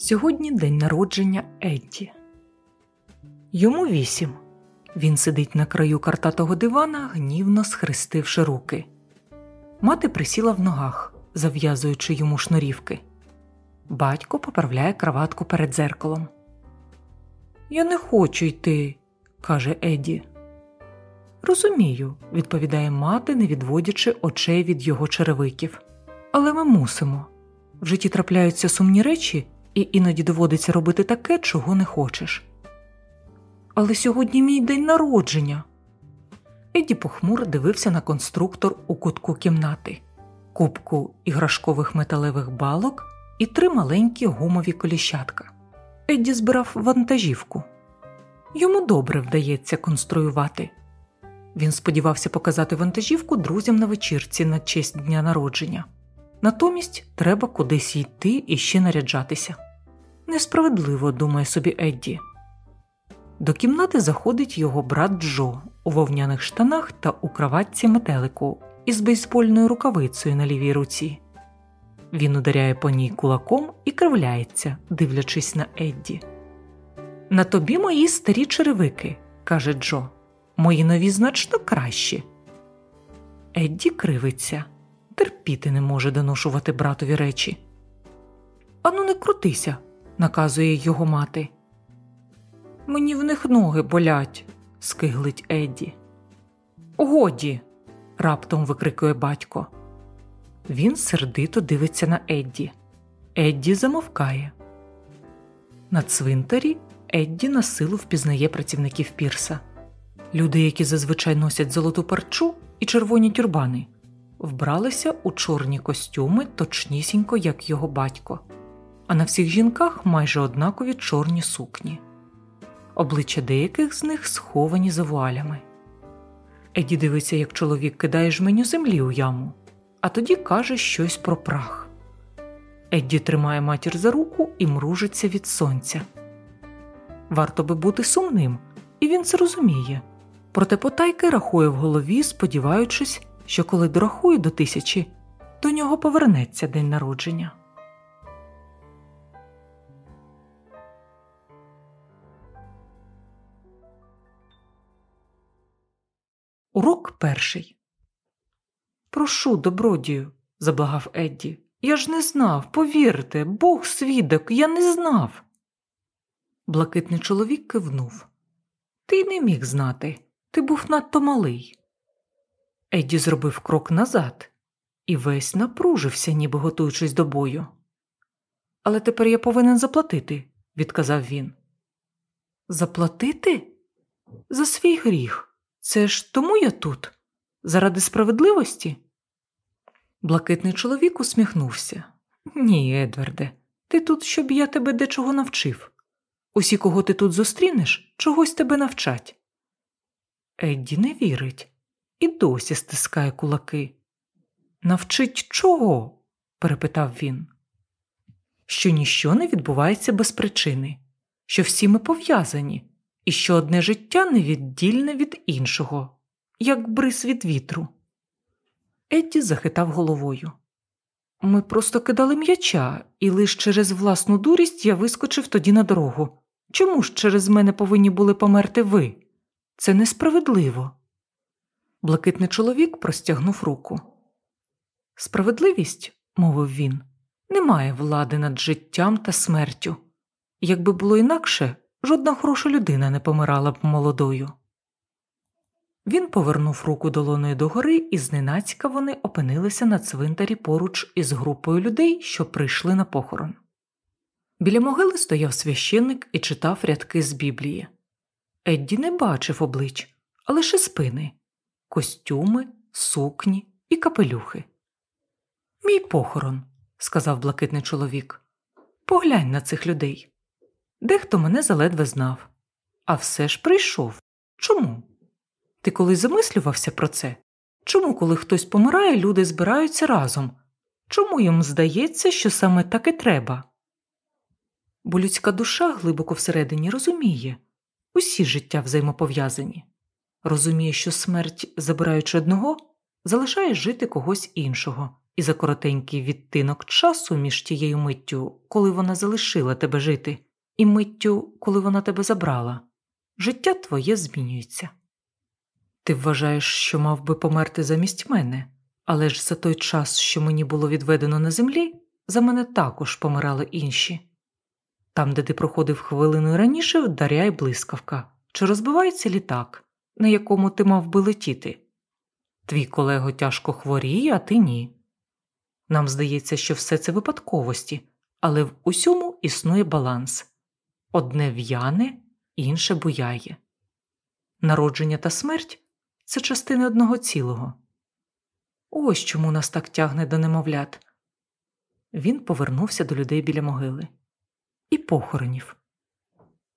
Сьогодні день народження Едді. Йому вісім. Він сидить на краю картатого дивана, гнівно схрестивши руки. Мати присіла в ногах, зав'язуючи йому шнурівки. Батько поправляє краватку перед дзеркалом. Я не хочу йти, каже Едді. Розумію, відповідає мати, не відводячи очей від його черевиків. Але ми мусимо. В житті трапляються сумні речі, і іноді доводиться робити таке, чого не хочеш. Але сьогодні мій день народження. Едді похмуро дивився на конструктор у кутку кімнати, кубку іграшкових металевих балок і три маленькі гумові коліщатка. Едді збирав вантажівку. Йому добре вдається конструювати. Він сподівався показати вантажівку друзям на вечірці на честь дня народження. Натомість треба кудись йти і ще наряджатися. Несправедливо, думає собі Едді. До кімнати заходить його брат Джо у вовняних штанах та у краватці метелику із бейсбольною рукавицею на лівій руці. Він ударяє по ній кулаком і кривляється, дивлячись на Едді. На тобі мої старі черевики, каже Джо. Мої нові значно кращі. Едді кривиться, терпіти не може доношувати братові речі. Ану, не крутися, наказує його мати. Мені в них ноги болять, скиглить Едді. Годі. раптом викрикує батько. Він сердито дивиться на Едді. Едді замовкає. На цвинтарі Едді на силу впізнає працівників пірса. Люди, які зазвичай носять золоту парчу і червоні тюрбани, вбралися у чорні костюми точнісінько, як його батько, а на всіх жінках майже однакові чорні сукні. Обличчя деяких з них сховані за вуалями. Еді дивиться, як чоловік кидає жменю землі у яму, а тоді каже щось про прах. Едді тримає матір за руку і мружиться від сонця. Варто би бути сумним, і він це розуміє. Проте потайки рахує в голові, сподіваючись, що коли дорахує до тисячі, до нього повернеться день народження. Урок перший. Прошу, добродію, заблагав Едді. Я ж не знав, повірте, Бог свідок, я не знав. Блакитний чоловік кивнув. Ти не міг знати, ти був надто малий. Едді зробив крок назад і весь напружився, ніби готуючись до бою. Але тепер я повинен заплатити, відказав він. Заплатити? За свій гріх. Це ж тому я тут? Заради справедливості? Блакитний чоловік усміхнувся. Ні, Едварде, ти тут, щоб я тебе дечого навчив. Усі, кого ти тут зустрінеш, чогось тебе навчать. Едді не вірить і досі стискає кулаки. Навчить чого? перепитав він. Що ніщо не відбувається без причини, що всі ми пов'язані, і що одне життя невіддільне від іншого, як бриз від вітру. Едді захитав головою. Ми просто кидали м'яча, і лише через власну дурість я вискочив тоді на дорогу. Чому ж через мене повинні були померти ви? Це несправедливо. Блакитний чоловік простягнув руку. Справедливість, мовив він, не має влади над життям та смертю. Якби було інакше, жодна хороша людина не помирала б молодою. Він повернув руку долоною догори, і зненацька вони опинилися на цвинтарі поруч із групою людей, що прийшли на похорон. Біля могили стояв священник і читав рядки з Біблії. Едді не бачив облич, а лише спини, костюми, сукні і капелюхи. Мій похорон, сказав блакитний чоловік. Поглянь на цих людей. Дехто мене заледве знав, а все ж прийшов. Чому? Ти колись замислювався про це? Чому, коли хтось помирає, люди збираються разом? Чому їм здається, що саме так і треба? Бо людська душа глибоко всередині розуміє усі життя взаємопов'язані, розуміє, що смерть, забираючи одного, залишає жити когось іншого, і за коротенький відтинок часу між тією миттю, коли вона залишила тебе жити, і миттю, коли вона тебе забрала, життя твоє змінюється. Ти вважаєш, що мав би померти замість мене, але ж за той час, що мені було відведено на землі, за мене також помирали інші. Там, де ти проходив хвилину раніше, вдаряє блискавка, чи розбивається літак, на якому ти мав би летіти. Твій колего тяжко хворіє, а ти ні. Нам здається, що все це випадковості, але в усьому існує баланс одне в'яне, інше буяє. Народження та смерть це частини одного цілого. Ось чому нас так тягне до немовлят. Він повернувся до людей біля могили і похоронів.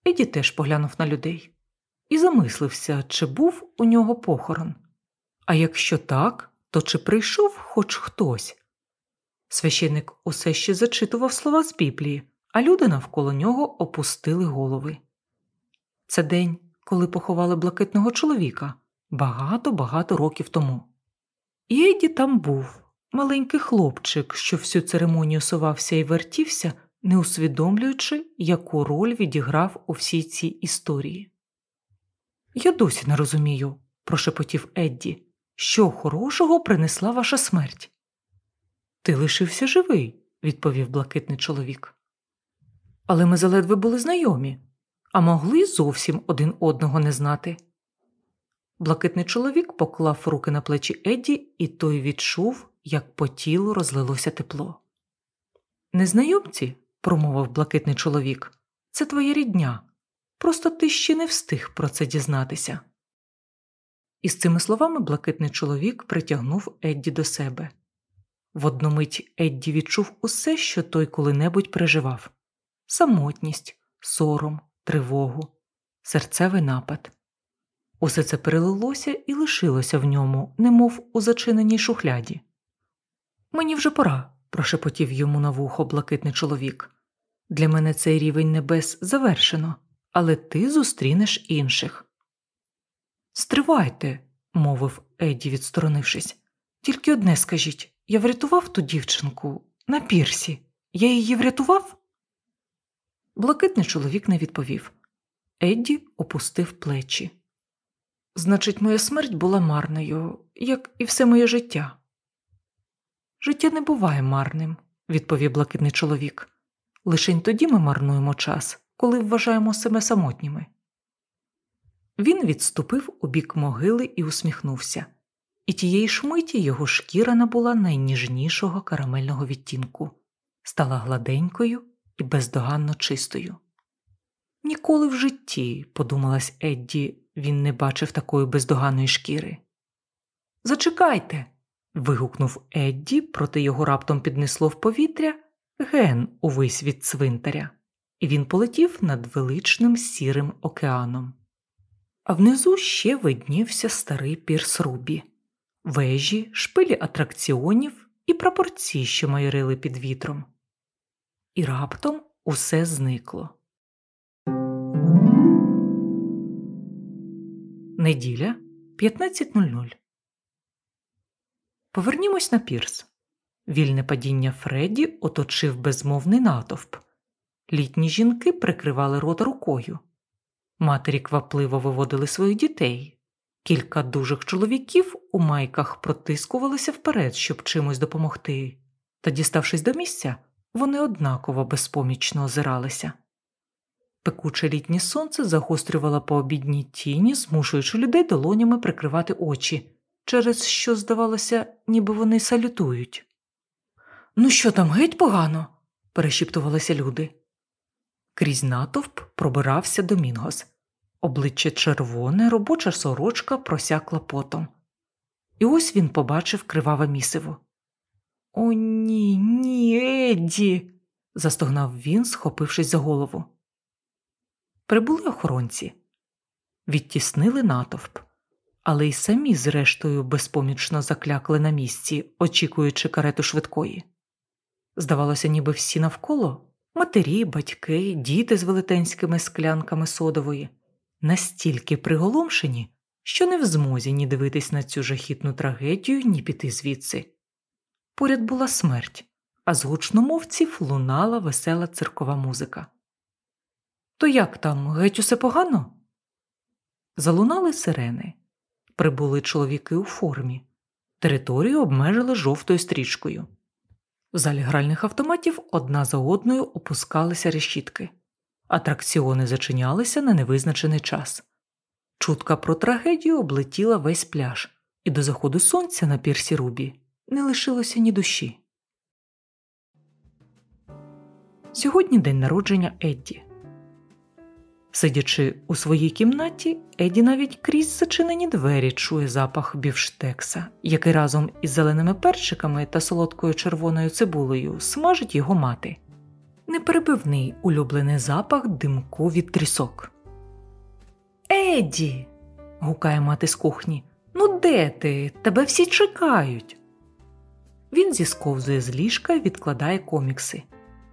Еді теж поглянув на людей і замислився, чи був у нього похорон. А якщо так, то чи прийшов хоч хтось? Священник усе ще зачитував слова з Біблії, а люди навколо нього опустили голови. Це день, коли поховали блакитного чоловіка багато-багато років тому. І Еді там був маленький хлопчик, що всю церемонію сувався і вертівся, не усвідомлюючи, яку роль відіграв у всій цій історії. Я досі не розумію, прошепотів Едді, що хорошого принесла ваша смерть. Ти лишився живий, відповів блакитний чоловік. Але ми заледве були знайомі, а могли зовсім один одного не знати. Блакитний чоловік поклав руки на плечі Едді, і той відчув, як по тілу розлилося тепло. Незнайомці, промовив блакитний чоловік, це твоя рідня. Просто ти ще не встиг про це дізнатися. І з цими словами блакитний чоловік притягнув Едді до себе. В одну мить Едді відчув усе, що той коли-небудь переживав самотність, сором, тривогу, серцевий напад. Усе це перелилося і лишилося в ньому, немов у зачиненій шухляді. Мені вже пора, прошепотів йому на вухо блакитний чоловік. Для мене цей рівень небес завершено, але ти зустрінеш інших. Стривайте, мовив Еді, відсторонившись. Тільки одне скажіть я врятував ту дівчинку на пірсі. Я її врятував? Блакитний чоловік не відповів. Едді опустив плечі. Значить, моя смерть була марною, як і все моє життя. Життя не буває марним, відповів блакитний чоловік. Лишень тоді ми марнуємо час, коли вважаємо себе самотніми. Він відступив у бік могили і усміхнувся, і тієї ж миті його шкіра набула найніжнішого карамельного відтінку, стала гладенькою і бездоганно чистою. Ніколи в житті, подумалась Едді, він не бачив такої бездоганної шкіри. Зачекайте. вигукнув Едді, проти його раптом піднесло в повітря ген увесь від цвинтаря, і він полетів над величним сірим океаном. А внизу ще виднівся старий пірс Рубі, вежі, шпилі атракціонів і прапорці, що майорили під вітром. І раптом усе зникло. Неділя 15.00. Повернімось на пірс. Вільне падіння Фредді оточив безмовний натовп. Літні жінки прикривали рота рукою. Матері квапливо виводили своїх дітей. Кілька дужих чоловіків у майках протискувалися вперед, щоб чимось допомогти, та, діставшись до місця, вони однаково безпомічно озиралися. Пекуче літнє сонце загострювало по обідній тіні, змушуючи людей долонями прикривати очі, через що, здавалося, ніби вони салютують. Ну, що там геть погано? перешіптувалися люди. Крізь натовп пробирався Домінгос. Обличчя червоне, робоча сорочка просякла потом. І ось він побачив криваве місиво. О, ні, ні, Едді. застогнав він, схопившись за голову. Прибули охоронці, відтіснили натовп, але й самі, зрештою, безпомічно заклякли на місці, очікуючи карету швидкої. Здавалося, ніби всі навколо матері, батьки, діти з велетенськими склянками содової, настільки приголомшені, що не в змозі ні дивитись на цю жахітну трагедію, ні піти звідси. Поряд була смерть, а з гучномовців лунала весела циркова музика. То як там, геть усе погано? Залунали сирени. Прибули чоловіки у формі. Територію обмежили жовтою стрічкою. В залі гральних автоматів одна за одною опускалися решітки. Атракціони зачинялися на невизначений час. Чутка про трагедію облетіла весь пляж, і до заходу сонця на пірсі Рубі не лишилося ні душі. Сьогодні день народження Едді. Сидячи у своїй кімнаті, Еді навіть крізь зачинені двері чує запах бівштекса, який разом із зеленими перчиками та солодкою червоною цибулею смажить його мати. Неперебивний улюблений запах димку від трісок. Еді. гукає мати з кухні. Ну, де ти? Тебе всі чекають. Він зісковзує з ліжка і відкладає комікси.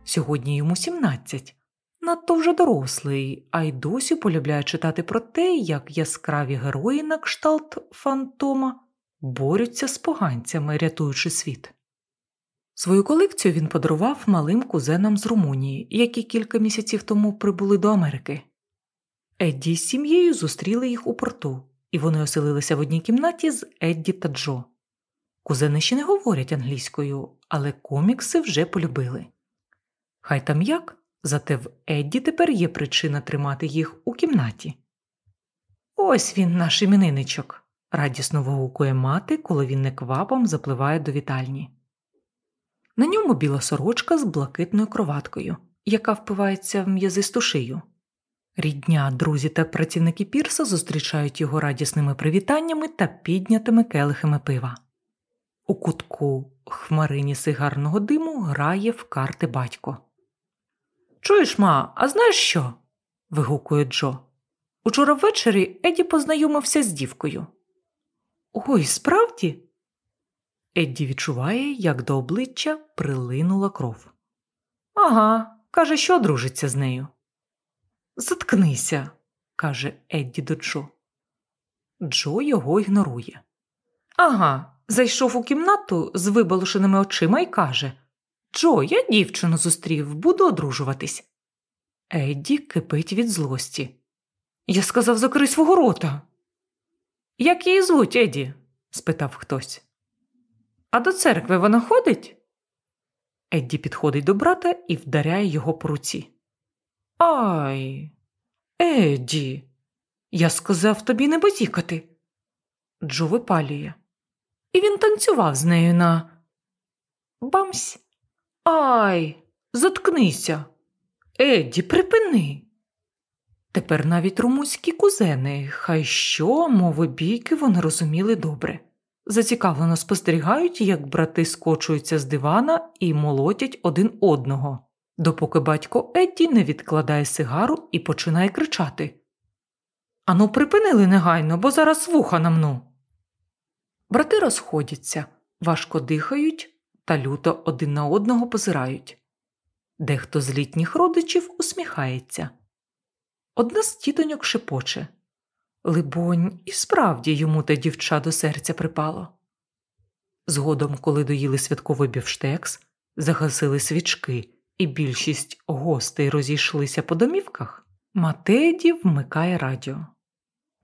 Сьогодні йому 17 надто вже дорослий, а й досі полюбляє читати про те, як яскраві герої на кшталт Фантома борються з поганцями, рятуючи світ. Свою колекцію він подарував малим кузенам з Румунії, які кілька місяців тому прибули до Америки. Едді з сім'єю зустріли їх у порту, і вони оселилися в одній кімнаті з Едді та Джо. Кузени ще не говорять англійською, але комікси вже полюбили. Хай там як, Зате в Едді тепер є причина тримати їх у кімнаті. Ось він, наш імениничок, радісно вигукує мати, коли він неквапом запливає до вітальні. На ньому біла сорочка з блакитною кроваткою, яка впивається в м'язисту шию. Рідня, друзі та працівники пірса зустрічають його радісними привітаннями та піднятими келихами пива. У кутку хмарині сигарного диму грає в карти батько. Чуєш, ма, а знаєш що? вигукує Джо. Учора ввечері Едді познайомився з дівкою. Ой, справді? Едді відчуває, як до обличчя прилинула кров. Ага, каже, що дружиться з нею. Заткнися, каже Едді до Джо. Джо його ігнорує. Ага, зайшов у кімнату з вибалушеними очима і каже Джо, я дівчину зустрів, буду одружуватись. Едді кипить від злості. Я сказав, закрий свого рота. Як її звуть, Едді? спитав хтось. А до церкви вона ходить? Едді підходить до брата і вдаряє його по руці. Ай, Едді, я сказав тобі не базікати. Джо випалює. І він танцював з нею на бамсь. Ай, заткнися. Едді, припини. Тепер навіть румунські кузени, хай що, мови бійки вони розуміли добре. Зацікавлено спостерігають, як брати скочуються з дивана і молотять один одного, допоки батько Едді не відкладає сигару і починає кричати Ану, припинили негайно, бо зараз вуха намну. Брати розходяться, важко дихають та люто один на одного позирають. Дехто з літніх родичів усміхається. Одна з тітоньок шепоче Либонь, і справді йому те дівча до серця припало. Згодом, коли доїли святковий бівштекс, загасили свічки, і більшість гостей розійшлися по домівках, Матеді вмикає радіо.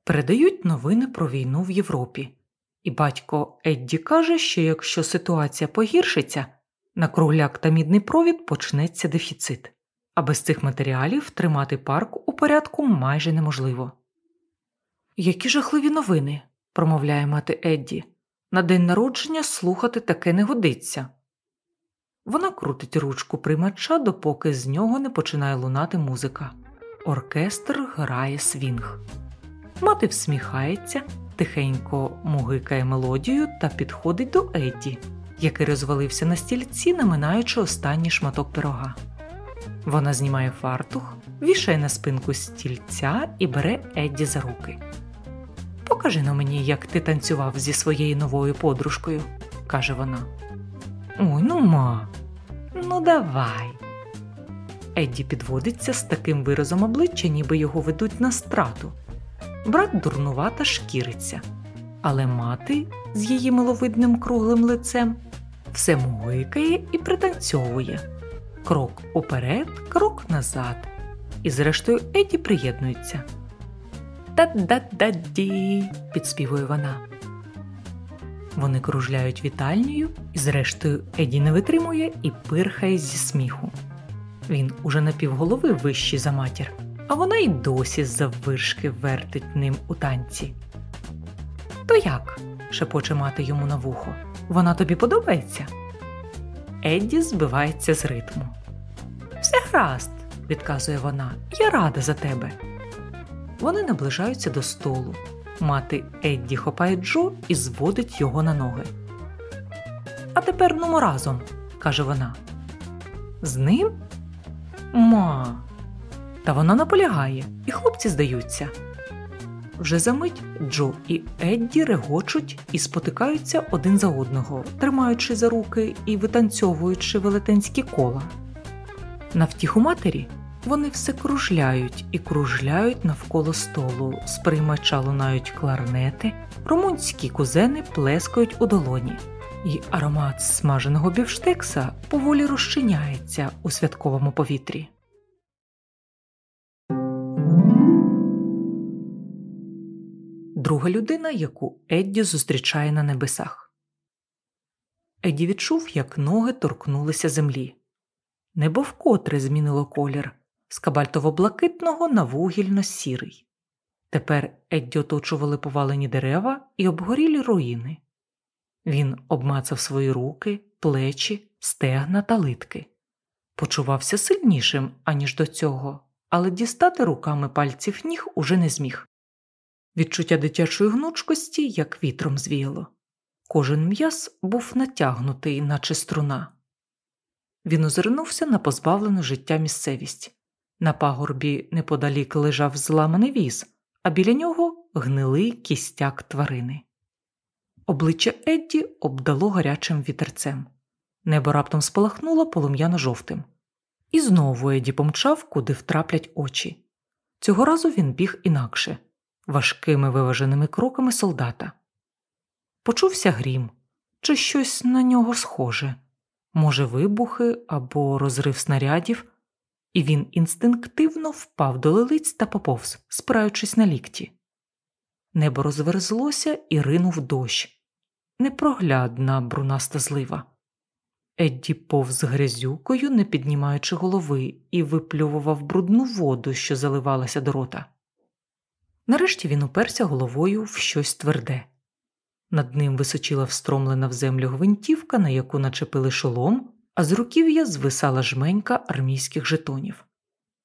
Передають новини про війну в Європі, і батько Едді каже, що якщо ситуація погіршиться, на кругляк та мідний провід почнеться дефіцит, а без цих матеріалів тримати парк у порядку майже неможливо. Які жахливі новини, промовляє мати Едді. На день народження слухати таке не годиться. Вона крутить ручку приймача, допоки з нього не починає лунати музика. Оркестр грає свінг. Мати всміхається, тихенько мугикає мелодію та підходить до Едді який розвалився на стільці, наминаючи останній шматок пирога. Вона знімає фартух, вішає на спинку стільця і бере Едді за руки. Покажи на мені, як ти танцював зі своєю новою подружкою, каже вона. Ой, ну ма, ну давай. Едді підводиться з таким виразом обличчя, ніби його ведуть на страту. Брат дурнувата шкіриться, але мати з її миловидним круглим лицем все мугикає і пританцьовує. Крок уперед, крок назад. І зрештою Еді приєднується. Та-да-да-ді, підспівує вона. Вони кружляють вітальнею, і, зрештою, Еді не витримує і пирхає зі сміху. Він уже на півголови вищий за матір, а вона й досі заввиршки вертить ним у танці. То як? шепоче мати йому на вухо. Вона тобі подобається? Едді збивається з ритму. Все гаразд, відказує вона, я рада за тебе. Вони наближаються до столу. Мати Едді хопає Джо і зводить його на ноги. А тепер нумо разом, каже вона. З ним? Ма. Та вона наполягає, і хлопці здаються. Вже за мить Джо і Едді регочуть і спотикаються один за одного, тримаючи за руки і витанцьовуючи велетенські кола. На втіху матері вони все кружляють і кружляють навколо столу, з приймача лунають кларнети, румунські кузени плескають у долоні, і аромат смаженого бівштекса поволі розчиняється у святковому повітрі. Друга людина, яку Едді зустрічає на небесах. Едді відчув, як ноги торкнулися землі. Небо вкотре змінило колір з кабальтово-блакитного на вугільно-сірий. Тепер Едді оточували повалені дерева і обгорілі руїни. Він обмацав свої руки, плечі, стегна та литки. Почувався сильнішим, аніж до цього, але дістати руками пальців ніг уже не зміг. Відчуття дитячої гнучкості, як вітром звіяло. Кожен м'яз був натягнутий, наче струна. Він озирнувся на позбавлену життя місцевість. На пагорбі неподалік лежав зламаний віз, а біля нього гнилий кістяк тварини. Обличчя Едді обдало гарячим вітерцем. Небо раптом спалахнуло полум'яно жовтим. І знову Едді помчав, куди втраплять очі. Цього разу він біг інакше, важкими виваженими кроками солдата. Почувся грім, чи щось на нього схоже може, вибухи або розрив снарядів, і він інстинктивно впав до лилиць та поповз, спираючись на лікті. Небо розверзлося і ринув дощ, непроглядна брунаста злива. Едді повз грязюкою, не піднімаючи голови, і виплювував брудну воду, що заливалася до рота. Нарешті він уперся головою в щось тверде. Над ним височила встромлена в землю гвинтівка, на яку начепили шолом, а з руків'я звисала жменька армійських жетонів.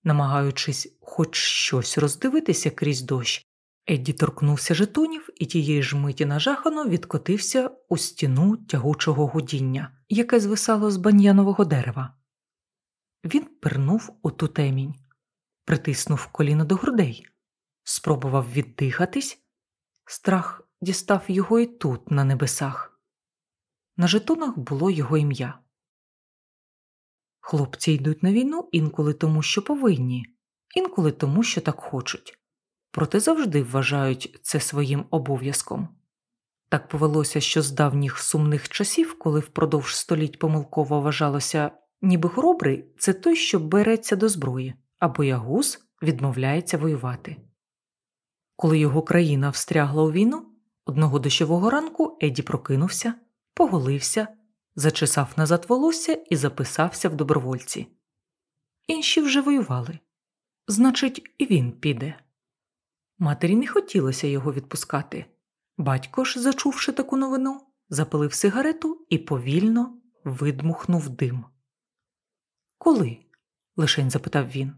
Намагаючись хоч щось роздивитися крізь дощ, Едді торкнувся жетонів і тієї ж миті нажахано відкотився у стіну тягучого гудіння, яке звисало з баньянового дерева. Він пирнув у ту темінь, притиснув коліно до грудей, спробував віддихатись, страх дістав його і тут, на небесах. На жетонах було його ім'я. Хлопці йдуть на війну інколи тому, що повинні, інколи тому, що так хочуть, проте завжди вважають це своїм обов'язком. Так повелося, що з давніх сумних часів, коли впродовж століть помилково вважалося, ніби хоробрий це той, що береться до зброї, а боягуз відмовляється воювати. Коли його країна встрягла у війну, одного дощового ранку Еді прокинувся, поголився, зачесав назад волосся і записався в добровольці. Інші вже воювали. Значить, і він піде. Матері не хотілося його відпускати. Батько ж, зачувши таку новину, запалив сигарету і повільно видмухнув дим. Коли? лишень запитав він.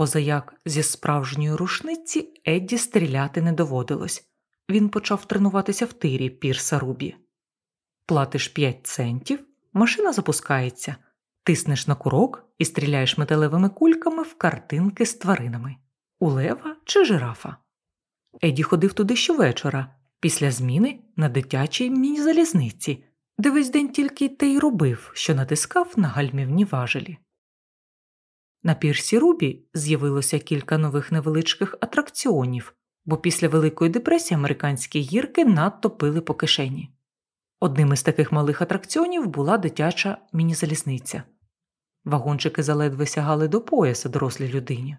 Позаяк зі справжньої рушниці Едді стріляти не доводилось. Він почав тренуватися в тирі пірса Рубі. Платиш 5 центів, машина запускається, тиснеш на курок і стріляєш металевими кульками в картинки з тваринами у лева чи жирафа. Еді ходив туди щовечора, після зміни на дитячій міні-залізниці, де весь день тільки те й робив, що натискав на гальмівні важелі. На пірсі Рубі з'явилося кілька нових невеличких атракціонів, бо після Великої депресії американські гірки надто пили по кишені. Одним із таких малих атракціонів була дитяча міні-залізниця. Вагончики заледве сягали до пояса дорослій людині.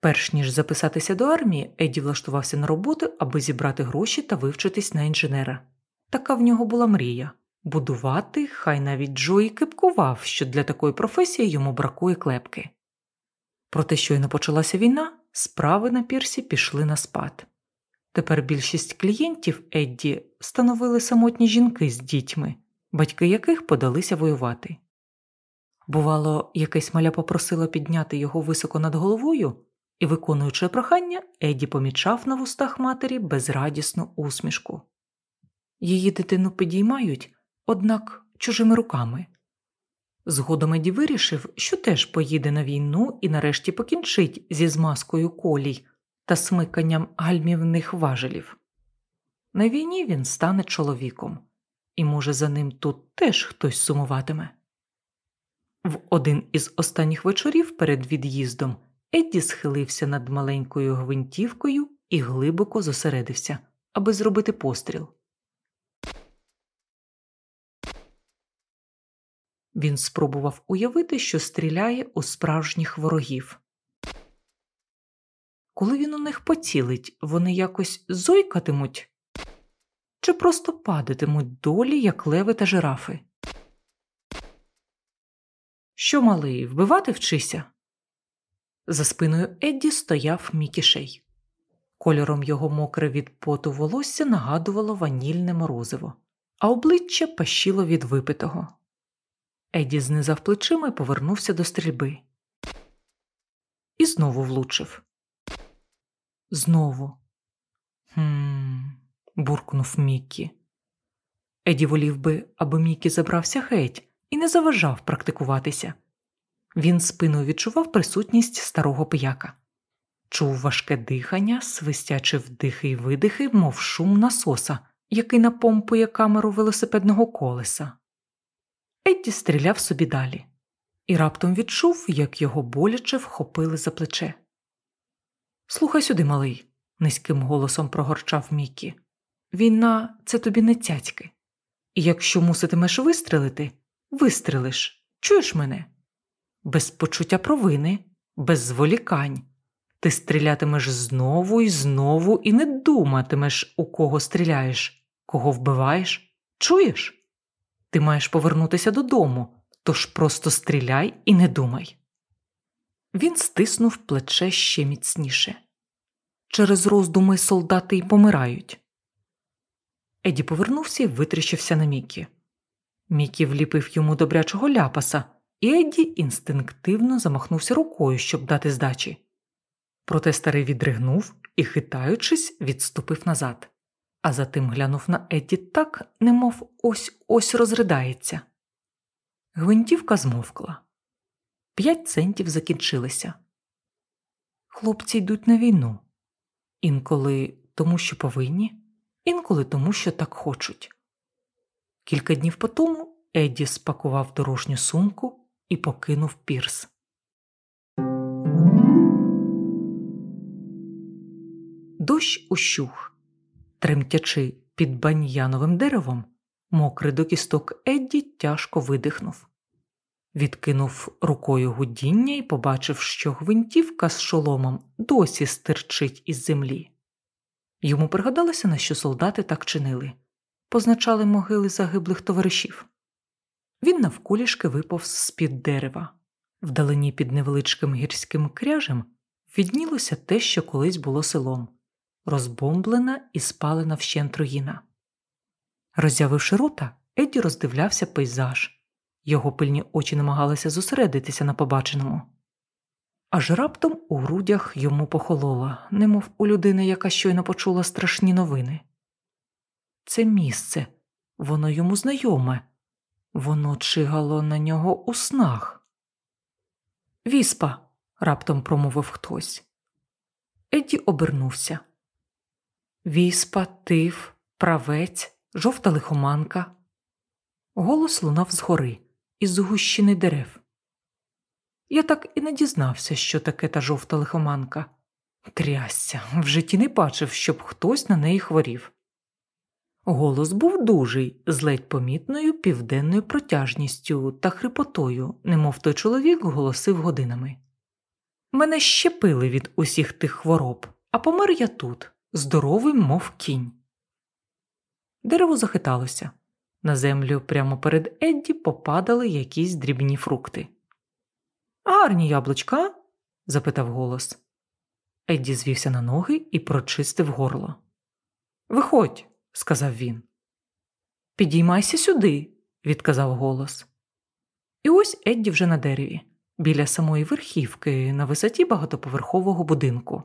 Перш ніж записатися до армії, Еді влаштувався на роботу, аби зібрати гроші та вивчитись на інженера. Така в нього була мрія будувати, хай навіть Джо і кипкував, що для такої професії йому бракує клепки. Проте щойно почалася війна, справи на пірсі пішли на спад. Тепер більшість клієнтів Едді становили самотні жінки з дітьми, батьки яких подалися воювати. Бувало, якесь маля попросила підняти його високо над головою, і, виконуючи прохання, Едді помічав на вустах матері безрадісну усмішку. Її дитину підіймають, однак чужими руками. Згодом Еді вирішив, що теж поїде на війну і нарешті покінчить зі змазкою колій та смиканням гальмівних важелів. На війні він стане чоловіком, і, може, за ним тут теж хтось сумуватиме. В один із останніх вечорів перед від'їздом Едді схилився над маленькою гвинтівкою і глибоко зосередився, аби зробити постріл. Він спробував уявити, що стріляє у справжніх ворогів. Коли він у них поцілить, вони якось зойкатимуть чи просто падатимуть долі, як леви та жирафи. Що, малий, вбивати вчися? За спиною Едді стояв Мікішей. Кольором його мокре від поту волосся нагадувало ванільне морозиво, а обличчя пащило від випитого. Еді знизав плечима і повернувся до стрільби. І знову влучив. Знову. Хм, буркнув Міккі. Еді волів би, аби Міккі забрався геть і не заважав практикуватися. Він спиною відчував присутність старого пияка, чув важке дихання, свистячи вдихи й видихи, мов шум насоса, який напомпує камеру велосипедного колеса. Едді стріляв собі далі і раптом відчув, як його боляче вхопили за плече. Слухай сюди, малий, низьким голосом прогорчав Мікі. Війна це тобі не цяцьки. І якщо муситимеш вистрелити, вистрелиш. Чуєш мене? Без почуття провини, без зволікань. Ти стрілятимеш знову і знову і не думатимеш, у кого стріляєш, кого вбиваєш. Чуєш? Ти маєш повернутися додому, тож просто стріляй і не думай. Він стиснув плече ще міцніше. Через роздуми солдати й помирають. Еді повернувся і витріщився на Мікі. Мікі вліпив йому добрячого ляпаса, і Едді інстинктивно замахнувся рукою, щоб дати здачі. Проте старий відригнув і, хитаючись, відступив назад а затим глянув на Едді так, немов ось ось розридається. Гвинтівка змовкла. П'ять центів закінчилися. Хлопці йдуть на війну. Інколи тому, що повинні, інколи тому, що так хочуть. Кілька днів по тому Едді спакував дорожню сумку і покинув пірс. Дощ ущух. Тремтячи під баньяновим деревом, мокрий до кісток Едді тяжко видихнув. Відкинув рукою гудіння і побачив, що гвинтівка з шоломом досі стирчить із землі. Йому пригадалося, на що солдати так чинили позначали могили загиблих товаришів. Він навколішки виповз з під дерева. Вдалині під невеличким гірським кряжем віднілося те, що колись було селом розбомблена і спалена вщент руїна. Роззявивши рота, Едді роздивлявся пейзаж, його пильні очі намагалися зосередитися на побаченому. Аж раптом у грудях йому похололо, немов у людини, яка щойно почула страшні новини. Це місце, воно йому знайоме, воно чигало на нього у снах. Віспа, раптом промовив хтось. Едді обернувся. Віспа, тиф, правець, жовта лихоманка. Голос лунав згори, із згущини дерев. Я так і не дізнався, що таке та жовта лихоманка. Трясся, в житті не бачив, щоб хтось на неї хворів. Голос був дужий, з ледь помітною південною протяжністю та хрипотою, немов той чоловік голосив годинами. Мене щепили від усіх тих хвороб, а помер я тут, здоровий, мов кінь. Дерево захиталося. На землю прямо перед Едді попадали якісь дрібні фрукти. Гарні яблучка? запитав голос. Едді звівся на ноги і прочистив горло. Виходь, сказав він. Підіймайся сюди, відказав голос. І ось Едді вже на дереві, біля самої верхівки, на висоті багатоповерхового будинку.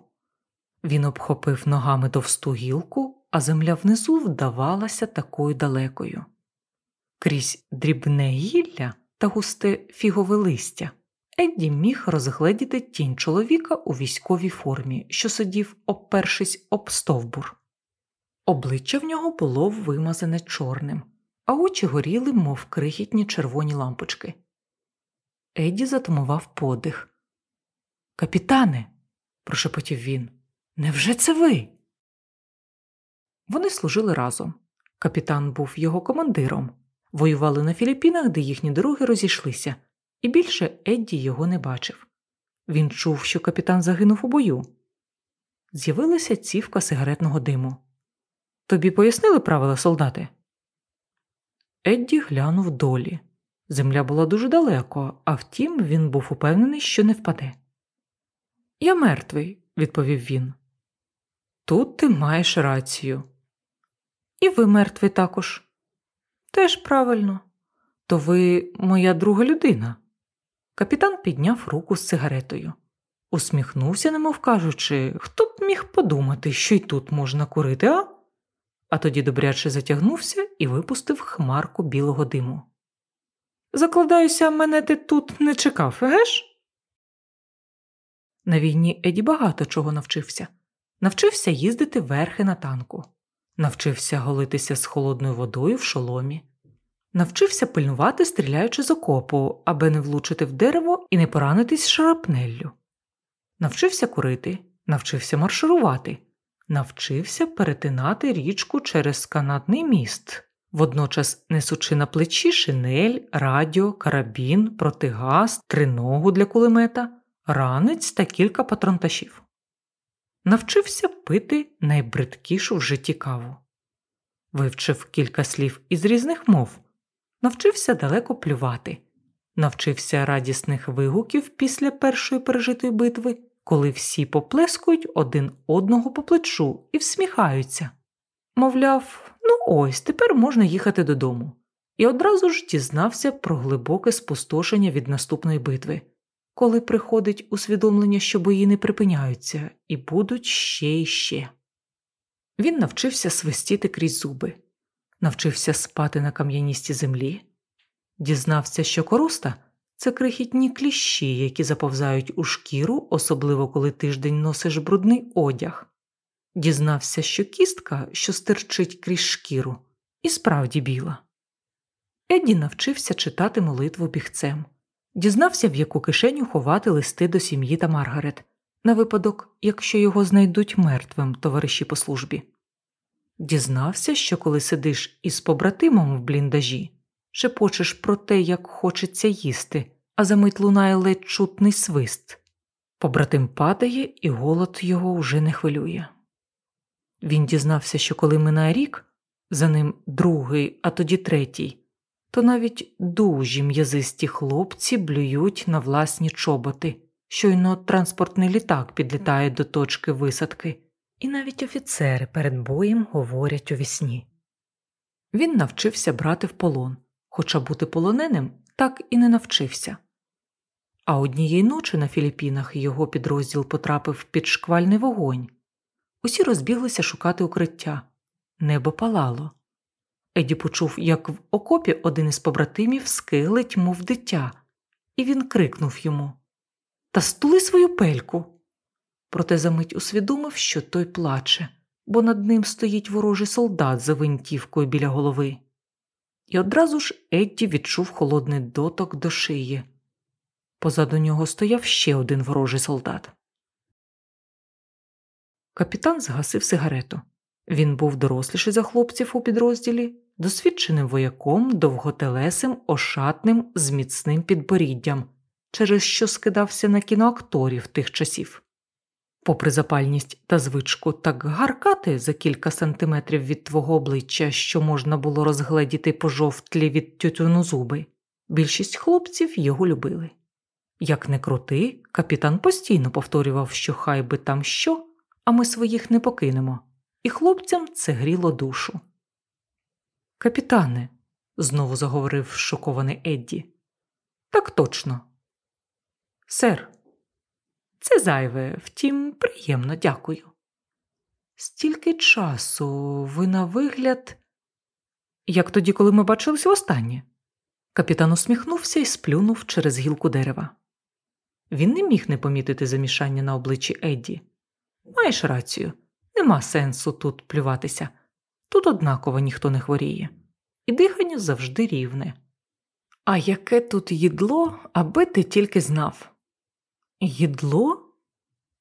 Він обхопив ногами товсту гілку, а земля внизу вдавалася такою далекою. Крізь дрібне гілля та густе фігове листя. Едді міг розгледіти тінь чоловіка у військовій формі, що сидів, опершись об стовбур. Обличчя в нього було вимазане чорним, а очі горіли, мов крихітні червоні лампочки. Едді затумував подих. Капітане, прошепотів він, невже це ви? Вони служили разом. Капітан був його командиром, воювали на Філіппінах, де їхні дороги розійшлися, і більше Едді його не бачив. Він чув, що капітан загинув у бою. З'явилася цівка сигаретного диму. Тобі пояснили правила солдати? Едді глянув долі. Земля була дуже далеко, а втім, він був упевнений, що не впаде. Я мертвий, відповів він. Тут ти маєш рацію. І ви мертвий також. Теж правильно. То ви моя друга людина. Капітан підняв руку з цигаретою, усміхнувся, немов кажучи, хто б міг подумати, що й тут можна курити, а? А тоді добряче затягнувся і випустив хмарку білого диму. Закладаюся, мене ти тут не чекав, егеш? На війні Еді багато чого навчився. Навчився їздити верхи на танку, навчився голитися з холодною водою в шоломі, навчився пильнувати, стріляючи з окопу, аби не влучити в дерево і не поранитись шрапнеллю. Навчився курити, навчився марширувати, навчився перетинати річку через канатний міст, водночас несучи на плечі шинель, радіо, карабін, протигаз, триногу для кулемета, ранець та кілька патронташів. Навчився пити найбридкішу в житті каву, вивчив кілька слів із різних мов, навчився далеко плювати, навчився радісних вигуків після першої пережитої битви, коли всі поплескують один одного по плечу і всміхаються. Мовляв, ну ось тепер можна їхати додому, і одразу ж дізнався про глибоке спустошення від наступної битви, коли приходить усвідомлення, що бої не припиняються, і будуть ще й ще. Він навчився свистіти крізь зуби, навчився спати на кам'яністі землі, дізнався, що короста це крихітні кліщі, які заповзають у шкіру, особливо коли тиждень носиш брудний одяг. Дізнався, що кістка, що стирчить крізь шкіру, і справді біла. Едді навчився читати молитву бігцем, дізнався, в яку кишеню ховати листи до сім'ї та Маргарет, на випадок, якщо його знайдуть мертвим товариші по службі. Дізнався, що коли сидиш із побратимом в бліндажі, шепочеш про те, як хочеться їсти, а за мить лунає ледь чутний свист. Побратим падає, і голод його вже не хвилює. Він дізнався, що коли минає рік, за ним другий, а тоді третій, то навіть дужі м'язисті хлопці блюють на власні чоботи, щойно транспортний літак підлітає до точки висадки, і навіть офіцери перед боєм говорять у вісні. Він навчився брати в полон, хоча бути полоненим так і не навчився. А однієї ночі на Філіппінах його підрозділ потрапив під шквальний вогонь. Усі розбіглися шукати укриття. Небо палало. Еді почув, як в окопі один із побратимів скилить, мов дитя, і він крикнув йому Та стули свою пельку. Проте за мить усвідомив, що той плаче, бо над ним стоїть ворожий солдат за винтівкою біля голови. І одразу ж Едді відчув холодний доток до шиї. Позаду нього стояв ще один ворожий солдат. Капітан згасив сигарету, Він був доросліший за хлопців у підрозділі, досвідченим вояком, довготелесим, ошатним, з міцним підборіддям, через що скидався на кіноакторів тих часів. Попри запальність та звичку так гаркати за кілька сантиметрів від твого обличчя, що можна було розгледіти пожовтлі від тютюну зуби, більшість хлопців його любили. Як не крути, капітан постійно повторював, що хай би там що, а ми своїх не покинемо, і хлопцям це гріло душу. Капітане, знову заговорив шокований Едді. Так точно. Сер, це зайве, втім, приємно дякую. Стільки часу ви на вигляд, як тоді, коли ми бачилися востаннє. Капітан усміхнувся і сплюнув через гілку дерева. Він не міг не помітити замішання на обличчі Едді. Маєш рацію, нема сенсу тут плюватися. Тут однаково ніхто не хворіє, і дихання завжди рівне. А яке тут їдло, аби ти тільки знав? Їдло?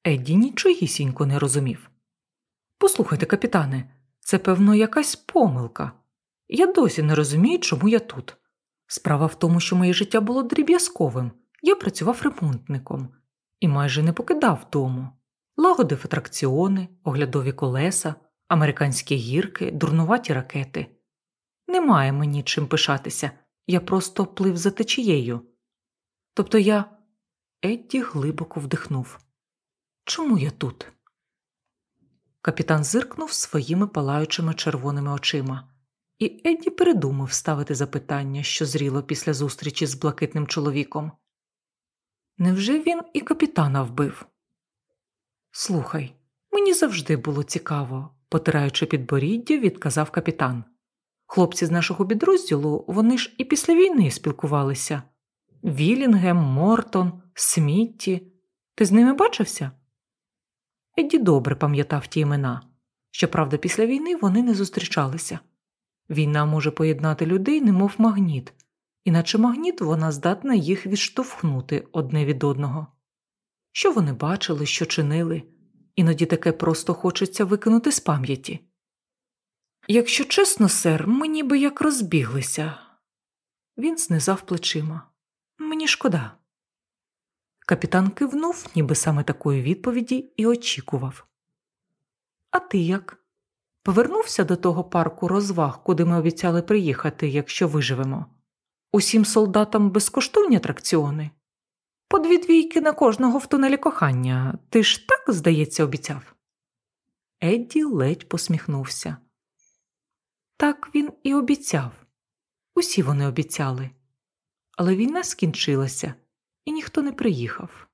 Едді нічогісінько не розумів. Послухайте, капітане, це, певно, якась помилка. Я досі не розумію, чому я тут. Справа в тому, що моє життя було дріб'язковим. Я працював ремонтником і майже не покидав дому. Лагодив атракціони, оглядові колеса, американські гірки, дурнуваті ракети. Немає мені чим пишатися, я просто плив за течією. Тобто я. Едді глибоко вдихнув. Чому я тут? Капітан зиркнув своїми палаючими червоними очима, і Едді передумав ставити запитання, що зріло після зустрічі з блакитним чоловіком. Невже він і капітана вбив? Слухай, мені завжди було цікаво, потираючи підборіддя, відказав капітан. Хлопці з нашого підрозділу, вони ж і після війни спілкувалися. Вілінгем, Мортон, Смітті. Ти з ними бачився? Едді добре пам'ятав ті імена. Щоправда, після війни вони не зустрічалися. Війна може поєднати людей, немов магніт, іначе магніт вона здатна їх відштовхнути одне від одного. Що вони бачили, що чинили, іноді таке просто хочеться викинути з пам'яті. Якщо чесно, сер, ми ніби як розбіглися. Він знизав плечима. Мені шкода. Капітан кивнув, ніби саме такої відповіді, і очікував. А ти як? Повернувся до того парку розваг, куди ми обіцяли приїхати, якщо виживемо. Усім солдатам безкоштовні атракціони. По дві двійки на кожного в тунелі кохання. Ти ж так, здається, обіцяв. Едді ледь посміхнувся. Так він і обіцяв. Усі вони обіцяли. Але війна скінчилася, і ніхто не приїхав.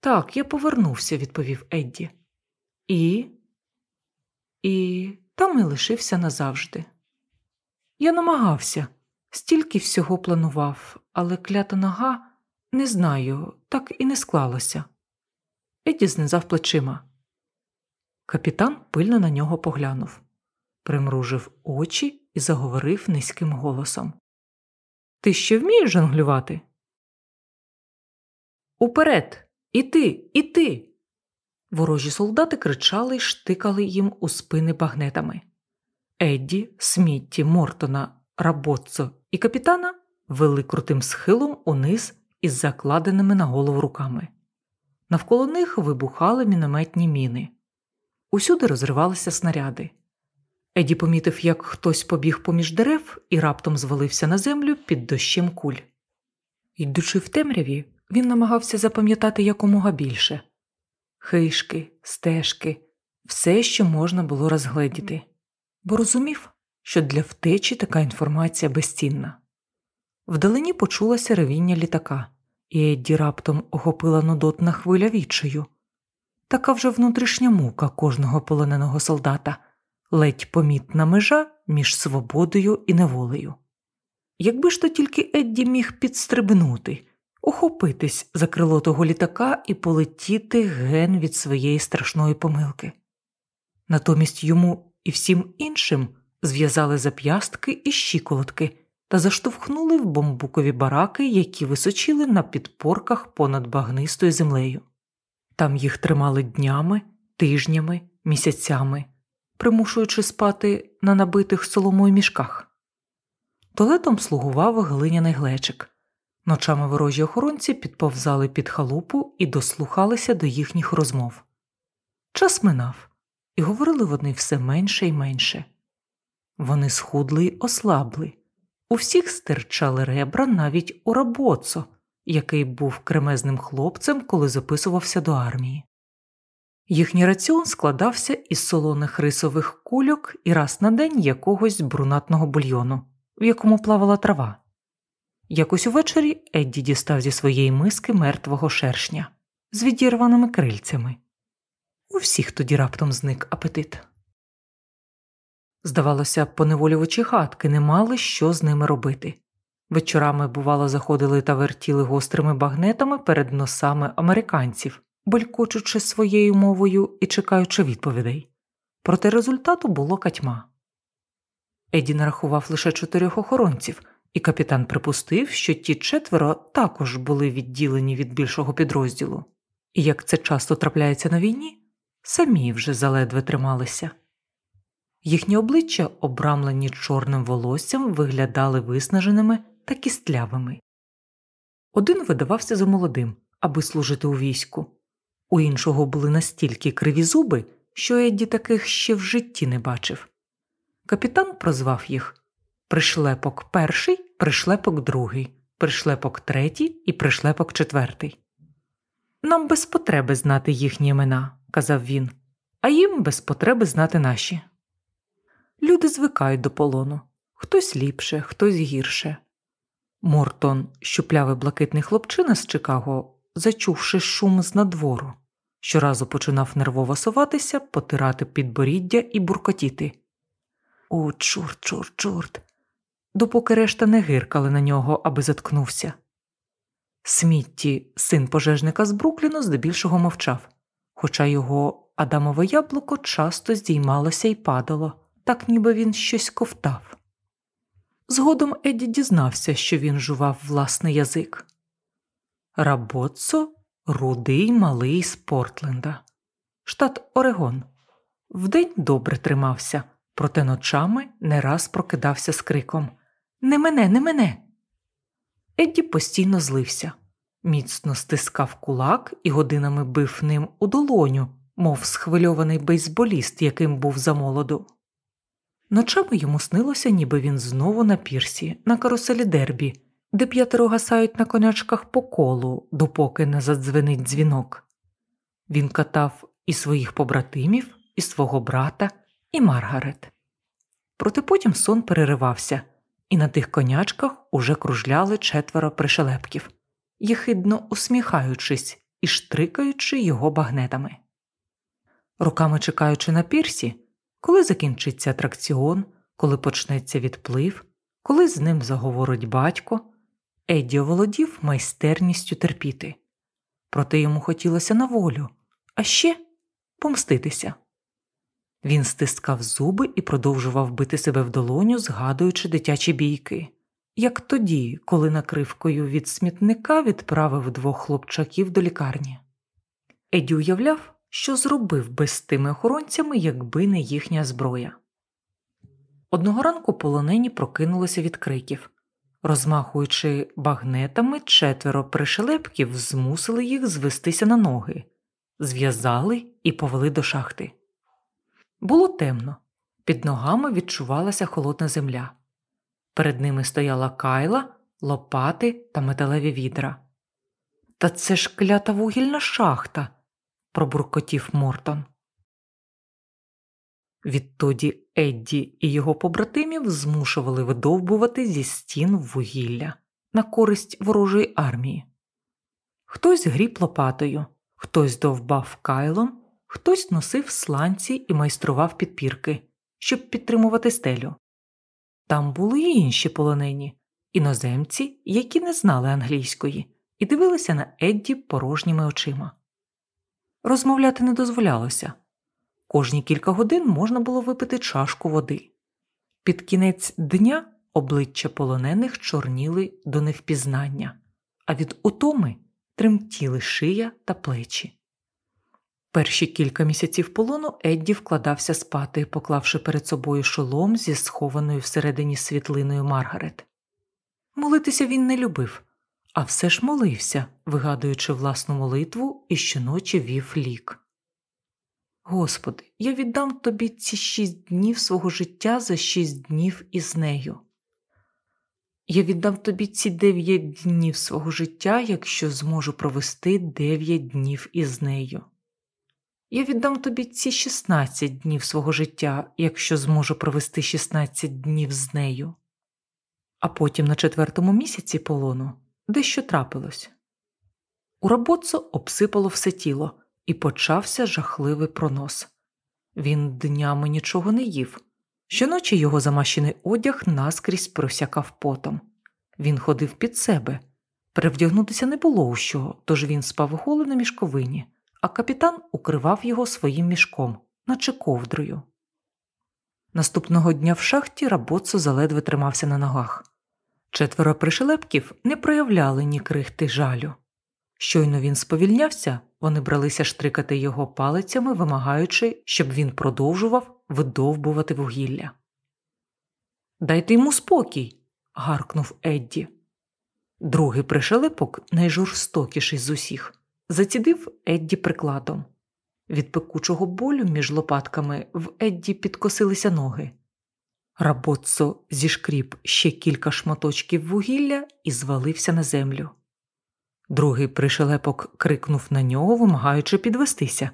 Так, я повернувся, відповів Едді. І І там і лишився назавжди. Я намагався, стільки всього планував, але клята нога не знаю, так і не склалося. Едді знизав плечима. Капітан пильно на нього поглянув, примружив очі і заговорив низьким голосом. Ти ще вмієш жонглювати? Уперед! Іти, іти. Ворожі солдати кричали й штикали їм у спини багнетами. Едді, Смітті, Мортона, Рабоццо і капітана вели крутим схилом униз із закладеними на голову руками. Навколо них вибухали мінометні міни. Усюди розривалися снаряди. Еді помітив, як хтось побіг поміж дерев і раптом звалився на землю під дощем куль. Йдучи в темряві, він намагався запам'ятати якомога більше хишки, стежки, все, що можна було розгледіти, бо розумів, що для втечі така інформація безцінна. Вдалині почулося ревіння літака, і Едді раптом охопила нудотна хвиля відчаю. Така вже внутрішня мука кожного полоненого солдата, ледь помітна межа між свободою і неволею. Якби ж то тільки Едді міг підстрибнути, ухопитись за крило того літака і полетіти ген від своєї страшної помилки. Натомість йому і всім іншим зв'язали зап'ястки і щиколотки та заштовхнули в бамбукові бараки, які височили на підпорках понад багнистою землею. Там їх тримали днями, тижнями, місяцями, примушуючи спати на набитих соломою мішках. Туалетом слугував глиняний глечик. Ночами ворожі охоронці підповзали під халупу і дослухалися до їхніх розмов. Час минав, і говорили вони все менше і менше. Вони схудли й ослабли. У всіх стирчали ребра навіть у рабоцо, який був кремезним хлопцем, коли записувався до армії. Їхній раціон складався із солоних рисових кульок і раз на день якогось брунатного бульйону, в якому плавала трава. Якось увечері Едді дістав зі своєї миски мертвого шершня з відірваними крильцями. У всіх тоді раптом зник апетит. Здавалося, поневолювачі хатки не мали що з ними робити. Вечорами, бувало, заходили та вертіли гострими багнетами перед носами американців, болькочучи своєю мовою і чекаючи відповідей. Проте результату було катьма. Еді нарахував лише чотирьох охоронців, і капітан припустив, що ті четверо також були відділені від більшого підрозділу, і як це часто трапляється на війні, самі вже заледве трималися. Їхні обличчя, обрамлені чорним волоссям, виглядали виснаженими та кістлявими. Один видавався за молодим, аби служити у війську, у іншого були настільки криві зуби, що Едді таких ще в житті не бачив. Капітан прозвав їх пришлепок перший, пришлепок другий, пришлепок третій і пришлепок четвертий. Нам без потреби знати їхні імена, казав він, а їм без потреби знати наші. Люди звикають до полону хтось ліпше, хтось гірше. Мортон, щуплявий блакитний хлопчина з Чикаго, зачувши шум з надвору, щоразу починав нервово соватися, потирати підборіддя і буркотіти. О, чорт, чорт, чорт, допоки решта не гиркали на нього, аби заткнувся. Смітті, син пожежника з Брукліну, здебільшого мовчав, хоча його Адамове яблуко часто здіймалося і падало, так ніби він щось ковтав. Згодом Едді дізнався, що він жував власний язик. Рабоцо рудий малий з Портленда, штат Орегон. Вдень добре тримався, проте ночами не раз прокидався з криком Не мене, не мене. Едді постійно злився, міцно стискав кулак і годинами бив ним у долоню, мов схвильований бейсболіст, яким був замолоду. Ночами йому снилося, ніби він знову на пірсі, на каруселі дербі, де п'ятеро гасають на конячках по колу, допоки не задзвенить дзвінок. Він катав і своїх побратимів, і свого брата, і Маргарет. Проте потім сон переривався, і на тих конячках уже кружляли четверо пришелепків, єхидно усміхаючись і штрикаючи його багнетами. Руками чекаючи на пірсі, коли закінчиться атракціон, коли почнеться відплив, коли з ним заговорить батько, Едді оволодів майстерністю терпіти. Проте йому хотілося на волю, а ще помститися. Він стискав зуби і продовжував бити себе в долоню, згадуючи дитячі бійки, як тоді, коли накривкою від смітника відправив двох хлопчаків до лікарні. Еді уявляв, що зробив би з тими охоронцями, якби не їхня зброя. Одного ранку полонені прокинулися від криків. Розмахуючи багнетами, четверо пришелепків змусили їх звестися на ноги, зв'язали і повели до шахти. Було темно, під ногами відчувалася холодна земля. Перед ними стояла кайла, лопати та металеві відра. Та це ж клята вугільна шахта, пробуркотів Мортон. Відтоді Едді і його побратимів змушували видовбувати зі стін вугілля на користь ворожої армії. Хтось гріб лопатою, хтось довбав кайлом, хтось носив сланці і майстрував підпірки, щоб підтримувати стелю. Там були й інші полонені, іноземці, які не знали англійської, і дивилися на Едді порожніми очима. Розмовляти не дозволялося. Кожні кілька годин можна було випити чашку води. Під кінець дня обличчя полонених чорніли до невпізнання, а від утоми тремтіли шия та плечі. Перші кілька місяців полону Едді вкладався спати, поклавши перед собою шолом зі схованою всередині світлиною Маргарет. Молитися він не любив, а все ж молився, вигадуючи власну молитву і щоночі вів лік. Господи, я віддам тобі ці шість днів свого життя за шість днів із нею. Я віддам тобі ці дев'ять днів свого життя, якщо зможу провести дев'ять днів із нею. Я віддам тобі ці 16 днів свого життя, якщо зможу провести 16 днів з нею. А потім на четвертому місяці полону дещо трапилось. У роботцо обсипало все тіло, і почався жахливий пронос. Він днями нічого не їв. Щоночі його замащений одяг наскрізь просякав потом. Він ходив під себе. Перевдягнутися не було у що, тож він спав голий на мішковині а капітан укривав його своїм мішком, наче ковдрою. Наступного дня в шахті Рабоцо заледве тримався на ногах. Четверо пришелепків не проявляли ні крихти жалю. Щойно він сповільнявся, вони бралися штрикати його палицями, вимагаючи, щоб він продовжував видовбувати вугілля. Дайте йому спокій. гаркнув Едді. Другий пришелепок найжорстокіший з усіх зацідив Едді прикладом. Від пекучого болю між лопатками в Едді підкосилися ноги. Рабоццо зішкріп ще кілька шматочків вугілля і звалився на землю. Другий пришелепок крикнув на нього, вимагаючи підвестися.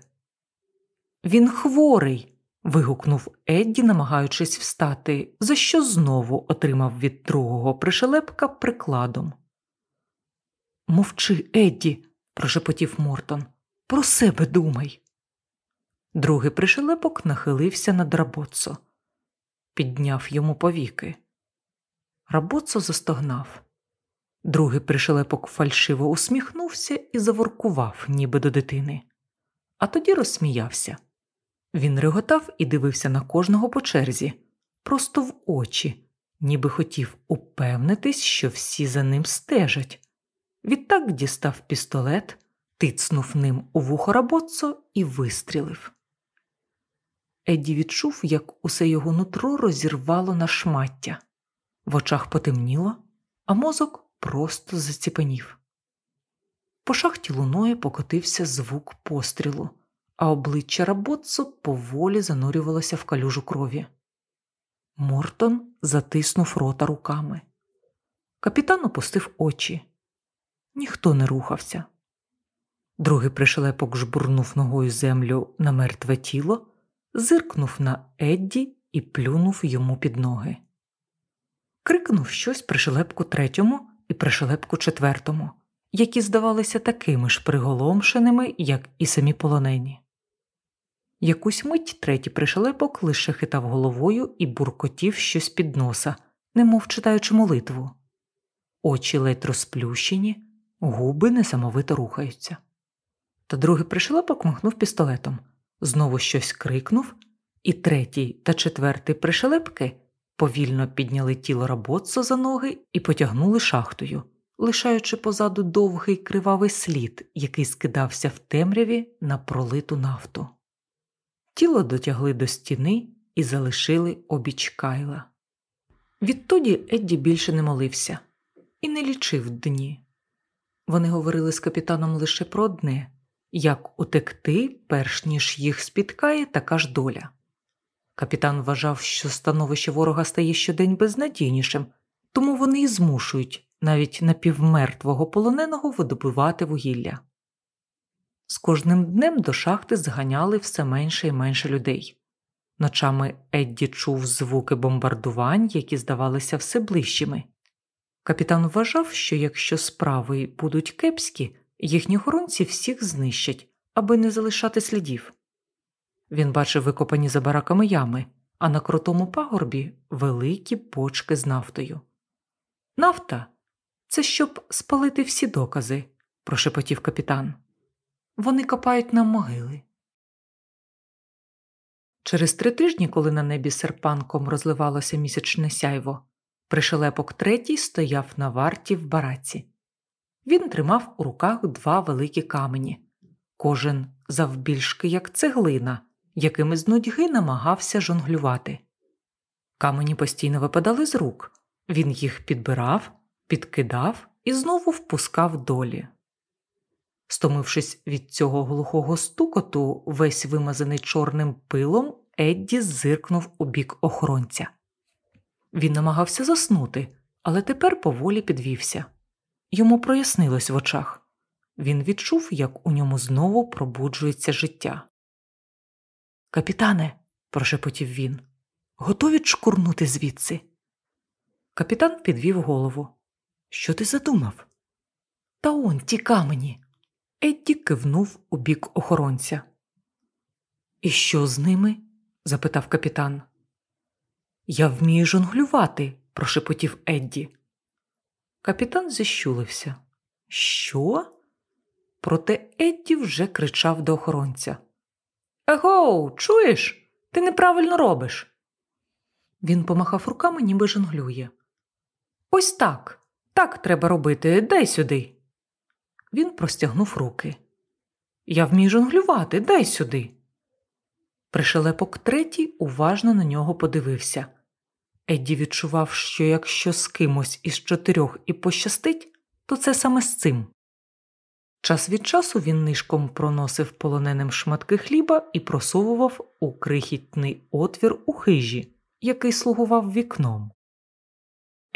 Він хворий. вигукнув Едді, намагаючись встати, за що знову отримав від другого пришелепка прикладом. Мовчи, Едді, прошепотів Мортон. Про себе думай. Другий пришелепок нахилився над Рабоццо. Підняв йому повіки. Рабоццо застогнав. Другий пришелепок фальшиво усміхнувся і заворкував, ніби до дитини, а тоді розсміявся. Він реготав і дивився на кожного по черзі, просто в очі, ніби хотів упевнитись, що всі за ним стежать. Відтак дістав пістолет, тицнув ним у вухо рабоццо і вистрілив. Едді відчув, як усе його нутро розірвало на шмаття. В очах потемніло, а мозок просто заціпенів. По шахті луною покотився звук пострілу, а обличчя рабоццо поволі занурювалося в калюжу крові. Мортон затиснув рота руками. Капітан опустив очі. Ніхто не рухався. Другий пришелепок жбурнув ногою землю на мертве тіло, зиркнув на Едді і плюнув йому під ноги. Крикнув щось пришелепку третьому і пришелепку четвертому, які здавалися такими ж приголомшеними, як і самі полонені. Якусь мить третій пришелепок лише хитав головою і буркотів щось під носа, немов читаючи молитву. Очі ледь розплющені губи несамовито рухаються. Та другий пришелепок махнув пістолетом, знову щось крикнув, і третій та четвертий пришелепки повільно підняли тіло рабоццо за ноги і потягнули шахтою, лишаючи позаду довгий кривавий слід, який скидався в темряві на пролиту нафту. Тіло дотягли до стіни і залишили обіч Кайла. Відтоді Едді більше не молився і не лічив дні. Вони говорили з капітаном лише про одне як утекти, перш ніж їх спіткає така ж доля. Капітан вважав, що становище ворога стає щодень безнадійнішим, тому вони й змушують навіть напівмертвого полоненого видобувати вугілля. З кожним днем до шахти зганяли все менше і менше людей. Ночами Едді чув звуки бомбардувань, які здавалися все ближчими. Капітан вважав, що якщо справи будуть кепські, їхні охоронці всіх знищать, аби не залишати слідів. Він бачив викопані за бараками ями, а на крутому пагорбі великі почки з нафтою. Нафта це щоб спалити всі докази, прошепотів капітан. Вони копають нам могили. Через три тижні, коли на небі серпанком розливалося місячне сяйво, Пришелепок третій стояв на варті в бараці. Він тримав у руках два великі камені, кожен завбільшки як цеглина, якими з нудьги намагався жонглювати. Камені постійно випадали з рук, він їх підбирав, підкидав і знову впускав долі. Стомившись від цього глухого стукоту, весь вимазаний чорним пилом, Едді зиркнув у бік охоронця. Він намагався заснути, але тепер поволі підвівся. Йому прояснилось в очах. Він відчув, як у ньому знову пробуджується життя. Капітане, прошепотів він, готові чкурнути звідси. Капітан підвів голову. Що ти задумав? Та он ті камені. Едді кивнув у бік охоронця. І що з ними? запитав капітан. Я вмію жонглювати, прошепотів Едді. Капітан зіщулився. Що? Проте Едді вже кричав до охоронця. Егоу, чуєш? Ти неправильно робиш. Він помахав руками, ніби жонглює. Ось так. Так треба робити. Дай сюди. Він простягнув руки. Я вмію жонглювати, дай сюди. Пришелепок третій уважно на нього подивився. Едді відчував, що якщо з кимось із чотирьох і пощастить, то це саме з цим. Час від часу він нишком проносив полоненим шматки хліба і просовував у крихітний отвір у хижі, який слугував вікном.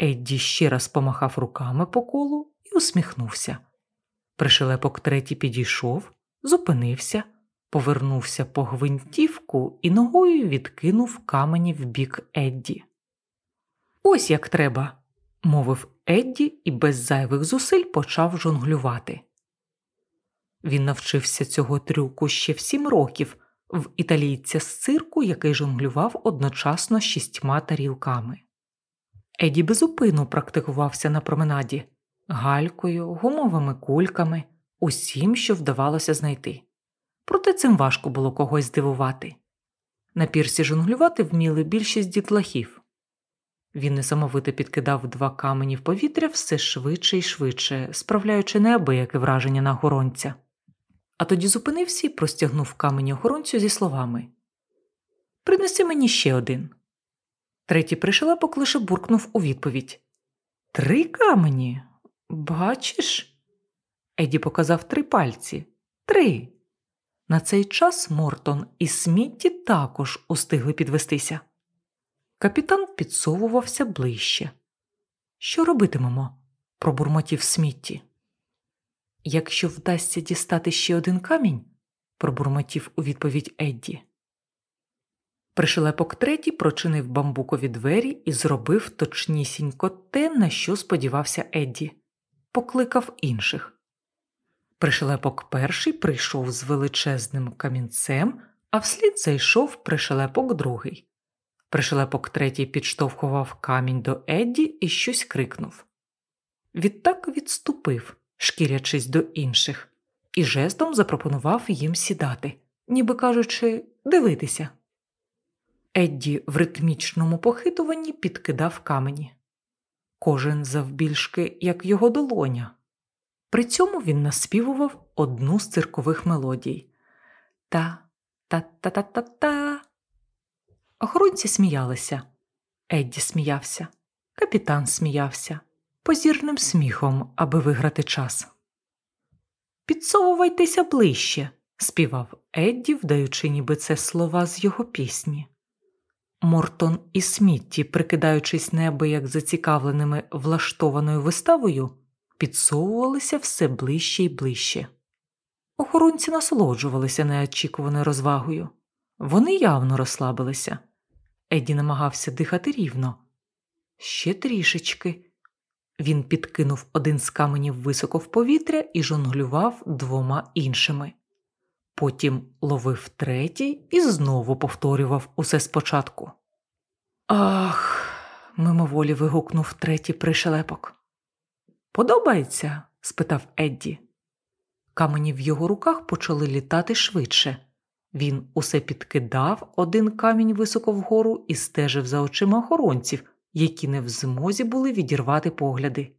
Едді ще раз помахав руками по колу і усміхнувся. Пришелепок третій підійшов, зупинився, повернувся по гвинтівку і ногою відкинув камені в бік Едді. Ось як треба, мовив Едді і без зайвих зусиль почав жонглювати. Він навчився цього трюку ще в сім років в італійця з цирку, який жонглював одночасно шістьма тарілками. Еді безупину практикувався на променаді галькою, гумовими кульками, усім, що вдавалося знайти. Проте цим важко було когось здивувати. На пірсі жонглювати вміли більшість дітлахів. Він несамовито підкидав два камені в повітря все швидше і швидше, справляючи неабияке враження на охоронця. А тоді зупинився і простягнув камені охоронцю зі словами Принеси мені ще один. Третій пришелепок лише буркнув у відповідь Три камені? Бачиш? Еді показав три пальці. Три. На цей час Мортон і Смітті також устигли підвестися. Капітан підсовувався ближче. Що робитимемо? пробурмотів Смітті. Якщо вдасться дістати ще один камінь, пробурмотів у відповідь Едді. Пришелепок третій прочинив бамбукові двері і зробив точнісінько те, на що сподівався Едді, покликав інших. Пришелепок перший прийшов з величезним камінцем, а вслід зайшов пришелепок другий. Пришелепок третій підштовхував камінь до Едді і щось крикнув. Відтак відступив, шкірячись до інших, і жестом запропонував їм сідати, ніби кажучи, дивитися. Едді в ритмічному похитуванні підкидав камені. Кожен завбільшки, як його долоня. При цьому він наспівував одну з циркових мелодій та та та та та та Охоронці сміялися. Едді сміявся, капітан сміявся, позірним сміхом, аби виграти час. Підсовувайтеся ближче, співав Едді, вдаючи, ніби це слова з його пісні. Мортон і Смітті, прикидаючись неабияк зацікавленими влаштованою виставою, підсовувалися все ближче і ближче. Охоронці насолоджувалися неочікуваною розвагою. Вони явно розслабилися. Еді намагався дихати рівно. Ще трішечки. Він підкинув один з каменів високо в повітря і жонглював двома іншими. Потім ловив третій і знову повторював усе спочатку. Ах, мимоволі вигукнув третій пришелепок. Подобається? спитав Едді. Камені в його руках почали літати швидше. Він усе підкидав один камінь високо вгору і стежив за очима охоронців, які не в змозі були відірвати погляди,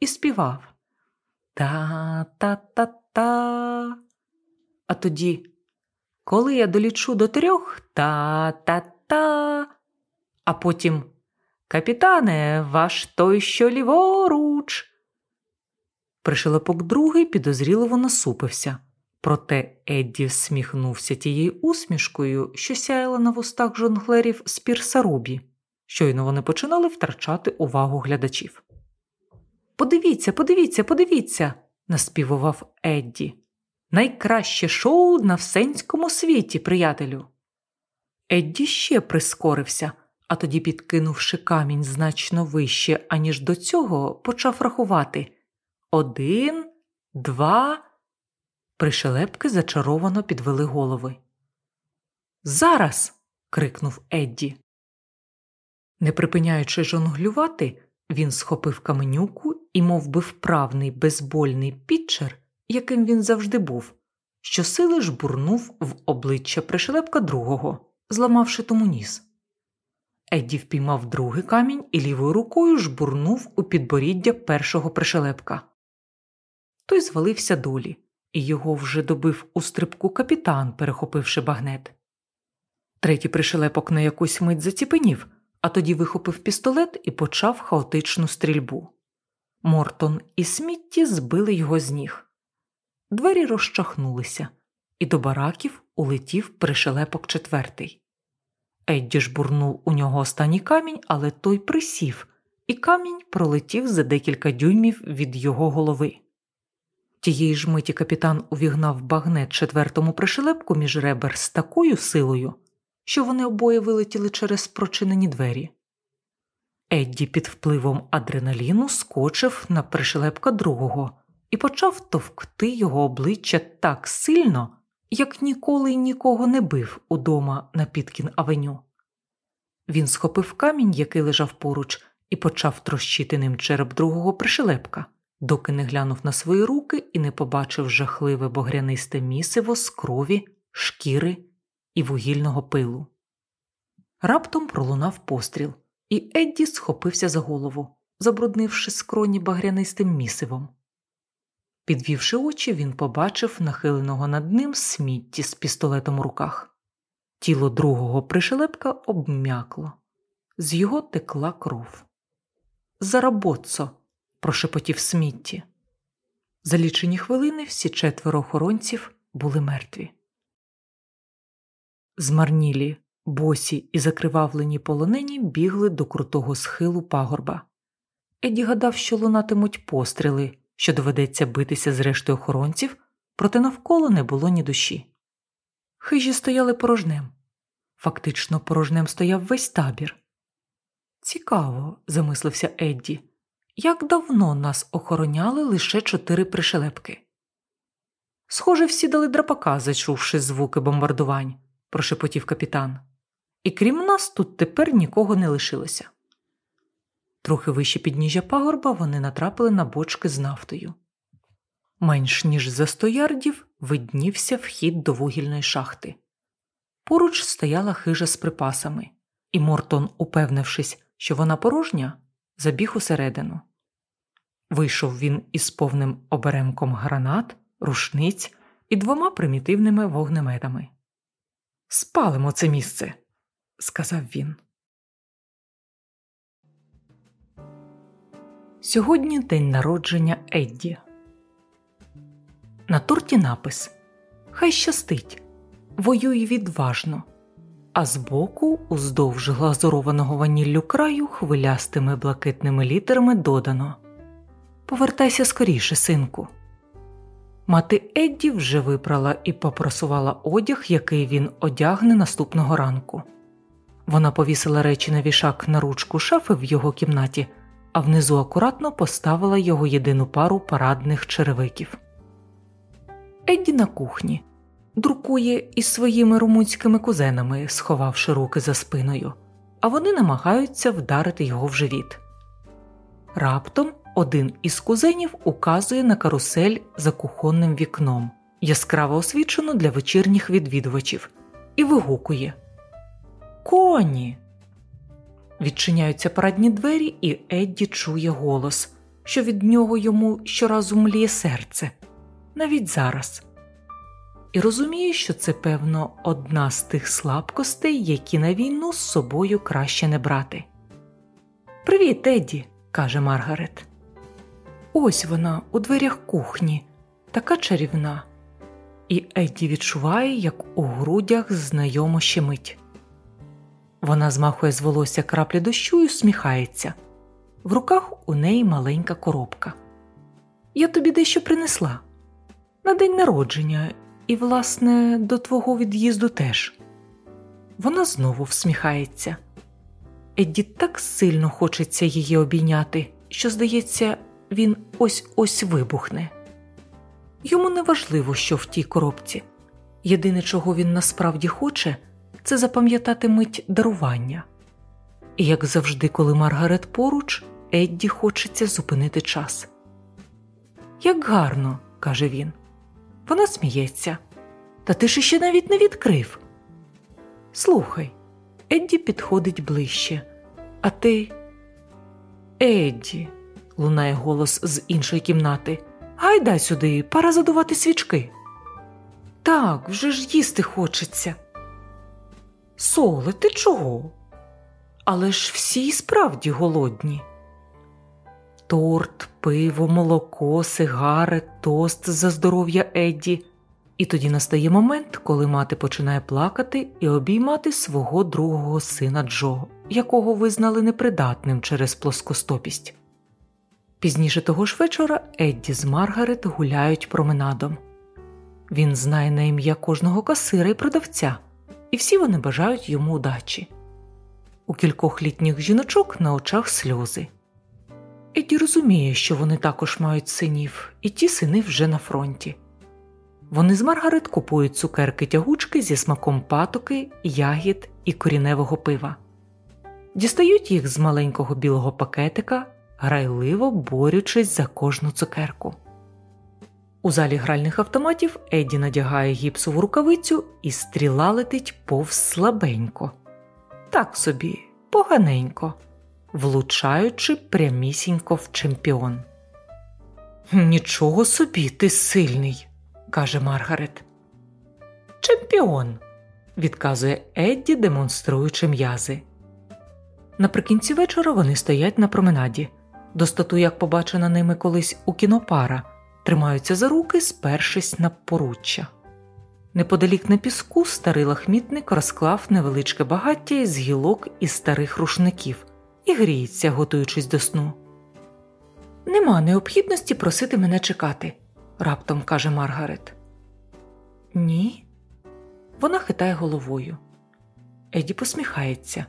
і співав та та та та. А тоді коли я долічу до трьох та-та-та, а потім Капітане, ваш той що ліворуч. Пришелепок другий підозріливо насупився, проте Едді всміхнувся тією усмішкою, що сяяла на вустах жонглерів з Пірсарубі. Щойно вони починали втрачати увагу глядачів. Подивіться, подивіться, подивіться, наспівував Едді. Найкраще шоу на всенському світі, приятелю. Едді ще прискорився, а тоді, підкинувши камінь значно вище, аніж до цього, почав рахувати один, два. Пришелепки зачаровано підвели голови. Зараз. крикнув Едді. Не припиняючи жонглювати, він схопив каменюку і, мов би вправний безбольний пітчер, яким він завжди був, щосили жбурнув в обличчя пришелепка другого, зламавши тому ніс. Едді впіймав другий камінь і лівою рукою жбурнув у підборіддя першого пришелепка. Той звалився долі, і його вже добив у стрибку капітан, перехопивши багнет. Третій пришелепок на якусь мить заціпенів, а тоді вихопив пістолет і почав хаотичну стрільбу. Мортон і Смітті збили його з ніг. Двері розчахнулися, і до бараків улетів пришелепок четвертий. Едді ж бурнув у нього останній камінь, але той присів, і камінь пролетів за декілька дюймів від його голови. Тієї ж миті капітан увігнав багнет четвертому пришелепку між ребер з такою силою, що вони обоє вилетіли через прочинені двері. Едді під впливом адреналіну скочив на пришелепка другого і почав товкти його обличчя так сильно як ніколи й нікого не бив удома на Піткін Авеню. Він схопив камінь, який лежав поруч, і почав трощити ним череп другого пришелепка, доки не глянув на свої руки і не побачив жахливе багрянисте місиво з крові, шкіри і вугільного пилу. Раптом пролунав постріл, і Едді схопився за голову, забруднивши скроні багрянистим місивом. Підвівши очі, він побачив нахиленого над ним смітті з пістолетом у руках. Тіло другого пришелепка обм'якло, з його текла кров. Зарабоцо, прошепотів смітті. За лічені хвилини всі четверо охоронців були мертві. Змарнілі, босі і закривавлені полонені бігли до крутого схилу пагорба. Еді гадав, що лунатимуть постріли що доведеться битися з рештою охоронців, проте навколо не було ні душі. Хижі стояли порожнем. Фактично, порожнем стояв весь табір. Цікаво, замислився Едді, як давно нас охороняли лише чотири пришелепки. Схоже, всі дали драпака, зачувши звуки бомбардувань, прошепотів капітан. І крім нас, тут тепер нікого не лишилося. Трохи вище підніжжя пагорба вони натрапили на бочки з нафтою. Менш ніж за сто ярдів виднівся вхід до вугільної шахти. Поруч стояла хижа з припасами, і Мортон, упевнившись, що вона порожня, забіг усередину. Вийшов він із повним оберемком гранат, рушниць і двома примітивними вогнеметами. Спалимо це місце, сказав він. Сьогодні день народження Едді. На торті напис Хай щастить. Воюй відважно. А збоку, уздовж глазурованого ваніллю краю, хвилястими блакитними літерами додано Повертайся скоріше, синку. Мати Едді вже випрала і попросувала одяг, який він одягне наступного ранку. Вона повісила речі на вішак на ручку шафи в його кімнаті а внизу акуратно поставила його єдину пару парадних черевиків. Едді на кухні друкує із своїми румунськими кузенами, сховавши руки за спиною, а вони намагаються вдарити його в живіт. Раптом один із кузенів указує на карусель за кухонним вікном, яскраво освічену для вечірніх відвідувачів, і вигукує Коні. Відчиняються парадні двері, і Едді чує голос, що від нього йому щоразу мліє серце, навіть зараз. і розуміє, що це, певно, одна з тих слабкостей, які на війну з собою краще не брати. Привіт, Едді, каже Маргарет. Ось вона у дверях кухні, така чарівна. І Едді відчуває, як у грудях знайомо щемить. Вона змахує з волосся краплі дощу і усміхається. В руках у неї маленька коробка. Я тобі дещо принесла на день народження, і, власне, до твого від'їзду теж. Вона знову всміхається. Едді так сильно хочеться її обійняти, що, здається, він ось ось вибухне. Йому не важливо, що в тій коробці. Єдине, чого він насправді хоче, це запам'ятати мить дарування. І, як завжди, коли Маргарет поруч, Едді хочеться зупинити час. Як гарно, каже він. Вона сміється. Та ти ж іще навіть не відкрив. Слухай, Едді підходить ближче. А ти. Едді, лунає голос з іншої кімнати. Гайдай сюди, пора задувати свічки. Так, вже ж їсти хочеться. Соле, ти чого? Але ж всі справді голодні. Торт, пиво, молоко, сигари, тост за здоров'я Едді. І тоді настає момент, коли мати починає плакати і обіймати свого другого сина Джо, якого визнали непридатним через плоскостопість. Пізніше того ж вечора Едді з Маргарет гуляють променадом. Він знає на ім'я кожного касира і продавця, і всі вони бажають йому удачі. У кількох літніх жіночок на очах сльози. Едді розуміє, що вони також мають синів, і ті сини вже на фронті. Вони з Маргарет купують цукерки тягучки зі смаком патоки, ягід і коріневого пива, дістають їх з маленького білого пакетика, грайливо борючись за кожну цукерку. У залі гральних автоматів Едді надягає гіпсову рукавицю і стріла летить повз слабенько. Так собі, поганенько, влучаючи прямісінько в чемпіон. Нічого собі, ти сильний каже Маргарет. Чемпіон, відказує Едді, демонструючи м'язи. Наприкінці вечора вони стоять на променаді, достату, як побачена ними колись у кінопара, тримаються за руки, спершись на поруччя. Неподалік на піску старий лахмітник розклав невеличке багаття із гілок і старих рушників і гріється, готуючись до сну. Нема необхідності просити мене чекати раптом каже Маргарет. Ні. Вона хитає головою. Еді посміхається.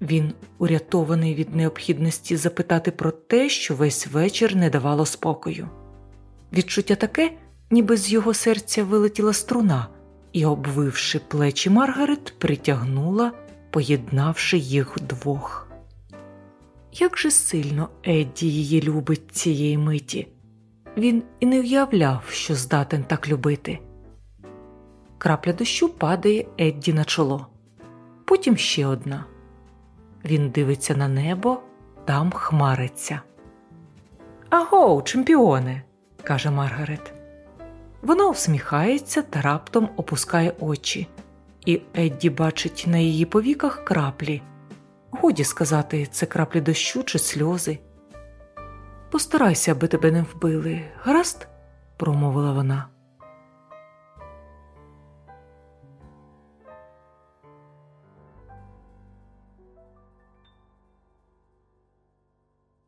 Він урятований від необхідності запитати про те, що весь вечір не давало спокою. Відчуття таке, ніби з його серця вилетіла струна і, обвивши плечі Маргарет, притягнула, поєднавши їх двох. Як же сильно Едді її любить цієї миті. Він і не уявляв, що здатен так любити. Крапля дощу падає Едді на чоло, потім ще одна. Він дивиться на небо, там хмариться. Аго, чемпіоне, каже Маргарет. Вона усміхається та раптом опускає очі, і Едді бачить на її повіках краплі. Годі сказати, це краплі дощу чи сльози. Постарайся, аби тебе не вбили, гаразд? промовила вона.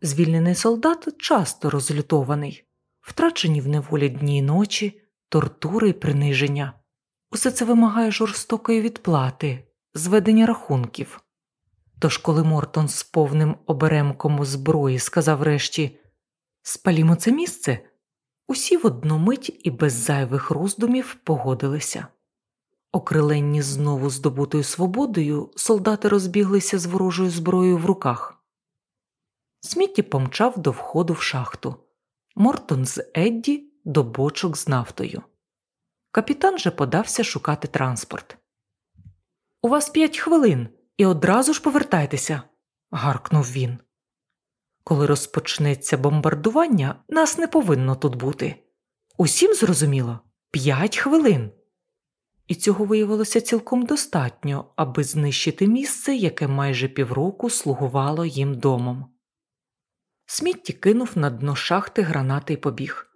Звільнений солдат часто розлютований, втрачені в неволі дні й ночі, тортури й приниження. Усе це вимагає жорстокої відплати, зведення рахунків. Тож, коли Мортон з повним оберемком зброї сказав решті Спалімо це місце. Усі в одну мить і без зайвих роздумів погодилися. Окриленні знову здобутою свободою, солдати розбіглися з ворожою зброєю в руках. Смітті помчав до входу в шахту, Мортон з Едді до бочок з нафтою. Капітан же подався шукати транспорт. У вас п'ять хвилин і одразу ж повертайтеся, гаркнув він. Коли розпочнеться бомбардування, нас не повинно тут бути. Усім зрозуміло п'ять хвилин. і цього виявилося цілком достатньо, аби знищити місце, яке майже півроку слугувало їм домом. Смітті кинув на дно шахти гранати і побіг.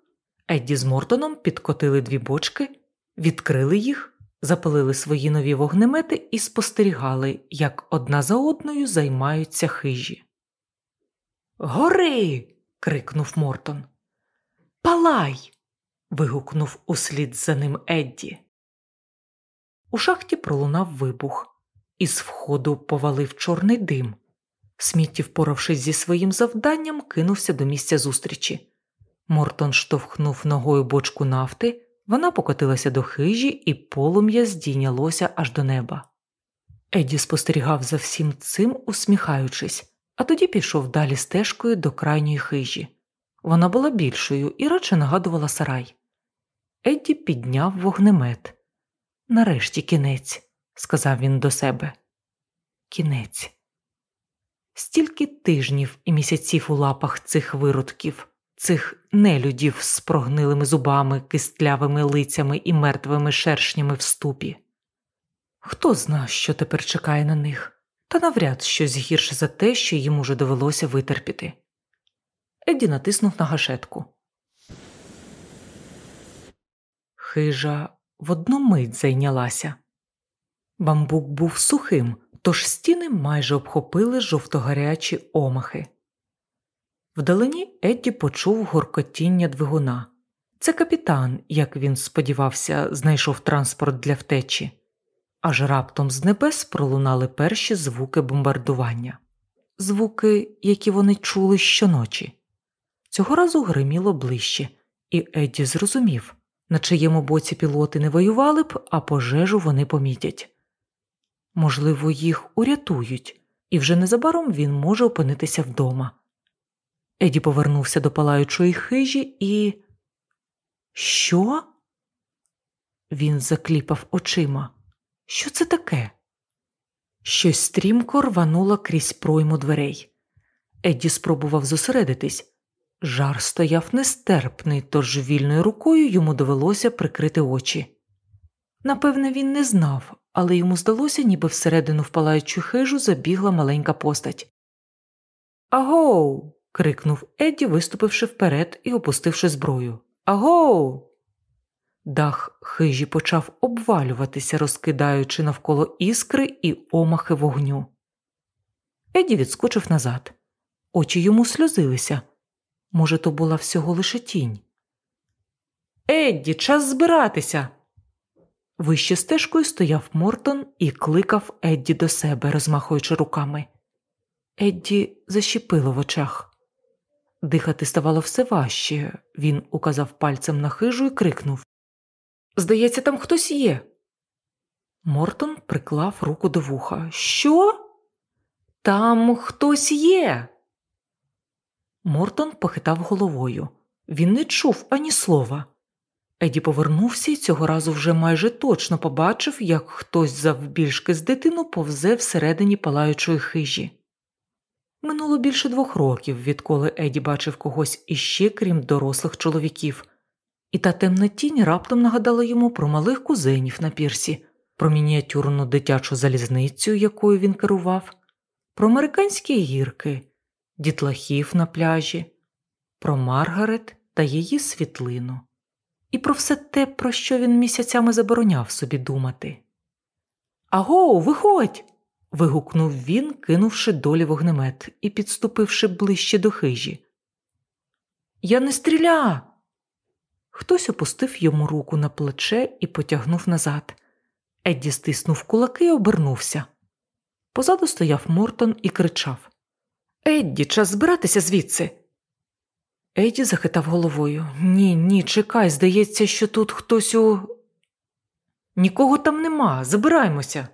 Едді з Мортоном підкотили дві бочки, відкрили їх, запалили свої нові вогнемети і спостерігали, як одна за одною займаються хижі. Гори. крикнув Мортон. Палай. вигукнув услід за ним Едді. У шахті пролунав вибух, із входу повалив чорний дим. Смітті, впоравшись зі своїм завданням, кинувся до місця зустрічі. Мортон штовхнув ногою бочку нафти, вона покотилася до хижі, і полум'я здійнялося аж до неба. Едді спостерігав за всім цим, усміхаючись, а тоді пішов далі стежкою до крайньої хижі. Вона була більшою і радше нагадувала сарай. Едді підняв вогнемет. Нарешті кінець, сказав він до себе. Кінець. Стільки тижнів і місяців у лапах цих виродків, цих нелюдів з прогнилими зубами, кистлявими лицями і мертвими шершнями в ступі. Хто зна, що тепер чекає на них, та навряд щось гірше за те, що їм уже довелося витерпіти. Едді натиснув на гашетку. Хижа в одну мить зайнялася. Бамбук був сухим, тож стіни майже обхопили жовтогарячі омахи. Вдалині Едді почув горкотіння двигуна. Це капітан, як він сподівався, знайшов транспорт для втечі, аж раптом з небес пролунали перші звуки бомбардування, звуки, які вони чули щоночі. Цього разу гриміло ближче, і Едді зрозумів, на чиєму боці пілоти не воювали б, а пожежу вони помітять. Можливо, їх урятують, і вже незабаром він може опинитися вдома. Еді повернувся до палаючої хижі і. Що? Він закліпав очима. Що це таке? Щось стрімко рвануло крізь пройму дверей. Едді спробував зосередитись. Жар стояв нестерпний, тож вільною рукою йому довелося прикрити очі. Напевне, він не знав, але йому здалося, ніби всередину в палаючу хижу забігла маленька постать. Агоу. крикнув Едді, виступивши вперед і опустивши зброю. Агоу. Дах хижі почав обвалюватися, розкидаючи навколо іскри і омахи вогню. Едді відскочив назад. Очі йому сльозилися. Може, то була всього лише тінь. Едді, час збиратися. Вище стежкою стояв Мортон і кликав Едді до себе, розмахуючи руками. Едді защепило в очах. Дихати ставало все важче. Він указав пальцем на хижу і крикнув Здається, там хтось є. Мортон приклав руку до вуха. Що? Там хтось є. Мортон похитав головою. Він не чув ані слова. Еді повернувся і цього разу вже майже точно побачив, як хтось завбільшки з дитину повзе всередині палаючої хижі. Минуло більше двох років, відколи Еді бачив когось іще, крім дорослих чоловіків, і та темна тінь раптом нагадала йому про малих кузенів на пірсі, про мініатюрну дитячу залізницю, якою він керував, про американські гірки, дітлахів на пляжі, про Маргарет та її світлину і про все те, про що він місяцями забороняв собі думати. Аго, виходь. вигукнув він, кинувши долі вогнемет і підступивши ближче до хижі. Я не стріля. Хтось опустив йому руку на плече і потягнув назад. Едді стиснув кулаки і обернувся. Позаду стояв Мортон і кричав Едді, час збиратися звідси. Еді захитав головою. Ні, ні, чекай, здається, що тут хтось у. Нікого там нема, забираймося.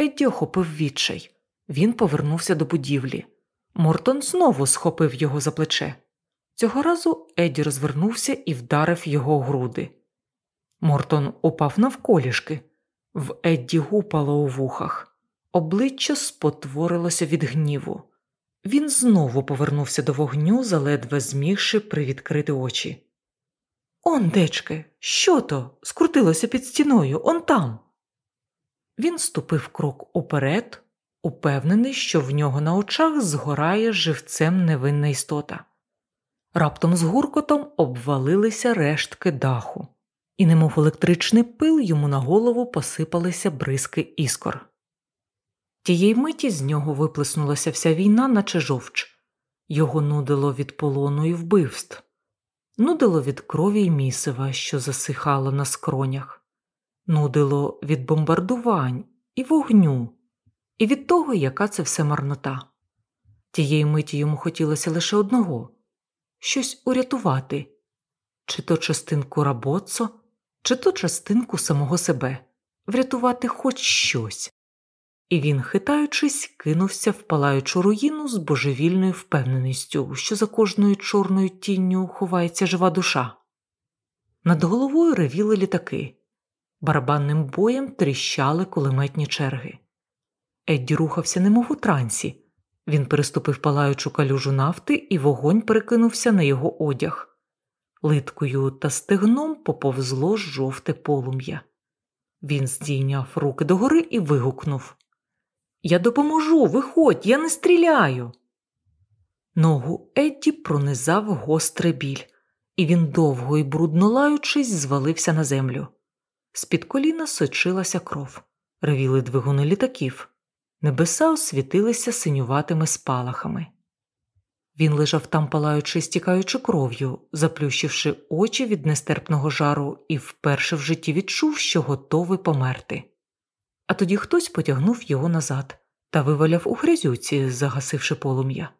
Едді охопив відчай. Він повернувся до будівлі. Мортон знову схопив його за плече. Цього разу Едді розвернувся і вдарив його груди. Мортон упав навколішки. В Едді гупало у вухах. Обличчя спотворилося від гніву. Він знову повернувся до вогню, заледве змігши привідкрити очі. Он, дечки, що то? Скрутилося під стіною, он там. Він ступив крок уперед, упевнений, що в нього на очах згорає живцем невинна істота. Раптом з гуркотом обвалилися рештки даху, і, немов електричний пил, йому на голову посипалися бризки іскор. Тієї миті з нього виплеснулася вся війна, наче жовч, його нудило від полону і вбивств, нудило від крові й місива, що засихало на скронях, нудило від бомбардувань і вогню, і від того, яка це все марнота. Тієї миті йому хотілося лише одного щось урятувати, чи то частинку рабоцо, чи то частинку самого себе, врятувати хоч щось. І він, хитаючись, кинувся в палаючу руїну з божевільною впевненістю, що за кожною чорною тінню ховається жива душа. Над головою ревіли літаки, барабанним боєм тріщали кулеметні черги. Едді рухався, немов у трансі. Він переступив палаючу калюжу нафти, і вогонь перекинувся на його одяг. Литкою та стегном поповзло жовте полум'я. Він здійняв руки догори і вигукнув Я допоможу, виходь, я не стріляю. Ногу Едді пронизав гострий біль, і він довго і брудно лаючись, звалився на землю. З під коліна сочилася кров, ревіли двигуни літаків. Небеса освітилися синюватими спалахами. Він лежав там, палаючи, стікаючи кров'ю, заплющивши очі від нестерпного жару, і вперше в житті відчув, що готовий померти. А тоді хтось потягнув його назад та виваляв у грязюці, загасивши полум'я.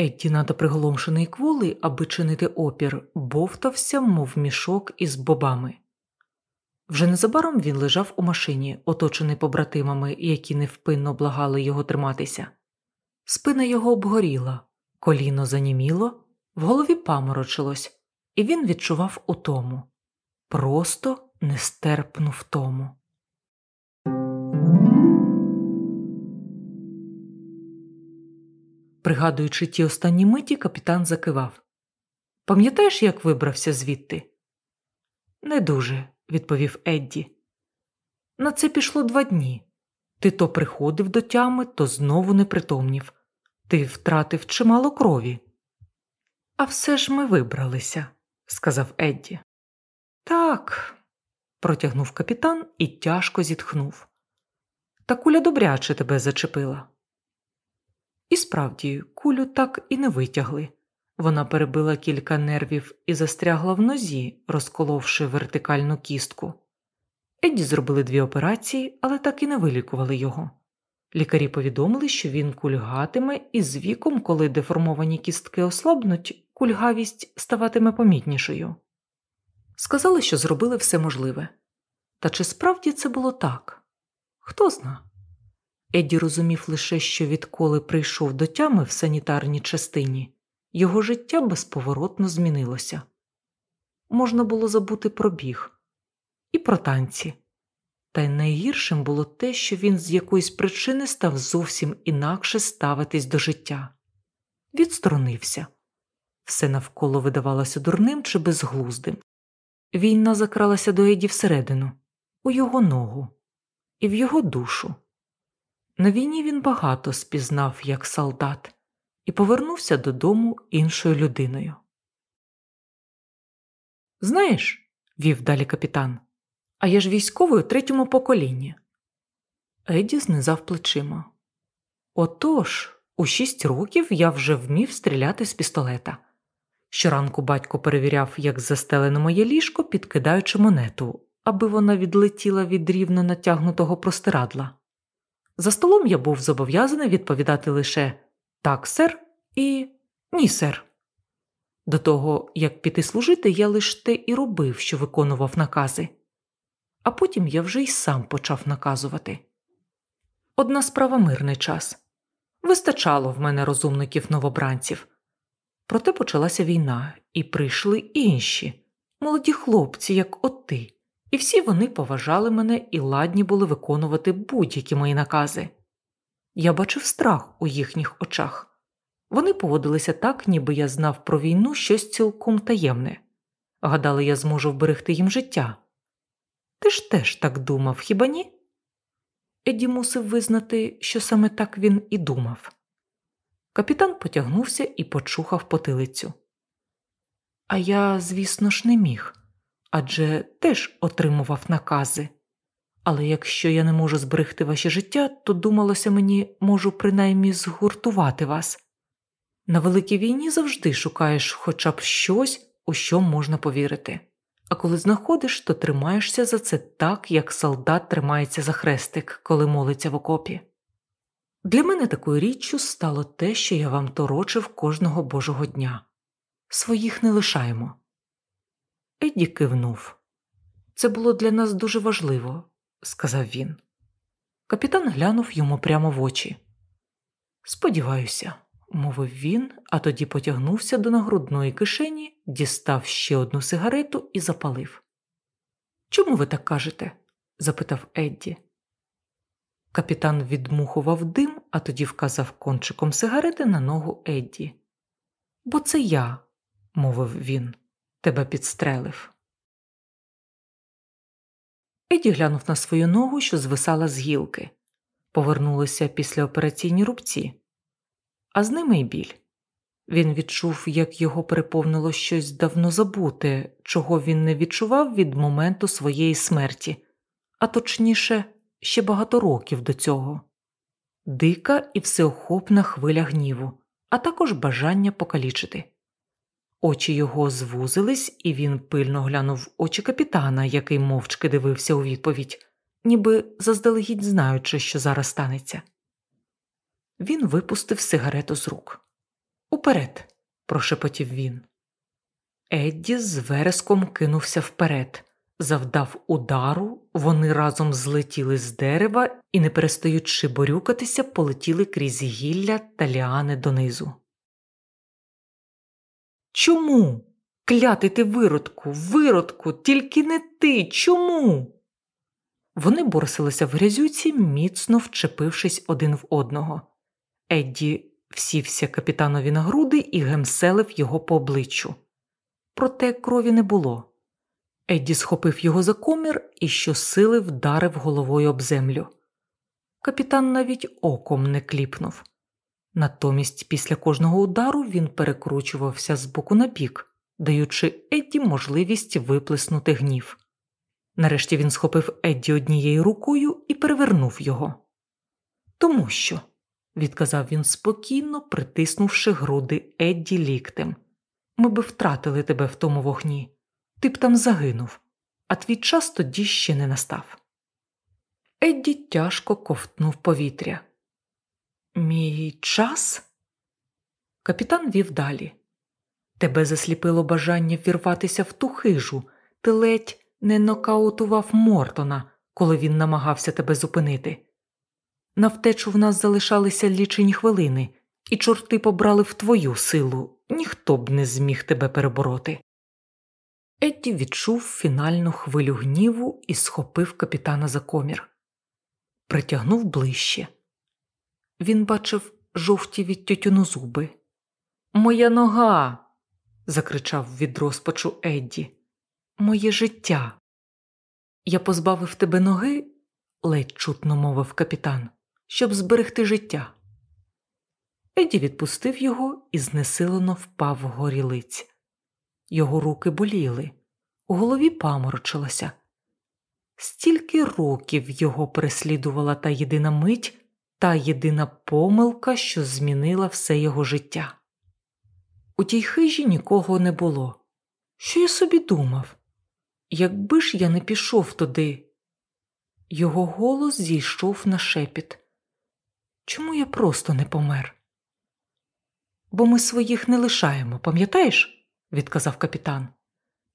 Едді, надо приголомшений кволий, аби чинити опір, бовтався, мов мішок із бобами. Вже незабаром він лежав у машині, оточений побратимами, які невпинно благали його триматися. Спина його обгоріла, коліно заніміло, в голові паморочилось, і він відчував утому просто нестерпну втому. Пригадуючи ті останні миті, капітан закивав Пам'ятаєш, як вибрався звідти? Не дуже відповів Едді. На це пішло два дні. Ти то приходив до тями, то знову не притомнів. Ти втратив чимало крові. А все ж ми вибралися, сказав Едді. Так, протягнув капітан і тяжко зітхнув. Та куля добряче тебе зачепила. І справді, кулю так і не витягли. Вона перебила кілька нервів і застрягла в нозі, розколовши вертикальну кістку. Едді зробили дві операції, але так і не вилікували його. Лікарі повідомили, що він кульгатиме, і з віком, коли деформовані кістки ослабнуть, кульгавість ставатиме помітнішою. Сказали, що зробили все можливе. Та чи справді це було так? Хто зна? Едді розумів лише, що відколи прийшов до тями в санітарній частині його життя безповоротно змінилося. Можна було забути про біг і про танці, та й найгіршим було те, що він з якоїсь причини став зовсім інакше ставитись до життя. Відсторонився. Все навколо видавалося дурним чи безглуздим. Війна закралася до Еді всередину, у його ногу і в його душу. На війні він багато спізнав як солдат і повернувся додому іншою людиною. Знаєш, вів далі капітан, а я ж військовий у третьому поколінні. Еді знизав плечима. Отож, у шість років я вже вмів стріляти з пістолета. Щоранку батько перевіряв, як застелене моє ліжко, підкидаючи монету, аби вона відлетіла від рівно натягнутого простирадла. За столом я був зобов'язаний відповідати лише так, сер, і ні, сер. До того, як піти служити, я лише те і робив, що виконував накази, а потім я вже й сам почав наказувати. Одна справа мирний час вистачало в мене розумників новобранців. Проте почалася війна, і прийшли інші, молоді хлопці, як от ти, і всі вони поважали мене і ладні були виконувати будь-які мої накази. Я бачив страх у їхніх очах. Вони поводилися так, ніби я знав про війну щось цілком таємне, Гадали, я зможу вберегти їм життя. Ти ж теж так думав, хіба ні? Еді мусив визнати, що саме так він і думав. Капітан потягнувся і почухав потилицю. А я, звісно ж, не міг адже теж отримував накази. Але якщо я не можу зберегти ваше життя, то думалося мені, можу принаймні згуртувати вас. На великій війні завжди шукаєш хоча б щось, у що можна повірити, а коли знаходиш, то тримаєшся за це так, як солдат тримається за хрестик, коли молиться в окопі. Для мене такою річчю стало те, що я вам торочив кожного божого дня своїх не лишаємо. Едді кивнув. Це було для нас дуже важливо, сказав він. Капітан глянув йому прямо в очі. Сподіваюся, мовив він, а тоді потягнувся до нагрудної кишені, дістав ще одну сигарету і запалив. Чому ви так кажете? запитав Едді. Капітан відмухував дим, а тоді вказав кончиком сигарети на ногу Едді. Бо це я, мовив він, тебе підстрелив. Еді глянув на свою ногу, що звисала з гілки. Повернулися післяопераційні рубці, а з ними й біль. Він відчув, як його переповнило щось давно забуте, чого він не відчував від моменту своєї смерті, а точніше, ще багато років до цього дика і всеохопна хвиля гніву, а також бажання покалічити. Очі його звузились, і він пильно глянув очі капітана, який мовчки дивився у відповідь, ніби заздалегідь знаючи, що зараз станеться. Він випустив сигарету з рук. Уперед, прошепотів він. Едді з вереском кинувся вперед, завдав удару, вони разом злетіли з дерева і, не перестаючи борюкатися, полетіли крізь гілля та ліани донизу. Чому? Клятий ти виродку, виродку, тільки не ти. Чому? Вони борсилися в грязюці, міцно вчепившись один в одного. Едді всівся капітанові на груди і гемселив його по обличчю. Проте крові не було. Едді схопив його за комір і щосили вдарив головою об землю. Капітан навіть оком не кліпнув. Натомість після кожного удару він перекручувався з боку на бік, даючи Едді можливість виплеснути гнів. Нарешті він схопив Едді однією рукою і перевернув його. Тому що, відказав він спокійно, притиснувши груди Едді ліктем, ми би втратили тебе в тому вогні. Ти б там загинув, а твій час тоді ще не настав. Едді тяжко ковтнув повітря. Мій час? Капітан вів далі. Тебе засліпило бажання вірватися в ту хижу, ти ледь не нокаутував Мортона, коли він намагався тебе зупинити. На втечу в нас залишалися лічені хвилини, і чорти побрали в твою силу, ніхто б не зміг тебе перебороти. Едді відчув фінальну хвилю гніву і схопив капітана за комір. Притягнув ближче. Він бачив жовті від тютюну зуби. Моя нога. закричав від розпачу Едді. Моє життя. Я позбавив тебе ноги, ледь чутно мовив капітан, щоб зберегти життя. Едді відпустив його і знесилено впав в горілиць. Його руки боліли, у голові паморочилося. Стільки років його переслідувала та єдина мить та єдина помилка, що змінила все його життя. У тій хижі нікого не було. Що я собі думав? Якби ж я не пішов туди, його голос зійшов на шепіт. Чому я просто не помер? Бо ми своїх не лишаємо, пам'ятаєш? відказав капітан.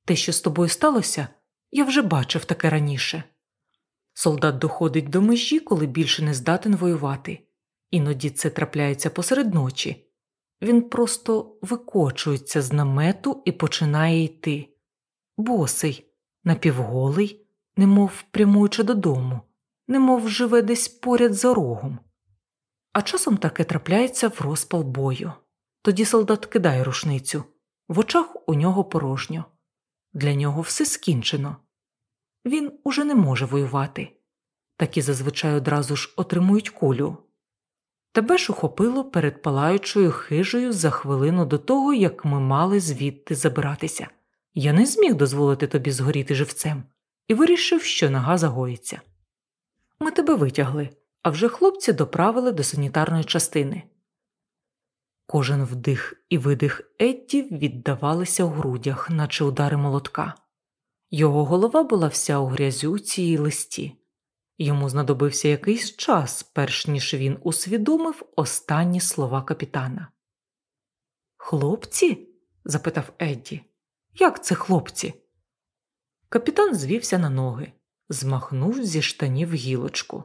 Те, що з тобою сталося, я вже бачив таке раніше. Солдат доходить до межі, коли більше не здатен воювати, іноді це трапляється посеред ночі. Він просто викочується з намету і починає йти. Босий, напівголий, немов прямуючи додому, немов живе десь поряд за рогом. А часом таке трапляється в розпал бою. Тоді солдат кидає рушницю, в очах у нього порожньо. для нього все скінчено. Він уже не може воювати, такі зазвичай одразу ж отримують кулю. Тебе ж ухопило перед палаючою хижею за хвилину до того, як ми мали звідти забиратися. Я не зміг дозволити тобі згоріти живцем і вирішив, що нога загоїться. Ми тебе витягли, а вже хлопці доправили до санітарної частини. Кожен вдих і видих Едді віддавалися у грудях, наче удари молотка. Його голова була вся у грязюці й листі. Йому знадобився якийсь час, перш ніж він усвідомив останні слова капітана. Хлопці? запитав Едді. Як це хлопці? Капітан звівся на ноги, змахнув зі штанів гілочку.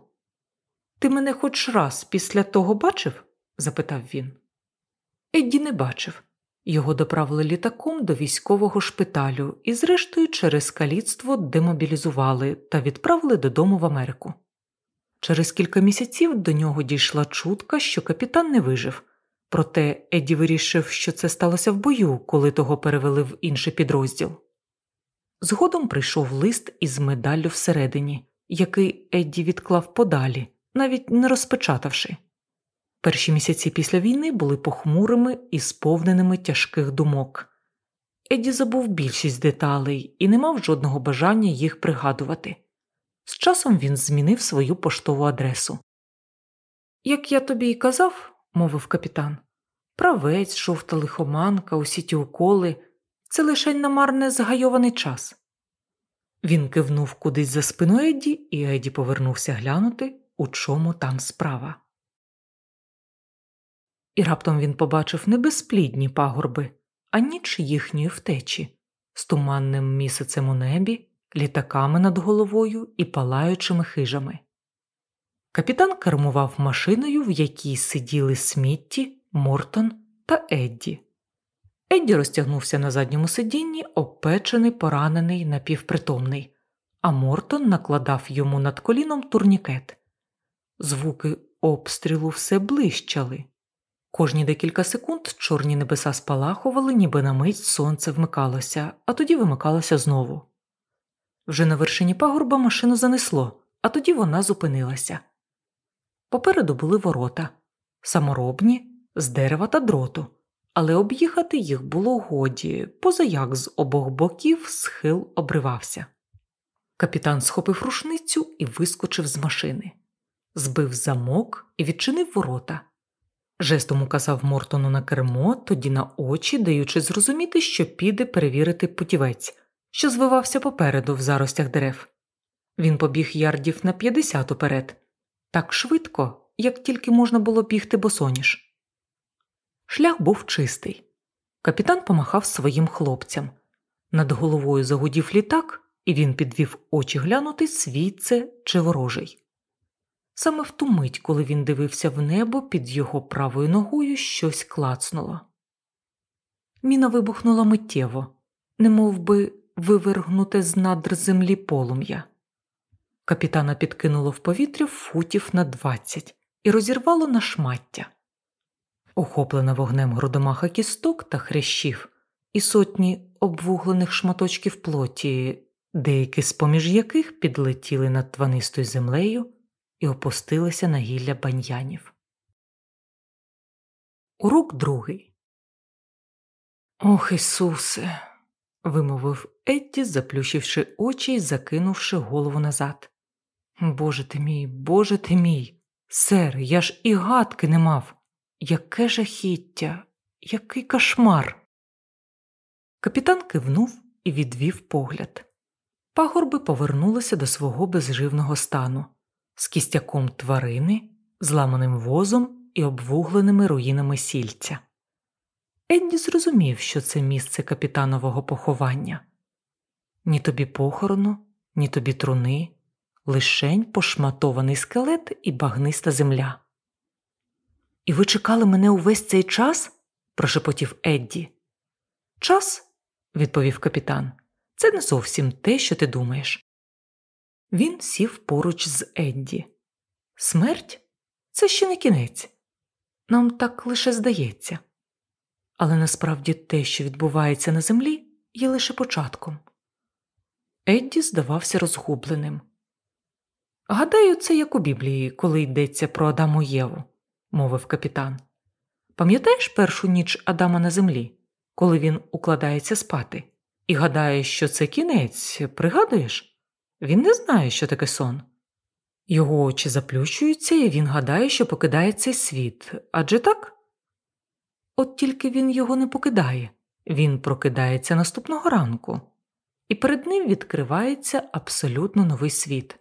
Ти мене хоч раз після того бачив? запитав він. Едді не бачив. Його доправили літаком до військового шпиталю і, зрештою, через каліцтво демобілізували та відправили додому в Америку. Через кілька місяців до нього дійшла чутка, що капітан не вижив, проте Едді вирішив, що це сталося в бою, коли того перевели в інший підрозділ. Згодом прийшов лист із медаллю всередині, який Едді відклав подалі, навіть не розпечатавши. Перші місяці після війни були похмурими і сповненими тяжких думок. Едді забув більшість деталей і не мав жодного бажання їх пригадувати. З часом він змінив свою поштову адресу. Як я тобі й казав, мовив капітан, правець, жовта лихоманка, усі ті уколи це лише намарне згайований час. Він кивнув кудись за спину Едді, і Едді повернувся глянути, у чому там справа. І раптом він побачив не безплідні пагорби, а ніч їхньої втечі, з туманним місяцем у небі, літаками над головою і палаючими хижами. Капітан кермував машиною, в якій сиділи Смітті, Мортон та Едді. Едді розтягнувся на задньому сидінні, опечений, поранений, напівпритомний, а Мортон накладав йому над коліном турнікет. Звуки обстрілу все блищали. Кожні декілька секунд чорні небеса спалахували, ніби на мить сонце вмикалося, а тоді вимикалося знову. Вже на вершині пагорба машину занесло, а тоді вона зупинилася. Попереду були ворота, саморобні, з дерева та дроту, але об'їхати їх було годі, позаяк з обох боків схил обривався. Капітан схопив рушницю і вискочив з машини, збив замок і відчинив ворота. Жестом указав Мортону на кермо, тоді на очі, даючи зрозуміти, що піде перевірити путівець, що звивався попереду в заростях дерев. Він побіг ярдів на 50 уперед, так швидко, як тільки можна було бігти босоніж. Шлях був чистий. Капітан помахав своїм хлопцям. Над головою загудів літак, і він підвів очі глянути, свій це чи ворожий. Саме в ту мить, коли він дивився в небо, під його правою ногою щось клацнуло. Міна вибухнула миттєво, немов би вивергнуте з надр землі полум'я. Капітана підкинуло в повітря футів на двадцять і розірвало на шмаття. Охоплена вогнем грудомаха кісток та хрящів, і сотні обвуглених шматочків плоті, деякі з поміж яких підлетіли над тванистою землею і опустилися на гілля баньянів. Урок другий. Ох, Ісусе. вимовив Едді, заплющивши очі і закинувши голову назад. Боже ти мій, Боже ти мій, сер, я ж і гадки не мав. Яке жахіття, який кошмар. Капітан кивнув і відвів погляд. Пагорби повернулися до свого безживного стану з кістяком тварини, зламаним возом і обвугленими руїнами сільця. Едді зрозумів, що це місце капітанового поховання ні тобі похорону, ні тобі труни, лишень пошматований скелет і багниста земля. І ви чекали мене увесь цей час? прошепотів Едді. Час, відповів капітан, це не зовсім те, що ти думаєш. Він сів поруч з Едді. Смерть це ще не кінець. Нам так лише здається. Але насправді те, що відбувається на землі, є лише початком. Едді здавався розгубленим. Гадаю, це як у Біблії, коли йдеться про Адаму Єву, мовив капітан. Пам'ятаєш першу ніч Адама на землі, коли він укладається спати, і гадає, що це кінець, пригадуєш? Він не знає, що таке сон. Його очі заплющуються, і він гадає, що покидає цей світ. Адже так? От тільки він його не покидає, він прокидається наступного ранку, і перед ним відкривається абсолютно новий світ.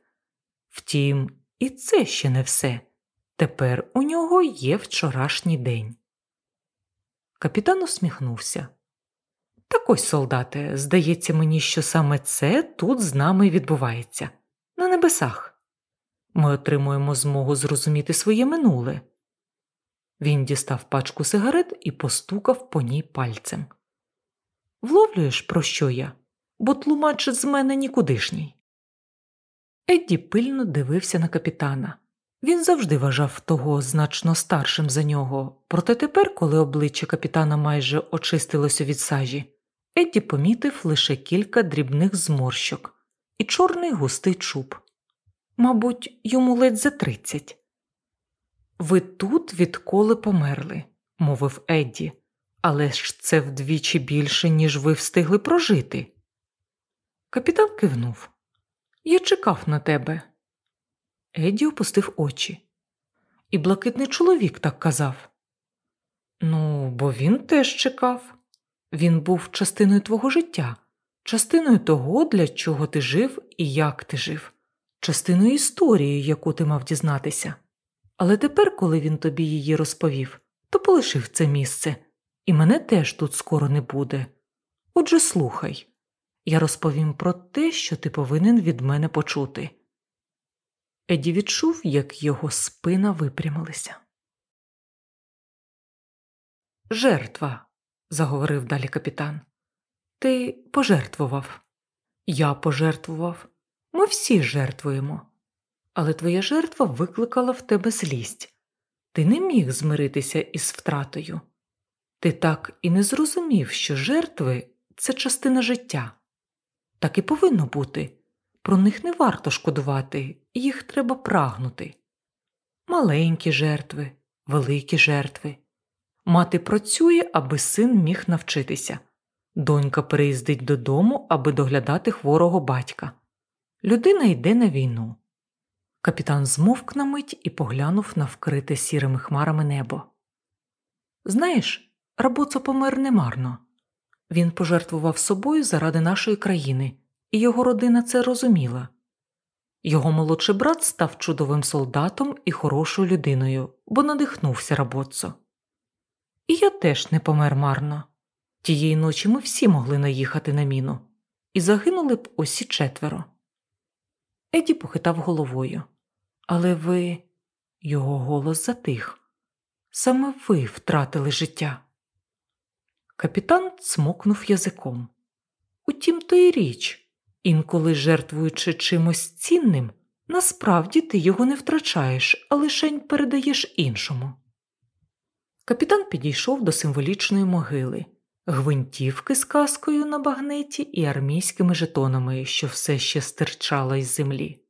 Втім, і це ще не все. Тепер у нього є вчорашній день. Капітан усміхнувся. Так ось, солдате, здається мені, що саме це тут з нами відбувається на небесах. Ми отримуємо змогу зрозуміти своє минуле. Він дістав пачку сигарет і постукав по ній пальцем. Вловлюєш, про що я? Бо тлумач з мене нікудишній. Едді пильно дивився на капітана. Він завжди вважав того значно старшим за нього, проте тепер, коли обличчя капітана майже очистилося від сажі, Едді помітив лише кілька дрібних зморщок і чорний густий чуб. Мабуть, йому ледь за тридцять. Ви тут відколи померли, мовив Едді, але ж це вдвічі більше, ніж ви встигли прожити. Капітан кивнув. Я чекав на тебе. Едді опустив очі. І блакитний чоловік так казав. Ну, бо він теж чекав. Він був частиною твого життя, частиною того, для чого ти жив і як ти жив, частиною історії, яку ти мав дізнатися. Але тепер, коли він тобі її розповів, то полишив це місце, і мене теж тут скоро не буде. Отже, слухай я розповім про те, що ти повинен від мене почути. Еді відчув, як його спина випрямилася. Жертва, заговорив далі капітан. Ти пожертвував. Я пожертвував. Ми всі жертвуємо. Але твоя жертва викликала в тебе злість. Ти не міг змиритися із втратою. Ти так і не зрозумів, що жертви це частина життя. Так і повинно бути. Про них не варто шкодувати, їх треба прагнути. Маленькі жертви, великі жертви. Мати працює, аби син міг навчитися. Донька переїздить додому, аби доглядати хворого батька. Людина йде на війну. Капітан змовк на мить і поглянув на вкрите сірими хмарами небо. Знаєш, Рабоцо помер немарно. Він пожертвував собою заради нашої країни, і його родина це розуміла. Його молодший брат став чудовим солдатом і хорошою людиною, бо надихнувся Рабоцо. І я теж не помер марно. Тієї ночі ми всі могли наїхати на міну, і загинули б усі четверо. Еді похитав головою. Але ви, його голос затих. Саме ви втратили життя. Капітан цмокнув язиком. Утім, то й річ, інколи жертвуючи чимось цінним, насправді ти його не втрачаєш, а лишень передаєш іншому. Капітан підійшов до символічної могили, гвинтівки з каскою на багнеті і армійськими жетонами, що все ще стирчала із землі.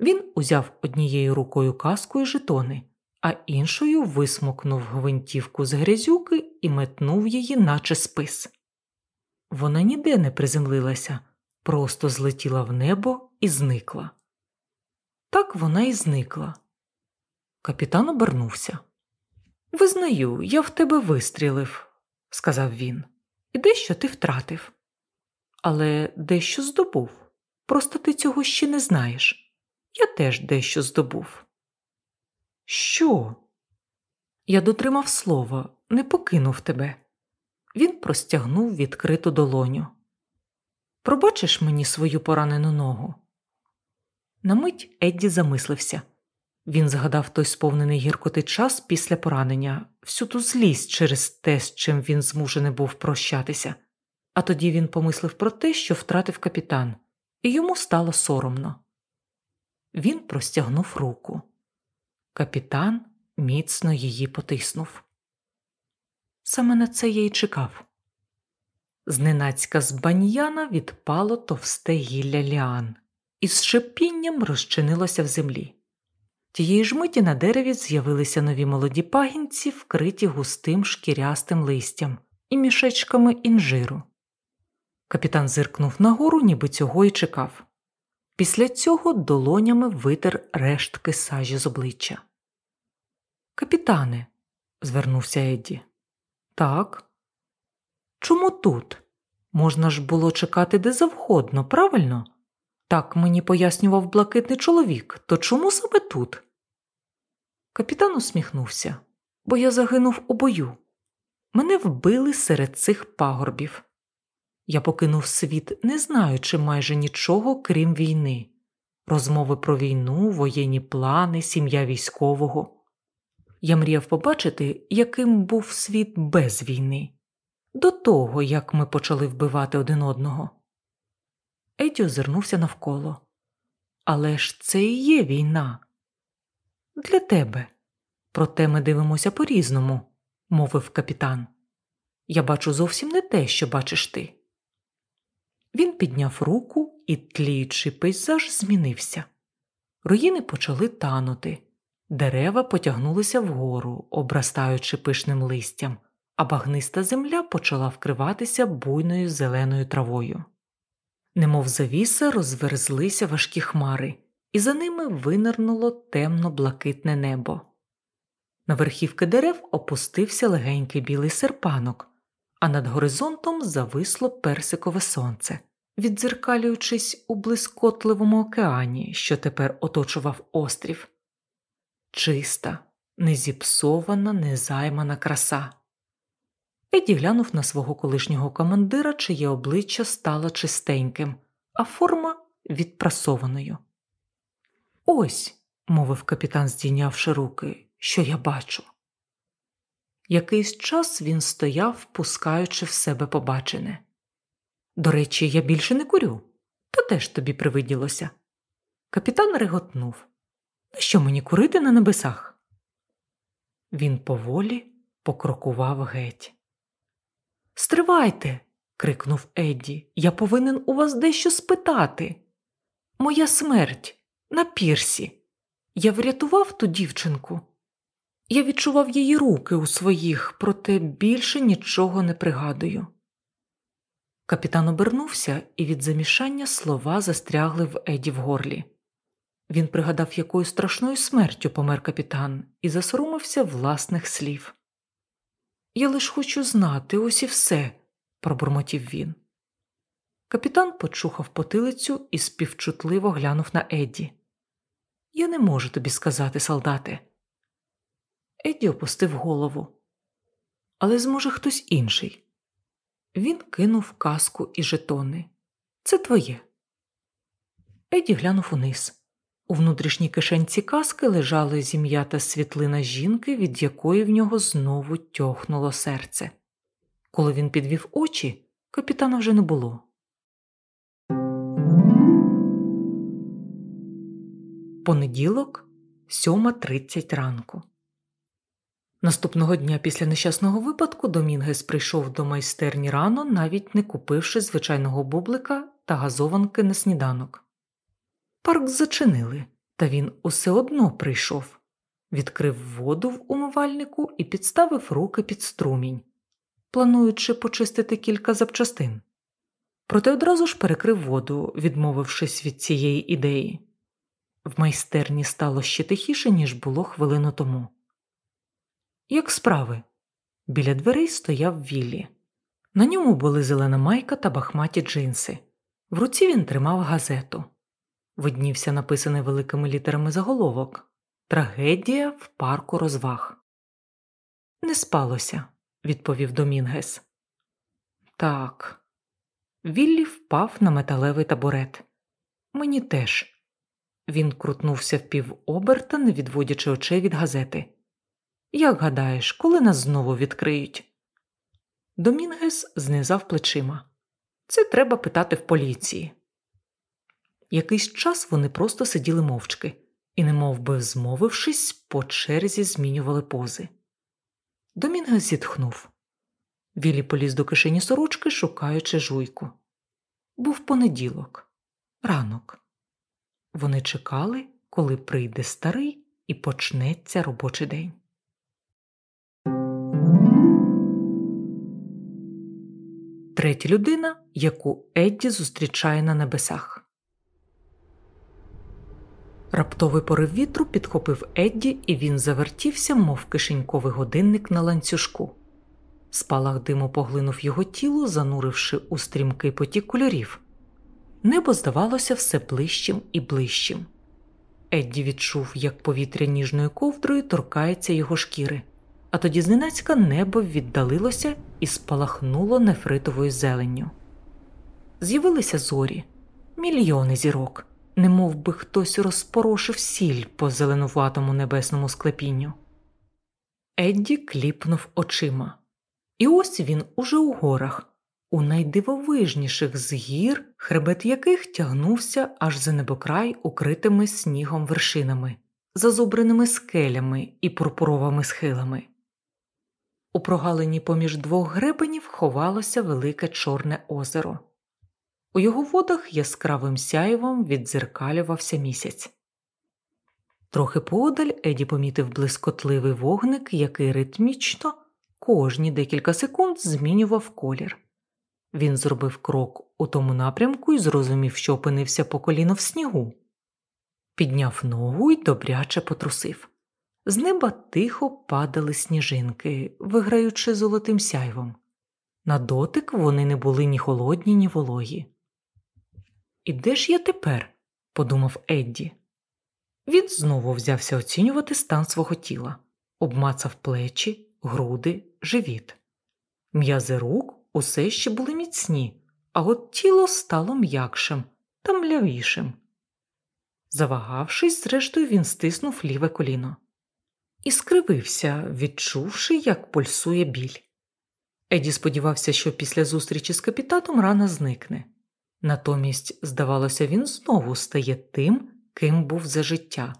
Він узяв однією рукою каску і жетони, а іншою висмокнув гвинтівку з грязюки і метнув її, наче спис. Вона ніде не приземлилася, просто злетіла в небо і зникла. Так вона і зникла. Капітан обернувся. Визнаю, я в тебе вистрілив, сказав він, і дещо ти втратив. Але дещо здобув. Просто ти цього ще не знаєш. Я теж дещо здобув. Що? Я дотримав слова, не покинув тебе. Він простягнув відкриту долоню. Пробачиш мені свою поранену ногу? На мить Едді замислився. Він згадав той сповнений гіркоти час після поранення, всю ту злість через те, з чим він змушений був прощатися, а тоді він помислив про те, що втратив капітан, і йому стало соромно. Він простягнув руку. Капітан міцно її потиснув. Саме на це я й чекав. Зненацька з баньяна відпало товсте гілля ліан і з шипінням розчинилося в землі. Тієї ж миті на дереві з'явилися нові молоді пагінці, вкриті густим шкірястим листям і мішечками інжиру. Капітан зиркнув нагору, ніби цього й чекав. Після цього долонями витер рештки сажі з обличчя. Капітане, звернувся Едді. Так. Чому тут? Можна ж було чекати де завгодно, правильно? Так мені пояснював блакитний чоловік, то чому саме тут? Капітан усміхнувся, бо я загинув у бою. Мене вбили серед цих пагорбів. Я покинув світ, не знаючи майже нічого, крім війни, розмови про війну, воєнні плани, сім'я військового. Я мріяв побачити, яким був світ без війни, до того, як ми почали вбивати один одного. Еді озирнувся навколо. Але ж це і є війна. Для тебе. Проте ми дивимося по різному, мовив капітан. Я бачу зовсім не те, що бачиш ти. Він підняв руку, і тліючий пейзаж змінився. Руїни почали танути, дерева потягнулися вгору, обрастаючи пишним листям, а багниста земля почала вкриватися буйною зеленою травою. Немов завіса, розверзлися важкі хмари, і за ними винирнуло темно блакитне небо. На верхівки дерев опустився легенький білий серпанок, а над горизонтом зависло персикове сонце, віддзеркалюючись у блискотливому океані, що тепер оточував острів. Чиста, незіпсована, незаймана краса. Еді глянув на свого колишнього командира, чиє обличчя стало чистеньким, а форма відпрасованою. Ось, мовив капітан, здійнявши руки, що я бачу. Якийсь час він стояв, пускаючи в себе побачене. До речі, я більше не курю, то теж тобі привиділося. Капітан реготнув. Що мені курити на небесах? Він поволі покрокував геть. Стривайте, крикнув Едді, я повинен у вас дещо спитати. Моя смерть на пірсі. Я врятував ту дівчинку. Я відчував її руки у своїх, проте більше нічого не пригадую. Капітан обернувся, і від замішання слова застрягли в Еді в горлі. Він пригадав, якою страшною смертю помер капітан, і засоромився власних слів. Я лиш хочу знати ось і все, пробурмотів він. Капітан почухав потилицю і співчутливо глянув на Едді. Я не можу тобі сказати, солдате. Едді опустив голову. Але зможе хтось інший. Він кинув каску і жетони. Це твоє. Еді глянув униз. У внутрішній кишенці каски лежала зім'ята світлина жінки, від якої в нього знову тьохнуло серце. Коли він підвів очі, капітана вже не було. Понеділок, 7.30 ранку. Наступного дня після нещасного випадку Домінгес прийшов до майстерні рано, навіть не купивши звичайного бублика та газованки на сніданок. Парк зачинили, та він усе одно прийшов, відкрив воду в умивальнику і підставив руки під струмінь, плануючи почистити кілька запчастин. Проте одразу ж перекрив воду, відмовившись від цієї ідеї. В майстерні стало ще тихіше, ніж було хвилину тому. Як справи? Біля дверей стояв Віллі. На ньому були зелена майка та бахматі джинси. В руці він тримав газету. Виднівся написаний великими літерами заголовок Трагедія в парку розваг. Не спалося, відповів Домінгес. Так. Віллі впав на металевий табурет. Мені теж. Він крутнувся в півоберта, не відводячи очей від газети. Як гадаєш, коли нас знову відкриють? Домінгес знизав плечима. Це треба питати в поліції. Якийсь час вони просто сиділи мовчки і, немов би змовившись, по черзі змінювали пози. Домінгес зітхнув. Вілі поліз до кишені сорочки, шукаючи жуйку. Був понеділок, ранок. Вони чекали, коли прийде старий і почнеться робочий день. Третя людина, яку Едді зустрічає на небесах. Раптовий порив вітру підхопив Едді, і він завертівся, мов кишеньковий годинник на ланцюжку. Спалах диму поглинув його тіло, зануривши у стрімкий потік кольорів. Небо здавалося все ближчим і ближчим. Едді відчув, як повітря ніжною ковдрою торкається його шкіри, а тоді зненацька небо віддалилося і спалахнуло нефритовою зеленню. З'явилися зорі, мільйони зірок, немов би хтось розпорошив сіль по зеленуватому небесному склепінню. Едді кліпнув очима, і ось він уже у горах у найдивовижніших з гір, хребет яких тягнувся аж за небокрай укритими снігом вершинами, зазубреними скелями і пурпуровими схилами. У прогалині поміж двох гребенів ховалося велике Чорне озеро. У його водах яскравим сяєвом віддзеркалювався місяць. Трохи поодаль Еді помітив блискотливий вогник, який ритмічно кожні декілька секунд змінював колір. Він зробив крок у тому напрямку і зрозумів, що опинився по коліно в снігу. Підняв ногу і добряче потрусив. З неба тихо падали сніжинки, виграючи золотим сяйвом. На дотик вони не були ні холодні, ні вологі. І де ж я тепер? подумав Едді. Він знову взявся оцінювати стан свого тіла, обмацав плечі, груди, живіт. М'язи рук усе ще були міцні, а от тіло стало м'якшим та млявішим. Завагавшись, зрештою, він стиснув ліве коліно і скривився, відчувши, як пульсує біль. Еді сподівався, що після зустрічі з капітаном рана зникне. Натомість, здавалося, він знову стає тим, ким був за життя,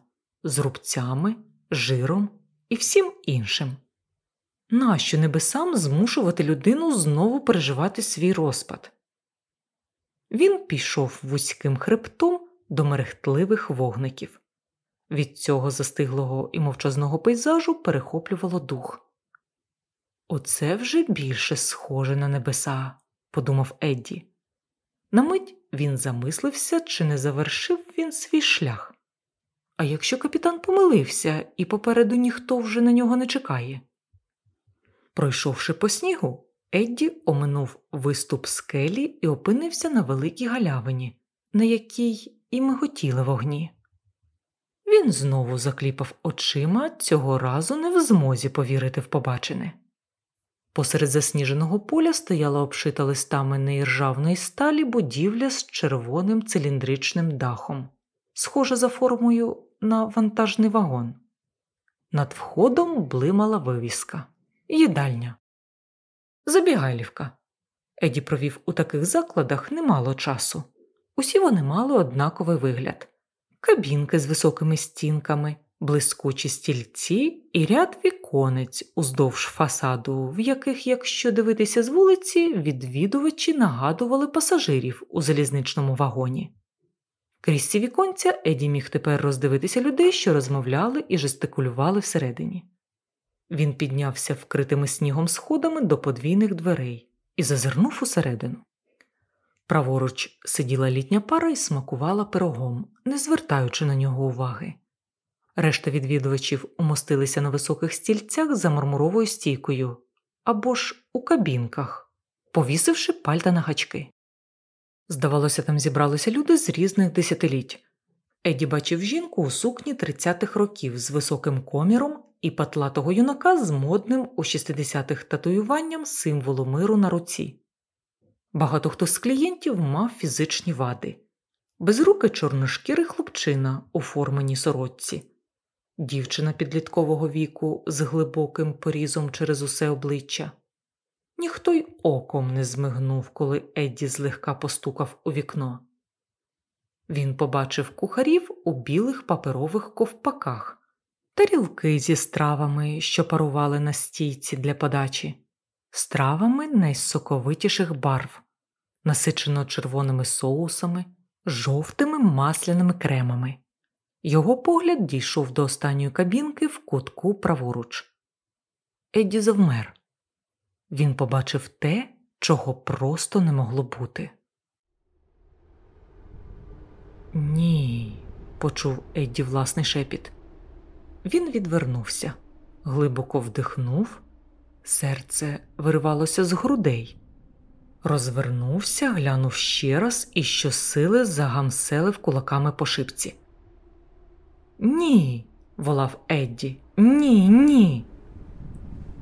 з рубцями, жиром і всім іншим. Нащо небесам змушувати людину знову переживати свій розпад? Він пішов вузьким хребтом до мерехтливих вогників. Від цього застиглого і мовчазного пейзажу перехоплювало дух. Оце вже більше схоже на небеса, подумав Едді. На мить він замислився, чи не завершив він свій шлях. А якщо капітан помилився і попереду ніхто вже на нього не чекає. Пройшовши по снігу, Едді оминув виступ скелі і опинився на великій галявині, на якій і миготіли вогні. Він знову закліпав очима, цього разу не в змозі повірити в побачене. Посеред засніженого поля стояла обшита листами неіржавної сталі будівля з червоним циліндричним дахом, схожа за формою на вантажний вагон. Над входом блимала вивіска їдальня. Забігайлівка. Еді провів у таких закладах немало часу. Усі вони мали однаковий вигляд кабінки з високими стінками, блискучі стільці і ряд віконець уздовж фасаду, в яких, якщо дивитися з вулиці, відвідувачі нагадували пасажирів у залізничному вагоні. Крізь ці віконця Еді міг тепер роздивитися людей, що розмовляли і жестикулювали всередині. Він піднявся вкритими снігом сходами до подвійних дверей і зазирнув усередину. Праворуч сиділа літня пара і смакувала пирогом, не звертаючи на нього уваги. Решта відвідувачів умостилися на високих стільцях за мармуровою стійкою або ж у кабінках, повісивши пальта на гачки. Здавалося, там зібралися люди з різних десятиліть. Еді бачив жінку у сукні 30-х років з високим коміром і патлатого юнака з модним у 60-х татуюванням символу миру на руці. Багато хто з клієнтів мав фізичні вади, безрукий чорношкірий хлопчина у форменій сорочці, дівчина підліткового віку з глибоким порізом через усе обличчя. Ніхто й оком не змигнув, коли Едді злегка постукав у вікно. Він побачив кухарів у білих паперових ковпаках, тарілки зі стравами, що парували на стійці для подачі, стравами найсоковитіших барв, насичено червоними соусами, жовтими масляними кремами. Його погляд дійшов до останньої кабінки в кутку праворуч. Едді завмер. Він побачив те, чого просто не могло бути. Ні, почув Едді власний шепіт. Він відвернувся, глибоко вдихнув, серце виривалося з грудей, розвернувся, глянув ще раз і щосили загамселив кулаками по шипці. Ні, волав Едді, ні, ні.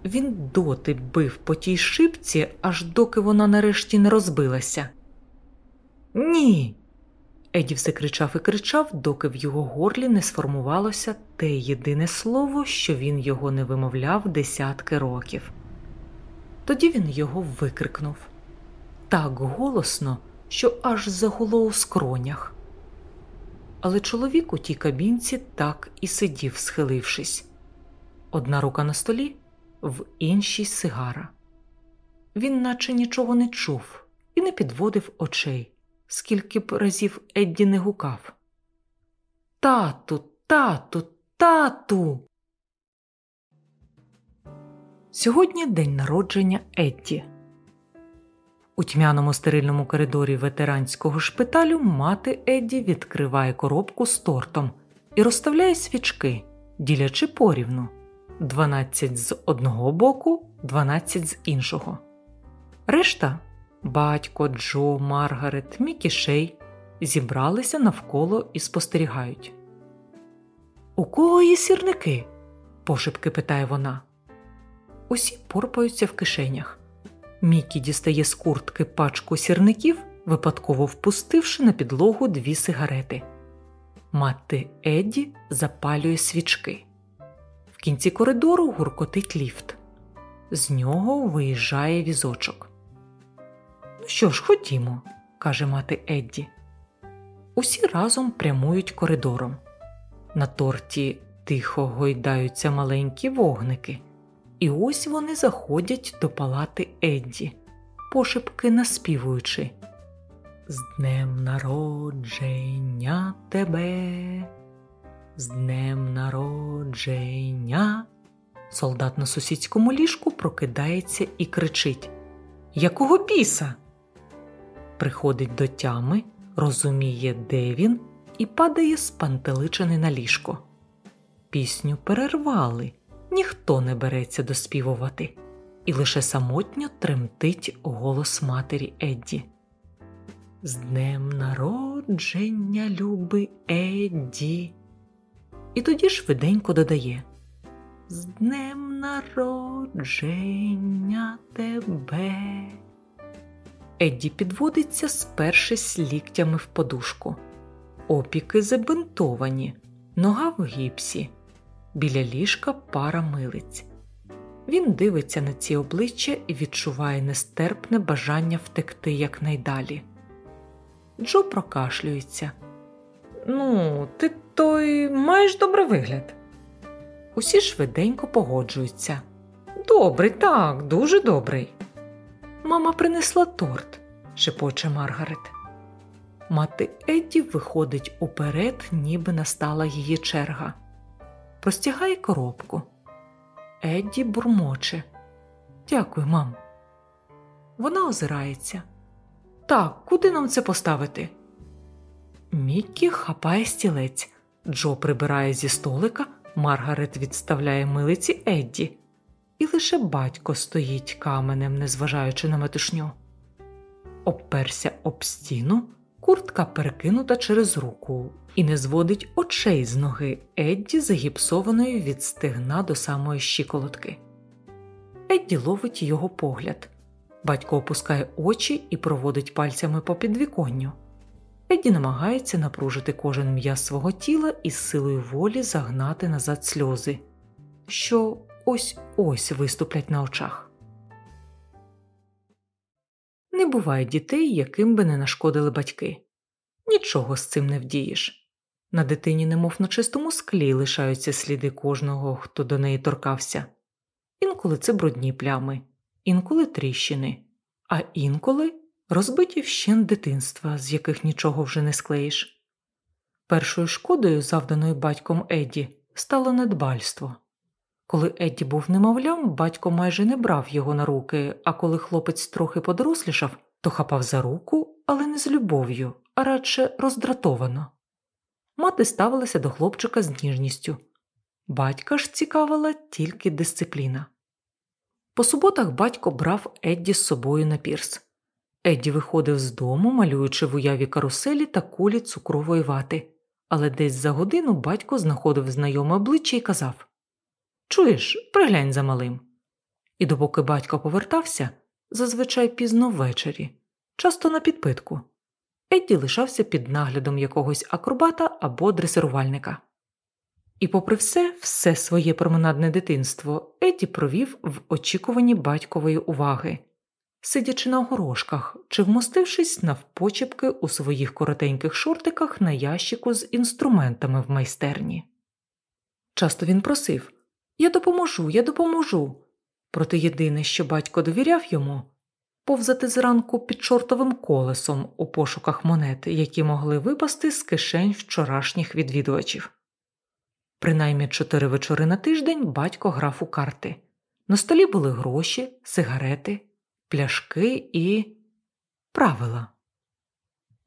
Він доти бив по тій шипці, аж доки вона нарешті не розбилася. Ні. Еді все кричав і кричав, доки в його горлі не сформувалося те єдине слово, що він його не вимовляв десятки років. Тоді він його викрикнув так голосно, що аж загуло у скронях. Але чоловік у тій кабінці так і сидів, схилившись. Одна рука на столі, в іншій сигара. Він наче нічого не чув і не підводив очей, скільки б разів Едді не гукав. Тату, тату, тату. Сьогодні день народження Едді. У тьмяному стерильному коридорі ветеранського шпиталю мати Едді відкриває коробку з тортом і розставляє свічки, ділячи порівну 12 з одного боку, 12 з іншого. Решта батько, Джо, Маргарет, Мікі Шей зібралися навколо і спостерігають. У кого є сірники? пошепки питає вона. Усі порпаються в кишенях. Мікі дістає з куртки пачку сірників, випадково впустивши на підлогу дві сигарети. Мати Едді запалює свічки. В кінці коридору гуркотить ліфт. З нього виїжджає візочок. Ну що ж, ходімо, каже мати Едді. Усі разом прямують коридором. На торті тихо гойдаються маленькі вогники. І ось вони заходять до палати Едді, пошепки наспівуючи З днем народження тебе, з днем народження. Солдат на сусідському ліжку прокидається і кричить Якого біса? Приходить до тями, розуміє, де він, і падає спантеличений на ліжко. Пісню перервали ніхто не береться доспівувати, і лише самотньо тремтить голос матері Едді. З днем народження, люби Едді. І тоді швиденько додає З днем народження тебе. Едді підводиться, спершись ліктями в подушку. Опіки забинтовані, нога в гіпсі біля ліжка пара милиць. Він дивиться на ці обличчя і відчуває нестерпне бажання втекти якнайдалі. Джо прокашлюється. Ну, ти той маєш добрий вигляд. Усі швиденько погоджуються. Добрий, так, дуже добрий. Мама принесла торт, шепоче Маргарет. Мати Едді виходить уперед, ніби настала її черга простягає коробку. Едді бурмоче. Дякую, мам. Вона озирається. Так, куди нам це поставити? Міккі хапає стілець. Джо прибирає зі столика, Маргарет відставляє милиці Едді, і лише батько стоїть каменем, незважаючи на метушню. Обперся об стіну, куртка перекинута через руку, і не зводить очей з ноги Едді, загіпсованої від стегна до самої щиколотки. Едді ловить його погляд. Батько опускає очі і проводить пальцями по підвіконню. Едді намагається напружити кожен м'яз свого тіла і з силою волі загнати назад сльози, що ось ось виступлять на очах. Не буває дітей, яким би не нашкодили батьки. Нічого з цим не вдієш. На дитині, немов на чистому склі, лишаються сліди кожного, хто до неї торкався. Інколи це брудні плями, інколи тріщини, а інколи розбиті вщент дитинства, з яких нічого вже не склеїш. Першою шкодою, завданою батьком Едді, стало недбальство. Коли Едді був немовлям, батько майже не брав його на руки, а коли хлопець трохи подорослішав, то хапав за руку, але не з любов'ю, а радше роздратовано. Мати ставилася до хлопчика з ніжністю. Батька ж цікавила тільки дисципліна. По суботах батько брав Едді з собою на пірс. Едді виходив з дому, малюючи в уяві каруселі та кулі цукрової вати, але десь за годину батько знаходив знайоме обличчя і казав Чуєш, приглянь за малим. І допоки батько повертався, зазвичай пізно ввечері, часто на підпитку. Едді лишався під наглядом якогось акробата або дресирувальника. І, попри все, все своє променадне дитинство Едді провів в очікуванні батькової уваги, сидячи на горошках чи вмостившись навпочепки у своїх коротеньких шортиках на ящику з інструментами в майстерні. Часто він просив Я допоможу, я допоможу. Проте єдине, що батько довіряв йому повзати зранку під чортовим колесом у пошуках монет, які могли випасти з кишень вчорашніх відвідувачів. Принаймні чотири вечори на тиждень батько грав у карти. На столі були гроші, сигарети, пляшки і правила.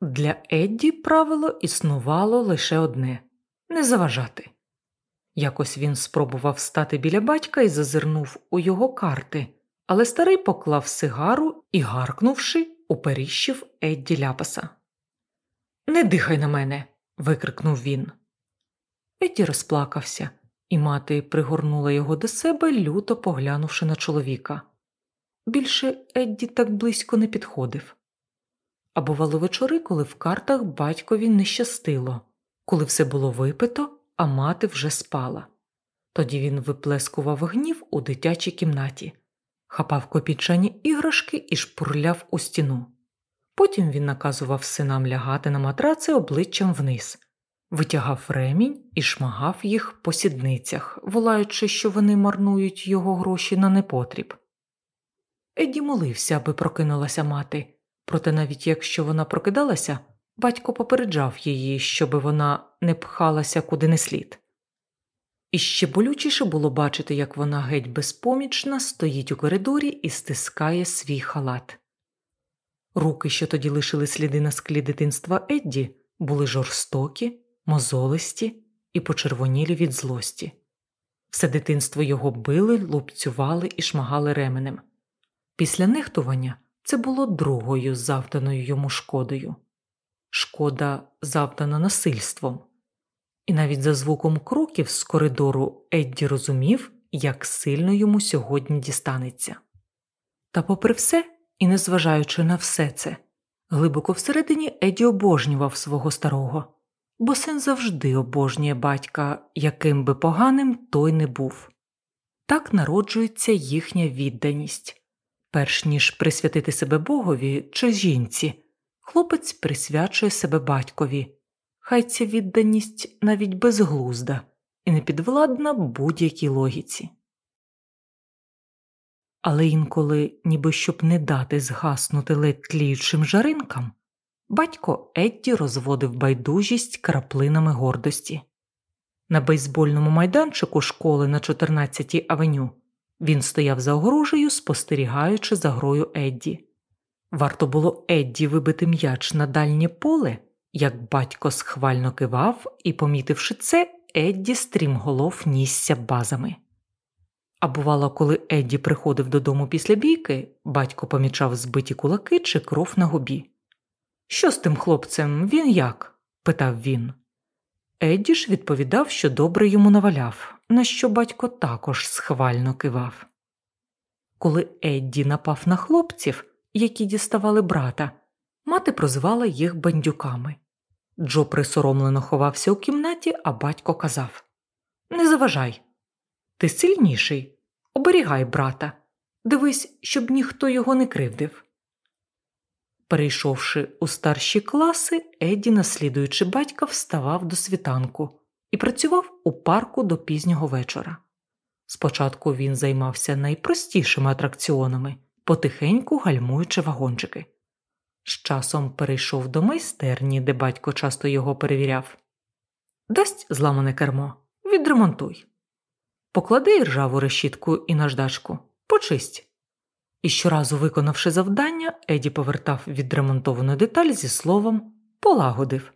Для Едді правило існувало лише одне не заважати. Якось він спробував стати біля батька і зазирнув у його карти, але старий поклав сигару і, гаркнувши, уперіщив Едді ляпаса. Не дихай на мене. викрикнув він. Едді розплакався, і мати пригорнула його до себе, люто поглянувши на чоловіка. Більше Едді так близько не підходив. А бувало вечори, коли в картах батькові не щастило, коли все було випито, а мати вже спала. Тоді він виплескував гнів у дитячій кімнаті, хапав копійчані іграшки і шпурляв у стіну. Потім він наказував синам лягати на матраци обличчям вниз, витягав ремінь і шмагав їх по сідницях, волаючи, що вони марнують його гроші на непотріб. Еді молився, аби прокинулася мати, проте навіть якщо вона прокидалася, батько попереджав її, щоби вона не пхалася куди не слід. І ще болючіше було бачити, як вона геть безпомічна стоїть у коридорі і стискає свій халат. Руки, що тоді лишили сліди на склі дитинства Едді, були жорстокі, мозолисті і почервонілі від злості. Все дитинство його били, лупцювали і шмагали ременем. Після нехтування це було другою завданою йому шкодою шкода завдана насильством. І навіть за звуком кроків з коридору Едді розумів, як сильно йому сьогодні дістанеться. Та, попри все, і незважаючи на все це, глибоко всередині Еді обожнював свого старого, бо син завжди обожнює батька, яким би поганим той не був. Так народжується їхня відданість. Перш ніж присвятити себе Богові чи жінці, хлопець присвячує себе батькові, хай ця відданість навіть безглузда і не підвладна будь-якій логіці. Але інколи, ніби щоб не дати згаснути ледь тліючим жаринкам, батько Едді розводив байдужість краплинами гордості. На бейсбольному майданчику школи на 14-й авеню він стояв за огорожею, спостерігаючи за грою Едді. Варто було Едді вибити м'яч на дальнє поле, як батько схвально кивав і, помітивши це, Едді стрімголов нісся базами. А бувало, коли Едді приходив додому після бійки, батько помічав збиті кулаки чи кров на губі. Що з тим хлопцем, він як? питав він. Едді ж відповідав, що добре йому наваляв, на що батько також схвально кивав. Коли Едді напав на хлопців, які діставали брата, мати прозвала їх бандюками. Джо присоромлено ховався у кімнаті, а батько казав Не заважай. Ти сильніший, оберігай брата, дивись, щоб ніхто його не кривдив. Перейшовши у старші класи, Едді, наслідуючи батька, вставав до світанку і працював у парку до пізнього вечора. Спочатку він займався найпростішими атракціонами, потихеньку гальмуючи вагончики. З часом перейшов до майстерні, де батько часто його перевіряв. Дасть зламане кермо, відремонтуй. Поклади ржаву решітку і наждачку, почисть. І щоразу, виконавши завдання, Еді повертав відремонтовану деталь зі словом полагодив.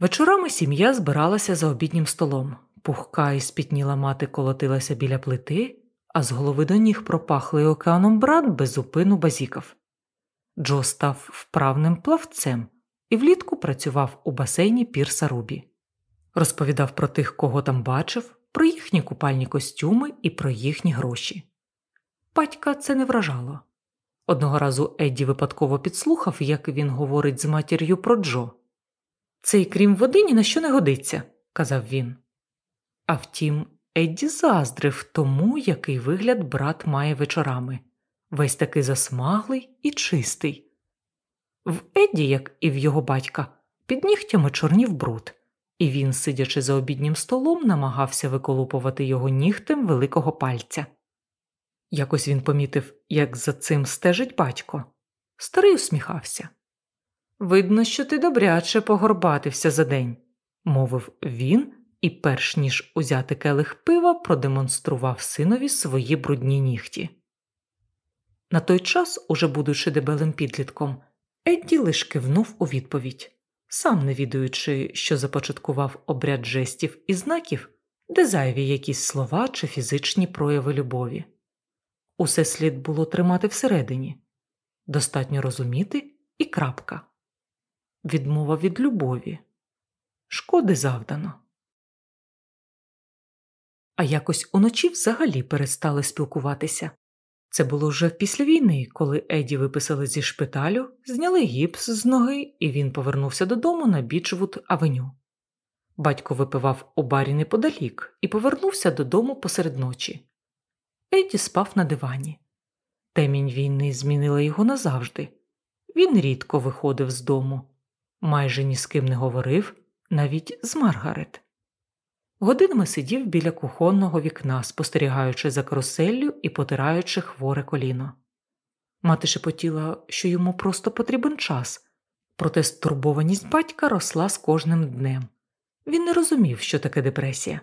Вечорами сім'я збиралася за обіднім столом. Пухка і спітніла мати колотилася біля плити, а з голови до ніг пропахлий океаном брат безупину базікав. Джо став вправним плавцем і влітку працював у басейні Пірса Рубі. Розповідав про тих, кого там бачив, про їхні купальні костюми і про їхні гроші. Батька це не вражало. Одного разу Едді випадково підслухав, як він говорить з матір'ю про Джо. Цей крім води ні на що не годиться, казав він. А втім, Едді заздрив тому, який вигляд брат має вечорами весь такий засмаглий і чистий. В Едді, як і в його батька, під нігтями чорнів бруд, і він, сидячи за обіднім столом, намагався виколупувати його нігтем великого пальця. Якось він помітив, як за цим стежить батько. Старий усміхався. Видно, що ти добряче погорбатився за день, мовив він і, перш ніж узяти келих пива, продемонстрував синові свої брудні нігті. На той час, уже будучи дебелим підлітком, Едді лиш кивнув у відповідь, сам не відаючи, що започаткував обряд жестів і знаків, де зайві якісь слова чи фізичні прояви любові. Усе слід було тримати всередині, достатньо розуміти і крапка. Відмова від любові. Шкоди завдано. А якось уночі взагалі перестали спілкуватися. Це було вже після війни, коли Еді виписали зі шпиталю, зняли гіпс з ноги, і він повернувся додому на Бічвуд Авеню. Батько випивав у барі неподалік і повернувся додому посеред ночі. Еді спав на дивані. Темінь війни змінила його назавжди. Він рідко виходив з дому, майже ні з ким не говорив, навіть з Маргарет. Годинами сидів біля кухонного вікна, спостерігаючи за каруселлю і потираючи хворе коліно. Мати шепотіла, що йому просто потрібен час, проте стурбованість батька росла з кожним днем. Він не розумів, що таке депресія.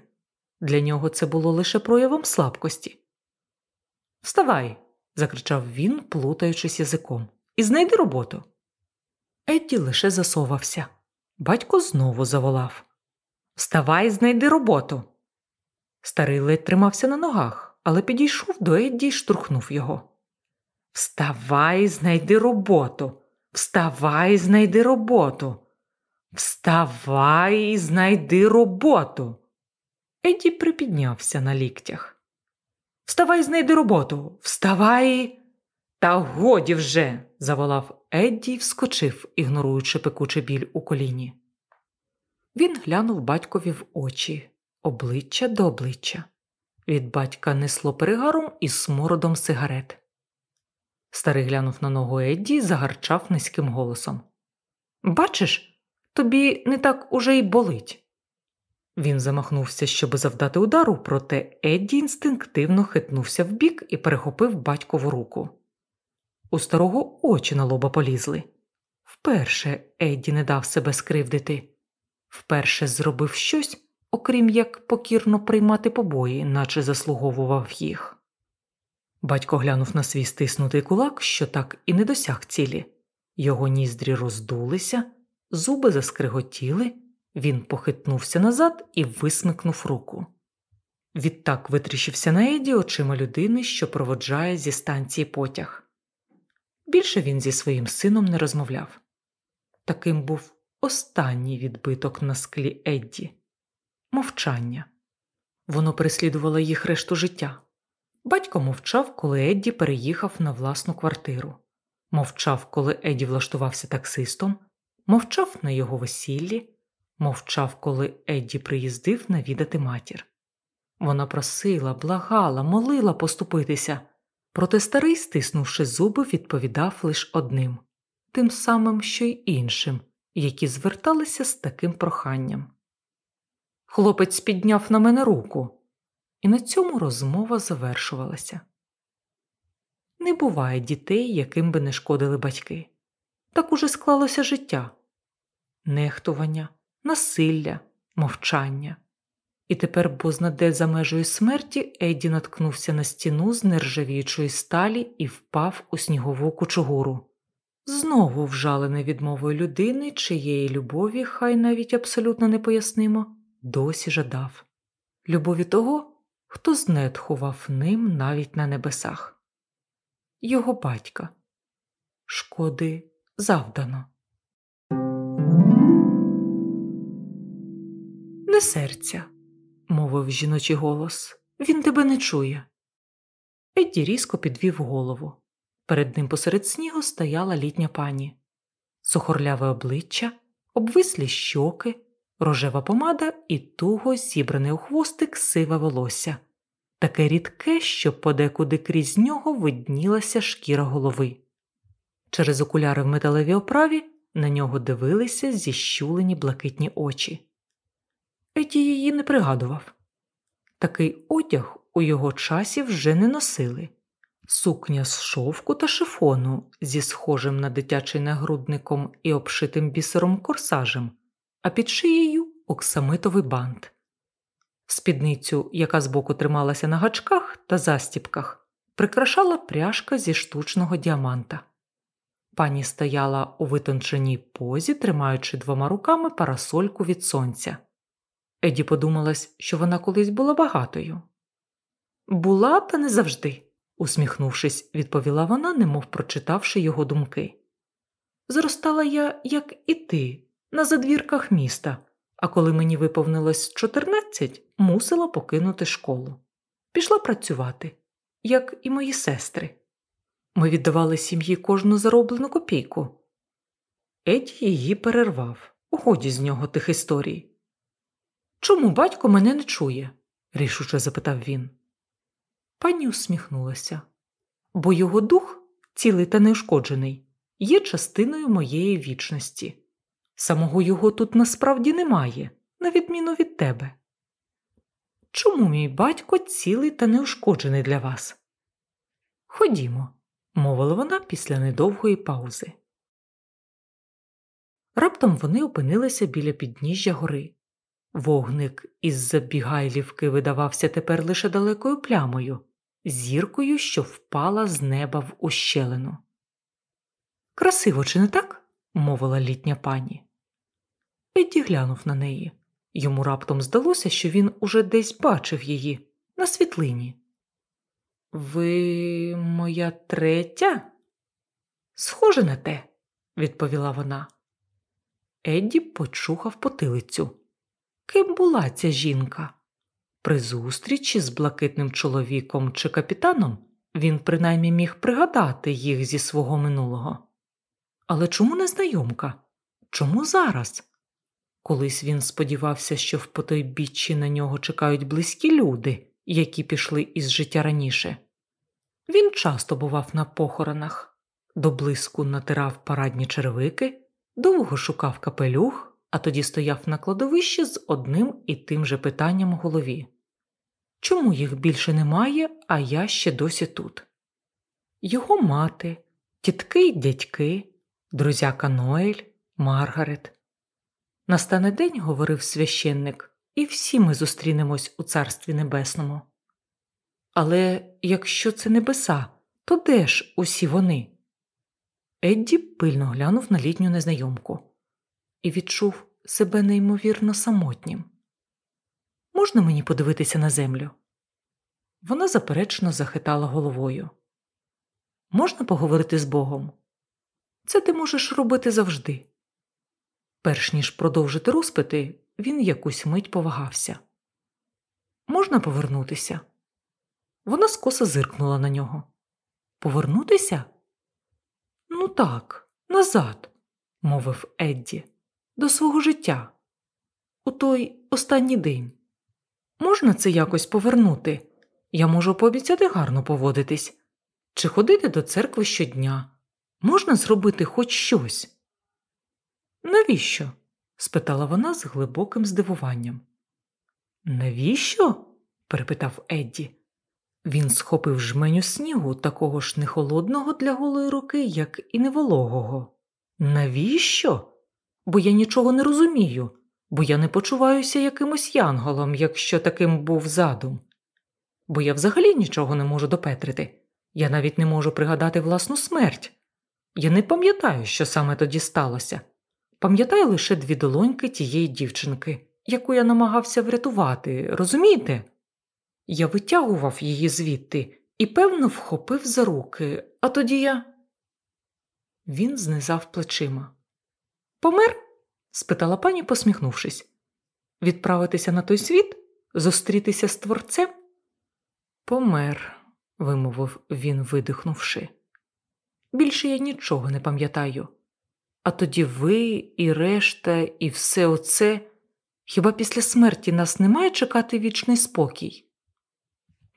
Для нього це було лише проявом слабкості. Вставай, закричав він, плутаючись язиком, і знайди роботу. Едді лише засовався. Батько знову заволав Вставай, знайди роботу. Старий ледь тримався на ногах, але підійшов до Едді й штурхнув його. Вставай, знайди роботу. Вставай, знайди роботу. Вставай, знайди роботу. Едді припіднявся на ліктях. Вставай, знайди роботу. Вставай. Та годі вже. заволав Едді й вскочив, ігноруючи пекучий біль у коліні. Він глянув батькові в очі, обличчя до обличчя. Від батька несло перегаром і смородом сигарет. Старий глянув на ногу Едді і загарчав низьким голосом. Бачиш, тобі не так уже й болить. Він замахнувся, щоб завдати удару, проте Едді інстинктивно хитнувся вбік і перехопив батькову руку. У старого очі на лоба полізли. Вперше Едді не дав себе скривдити вперше зробив щось, окрім як покірно приймати побої, наче заслуговував їх. Батько глянув на свій стиснутий кулак, що так і не досяг цілі. Його ніздрі роздулися, зуби заскриготіли, він похитнувся назад і висмикнув руку. Відтак витріщився на Еді очима людини, що проводжає зі станції потяг. Більше він зі своїм сином не розмовляв. Таким був останній відбиток на склі Едді мовчання. Воно переслідувало їх решту життя. Батько мовчав, коли Едді переїхав на власну квартиру, мовчав, коли Едді влаштувався таксистом, мовчав на його весіллі, мовчав, коли Едді приїздив навідати матір. Вона просила, благала, молила поступитися, проте старий, стиснувши зуби, відповідав лише одним тим самим, що й іншим, які зверталися з таким проханням. Хлопець підняв на мене руку, і на цьому розмова завершувалася. Не буває дітей, яким би не шкодили батьки. Так уже склалося життя нехтування, насилля, мовчання. І тепер, бознаде за межею смерті, Едді наткнувся на стіну з нержавіючої сталі і впав у снігову кучугуру. Знову вжалений відмовою людини, чиєї любові, хай навіть абсолютно непояснимо, досі жадав любові того, хто знетхував ним навіть на небесах. Його батька. Шкоди завдано. Не серця, мовив жіночий голос. Він тебе не чує. Едді різко підвів голову. Перед ним посеред снігу стояла літня пані, сухорляве обличчя, обвислі щоки, рожева помада і туго зібране у хвостик сиве волосся, таке рідке, що подекуди крізь нього виднілася шкіра голови. Через окуляри в металевій оправі на нього дивилися зіщулені блакитні очі. Еді її не пригадував. Такий одяг у його часі вже не носили. Сукня з шовку та шифону зі схожим на дитячий нагрудником і обшитим бісером корсажем, а під шиєю оксамитовий бант. Спідницю, яка збоку трималася на гачках та застіпках, прикрашала пряжка зі штучного діаманта. Пані стояла у витонченій позі, тримаючи двома руками парасольку від сонця. Еді подумалась, що вона колись була багатою. Була, та не завжди, усміхнувшись, відповіла вона, немов прочитавши його думки. Зростала я, як і ти, на задвірках міста, а коли мені виповнилось 14, мусила покинути школу. Пішла працювати, як і мої сестри. Ми віддавали сім'ї кожну зароблену копійку. Еді її перервав, уході з нього тих історій. Чому батько мене не чує? рішуче запитав він. Пані усміхнулася, бо його дух, цілий та неушкоджений, є частиною моєї вічності. Самого його тут насправді немає, на відміну від тебе. Чому мій батько цілий та неушкоджений для вас? Ходімо, мовила вона після недовгої паузи. Раптом вони опинилися біля підніжжя гори. Вогник із забігайлівки видавався тепер лише далекою плямою, зіркою, що впала з неба в ущелину. Красиво, чи не так? мовила літня пані. Едді глянув на неї. Йому раптом здалося, що він уже десь бачив її на світлині. Ви моя третя? Схоже на те, відповіла вона. Едді почухав потилицю. Ким була ця жінка? При зустрічі з блакитним чоловіком чи капітаном він принаймні міг пригадати їх зі свого минулого. Але чому не знайомка? Чому зараз? Колись він сподівався, що в потойбіччі на нього чекають близькі люди, які пішли із життя раніше. Він часто бував на похоронах, до блиску натирав парадні червики, довго шукав капелюх, а тоді стояв на кладовищі з одним і тим же питанням у голові чому їх більше немає, а я ще досі тут? Його мати, тітки й дядьки, друзяка Ноель, Маргарет. Настане день, говорив священник, і всі ми зустрінемось у Царстві Небесному. Але якщо це небеса, то де ж усі вони? Едді пильно глянув на літню незнайомку і відчув себе неймовірно самотнім. Можна мені подивитися на землю? Вона заперечно захитала головою. Можна поговорити з Богом? Це ти можеш робити завжди. Перш ніж продовжити розпити, він якусь мить повагався. Можна повернутися? Вона скоса зиркнула на нього. Повернутися? Ну так, назад, мовив Едді, до свого життя. У той останній день. Можна це якось повернути? Я можу пообіцяти гарно поводитись, чи ходити до церкви щодня. Можна зробити хоч щось. Навіщо? спитала вона з глибоким здивуванням. Навіщо? перепитав Едді. Він схопив жменю снігу, такого ж нехолодного для голої руки, як і невологого. Навіщо? Бо я нічого не розумію, бо я не почуваюся якимось янголом, якщо таким був задум. Бо я взагалі нічого не можу допетрити. Я навіть не можу пригадати власну смерть. Я не пам'ятаю, що саме тоді сталося. Пам'ятаю лише дві долоньки тієї дівчинки, яку я намагався врятувати, розумієте? Я витягував її звідти і, певно, вхопив за руки, а тоді я. Він знизав плечима. Помер? спитала пані, посміхнувшись. Відправитися на той світ? Зустрітися з творцем? Помер, вимовив він, видихнувши. Більше я нічого не пам'ятаю. А тоді ви і решта, і все оце. Хіба після смерті нас не має чекати вічний спокій?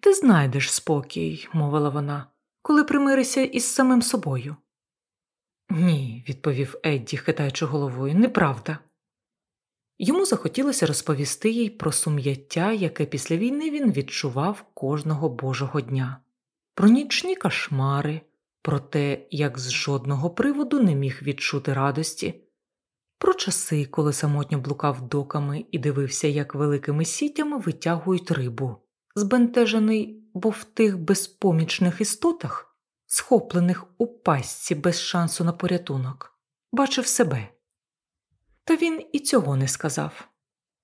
Ти знайдеш спокій, мовила вона, коли примиришся із самим собою. Ні, відповів Едді, хитаючи головою, неправда. Йому захотілося розповісти їй про сум'яття, яке після війни він відчував кожного божого дня, про нічні кошмари, про те, як з жодного приводу не міг відчути радості, про часи, коли самотньо блукав доками і дивився, як великими сітями витягують рибу, збентежений, бо в тих безпомічних істотах, схоплених у пастці без шансу на порятунок, бачив себе. Та він і цього не сказав.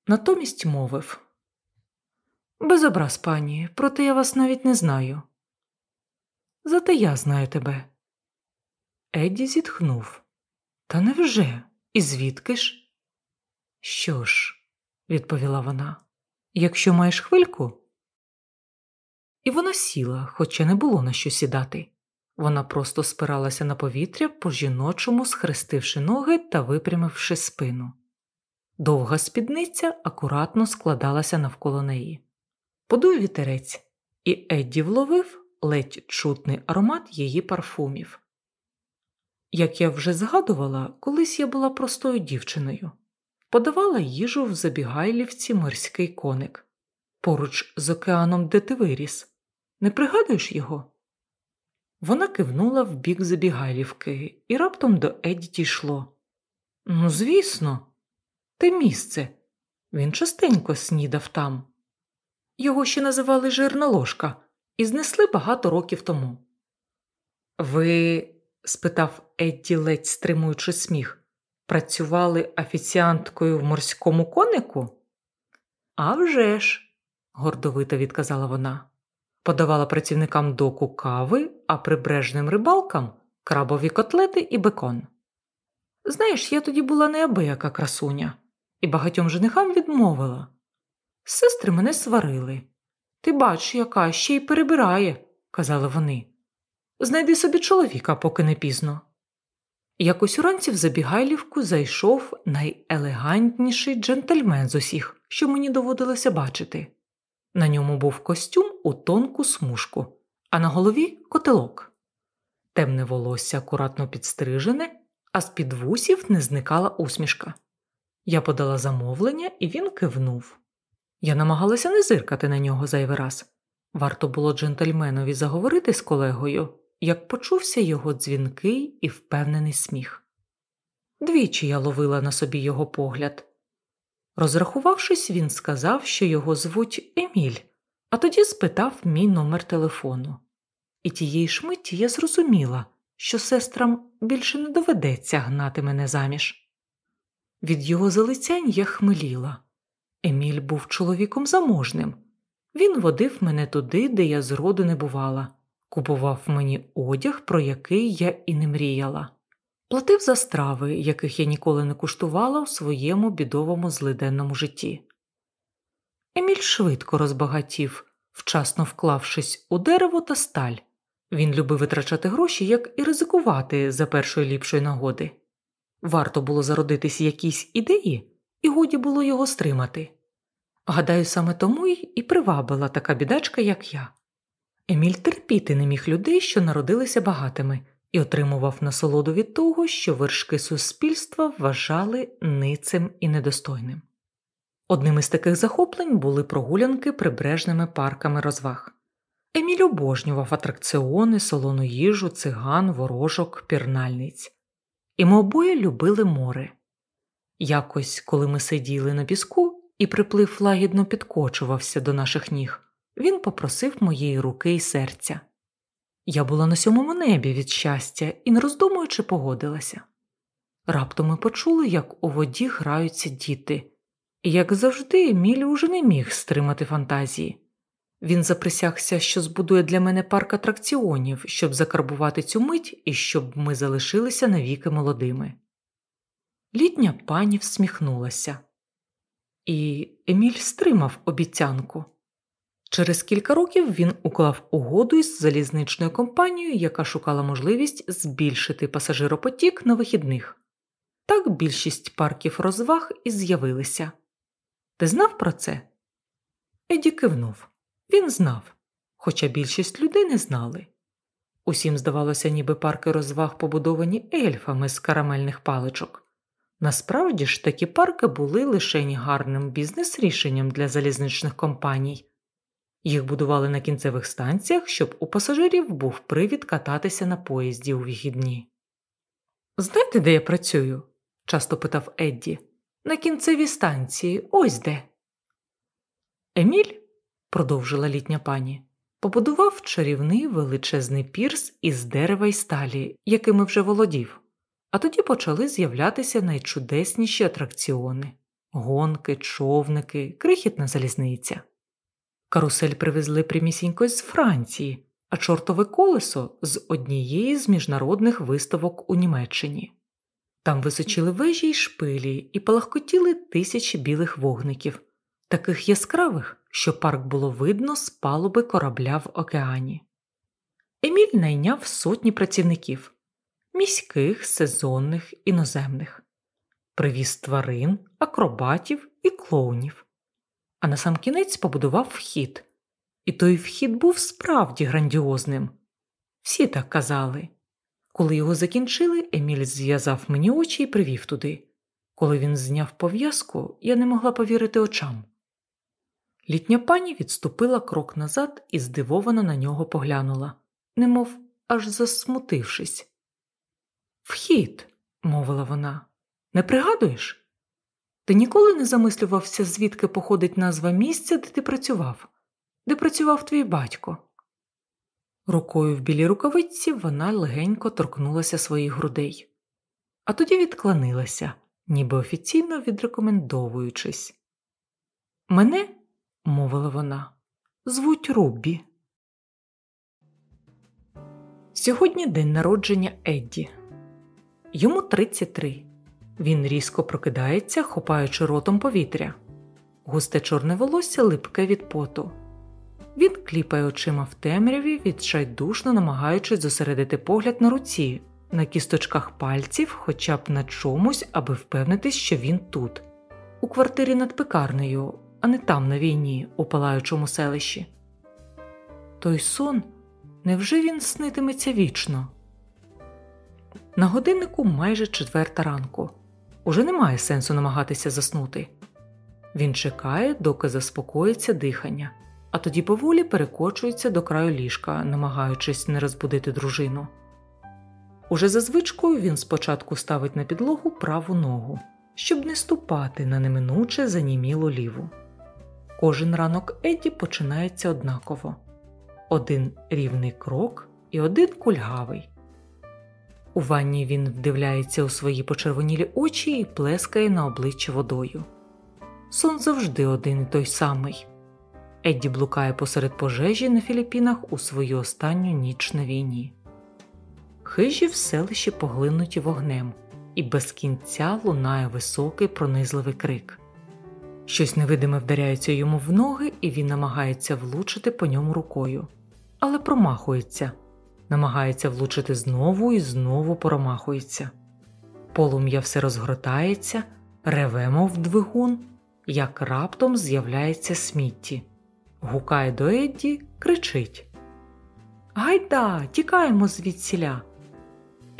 Натомість мовив Без образ, пані, проте я вас навіть не знаю. Зате я знаю тебе. Едді зітхнув. Та невже? І звідки ж? Що ж, відповіла вона, якщо маєш хвильку. І вона сіла, хоча не було на що сідати. Вона просто спиралася на повітря по жіночому, схрестивши ноги та випрямивши спину. Довга спідниця акуратно складалася навколо неї. Подув вітерець, і Едді вловив ледь чутний аромат її парфумів. Як я вже згадувала, колись я була простою дівчиною, подавала їжу в забігайлівці морський коник поруч з океаном, де ти виріс. Не пригадуєш його? Вона кивнула в бік забігайлівки, і раптом до Едді дійшло. Ну, звісно, те місце. Він частенько снідав там. Його ще називали жирна ложка і знесли багато років тому. Ви, спитав Едді, ледь стримуючи сміх, працювали офіціанткою в морському конику? «А вже ж», – гордовито відказала вона подавала працівникам доку кави, а прибережним рибалкам крабові котлети і бекон. Знаєш, я тоді була неабияка красуня, і багатьом женихам відмовила. Сестри мене сварили. Ти бач, яка ще й перебирає, казали вони. Знайди собі чоловіка, поки не пізно. Якось уранці в Забігайлівку зайшов найелегантніший джентльмен з усіх, що мені доводилося бачити. На ньому був костюм у тонку смужку, а на голові котелок. Темне волосся акуратно підстрижене, а з під вусів не зникала усмішка. Я подала замовлення, і він кивнув. Я намагалася не зиркати на нього зайвий раз. Варто було джентльменові заговорити з колегою, як почувся його дзвінкий і впевнений сміх. Двічі я ловила на собі його погляд, Розрахувавшись, він сказав, що його звуть Еміль, а тоді спитав мій номер телефону. І тієї ж миті я зрозуміла, що сестрам більше не доведеться гнати мене заміж. Від його залицянь я хмеліла. Еміль був чоловіком заможним. Він водив мене туди, де я зроду не бувала, купував мені одяг, про який я і не мріяла платив за страви, яких я ніколи не куштувала в своєму бідовому злиденному житті. Еміль швидко розбагатів, вчасно вклавшись у дерево та сталь. Він любив витрачати гроші, як і ризикувати за першої ліпшої нагоди. Варто було зародитись якісь ідеї, і годі було його стримати. Гадаю, саме тому й і привабила така бідачка, як я. Еміль терпіти не міг людей, що народилися багатими, і отримував насолоду від того, що вершки суспільства вважали ницим і недостойним. Одним із таких захоплень були прогулянки прибережними парками розваг. Еміль обожнював атракціони, солону їжу, циган, ворожок, пірнальниць. І ми обоє любили море. Якось, коли ми сиділи на піску і приплив лагідно підкочувався до наших ніг, він попросив моєї руки і серця. Я була на сьомому небі від щастя і, не роздумуючи, погодилася. Раптом ми почули, як у воді граються діти, і, як завжди, Емілі уже не міг стримати фантазії. Він заприсягся, що збудує для мене парк атракціонів, щоб закарбувати цю мить і щоб ми залишилися навіки молодими. Літня пані всміхнулася, і Еміль стримав обіцянку. Через кілька років він уклав угоду із залізничною компанією, яка шукала можливість збільшити пасажиропотік на вихідних. Так більшість парків розваг і з'явилися. Ти знав про це? Еді кивнув. Він знав, хоча більшість людей не знали. Усім здавалося, ніби парки розваг побудовані ельфами з карамельних паличок. Насправді ж такі парки були лише гарним бізнес-рішенням для залізничних компаній. Їх будували на кінцевих станціях, щоб у пасажирів був привід кататися на поїзді у вихідні. Знаєте, де я працюю? часто питав Едді. На кінцевій станції, ось де. Еміль, продовжила літня пані, побудував чарівний величезний пірс із дерева й сталі, якими вже володів, а тоді почали з'являтися найчудесніші атракціони гонки, човники, крихітна залізниця. Карусель привезли прямісінько з Франції, а чортове колесо з однієї з міжнародних виставок у Німеччині. Там височили вежі й шпилі і палахкотіли тисячі білих вогників, таких яскравих, що парк було видно з палуби корабля в океані. Еміль найняв сотні працівників міських, сезонних, іноземних, привіз тварин, акробатів і клоунів а насамкінець побудував вхід. І той вхід був справді грандіозним. Всі так казали. Коли його закінчили, Еміль зв'язав мені очі і привів туди. Коли він зняв пов'язку, я не могла повірити очам. Літня пані відступила крок назад і здивовано на нього поглянула, немов аж засмутившись. Вхід, мовила вона, не пригадуєш? Ти ніколи не замислювався, звідки походить назва місця, де ти працював, де працював твій батько? Рукою в білій рукавиці вона легенько торкнулася своїх грудей, а тоді відклонилася, ніби офіційно відрекомендовуючись. Мене, мовила вона, звуть Рубі. Сьогодні день народження Едді. Йому 33. Він різко прокидається, хопаючи ротом повітря. Густе чорне волосся липке від поту. Він кліпає очима в темряві, відчайдушно намагаючись зосередити погляд на руці, на кісточках пальців, хоча б на чомусь, аби впевнитись, що він тут, у квартирі над пекарнею, а не там на війні, у палаючому селищі. Той сон невже він снитиметься вічно? На годиннику майже четверта ранку. Уже немає сенсу намагатися заснути. Він чекає, доки заспокоїться дихання, а тоді поволі перекочується до краю ліжка, намагаючись не розбудити дружину. Уже за звичкою він спочатку ставить на підлогу праву ногу, щоб не ступати на неминуче занімілу ліву. Кожен ранок Едді починається однаково один рівний крок і один кульгавий. У ванні він вдивляється у свої почервонілі очі і плескає на обличчя водою. Сон завжди один і той самий. Едді блукає посеред пожежі на Філіппінах у свою останню ніч на війні. Хижі в селищі поглинуті вогнем, і без кінця лунає високий пронизливий крик. Щось невидиме вдаряється йому в ноги, і він намагається влучити по ньому рукою, але промахується намагається влучити знову і знову промахується. Полум'я все розгортається, реве, мов двигун, як раптом з'являється смітті. Гукає до Едді, кричить Гайда, тікаємо звідсіля.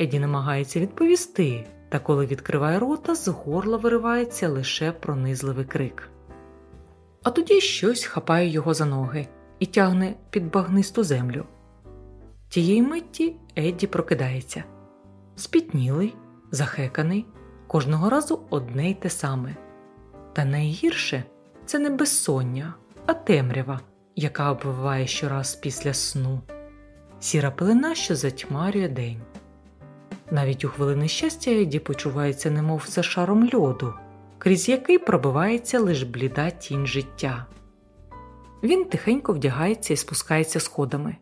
Едді намагається відповісти, та коли відкриває рота, з горла виривається лише пронизливий крик. А тоді щось хапає його за ноги, і тягне під багнисту землю. Тієї митті Едді прокидається спітнілий, захеканий, кожного разу одне й те саме. Та найгірше це не безсоння, а темрява, яка обвиває щораз після сну, сіра пелена, що затьмарює день. Навіть у хвилини щастя Еді почувається, немов за шаром льоду, крізь який пробивається лише бліда тінь життя. Він тихенько вдягається і спускається сходами.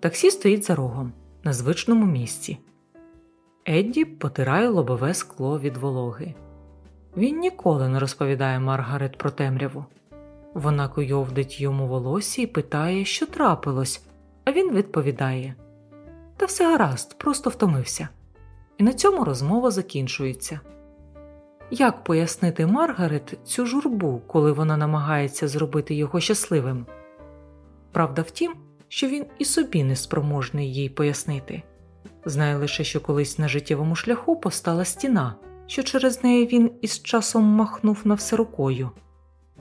Таксі стоїть за рогом на звичному місці. Едді потирає лобове скло від вологи. Він ніколи не розповідає Маргарет про темряву. Вона куйовдить йому волосся і питає, що трапилось, а він відповідає: Та все гаразд, просто втомився. І на цьому розмова закінчується. Як пояснити Маргарет цю журбу, коли вона намагається зробити його щасливим? Правда в тім, що він і собі не спроможний їй пояснити. Знає лише, що колись на життєвому шляху постала стіна, що через неї він із часом махнув на все рукою,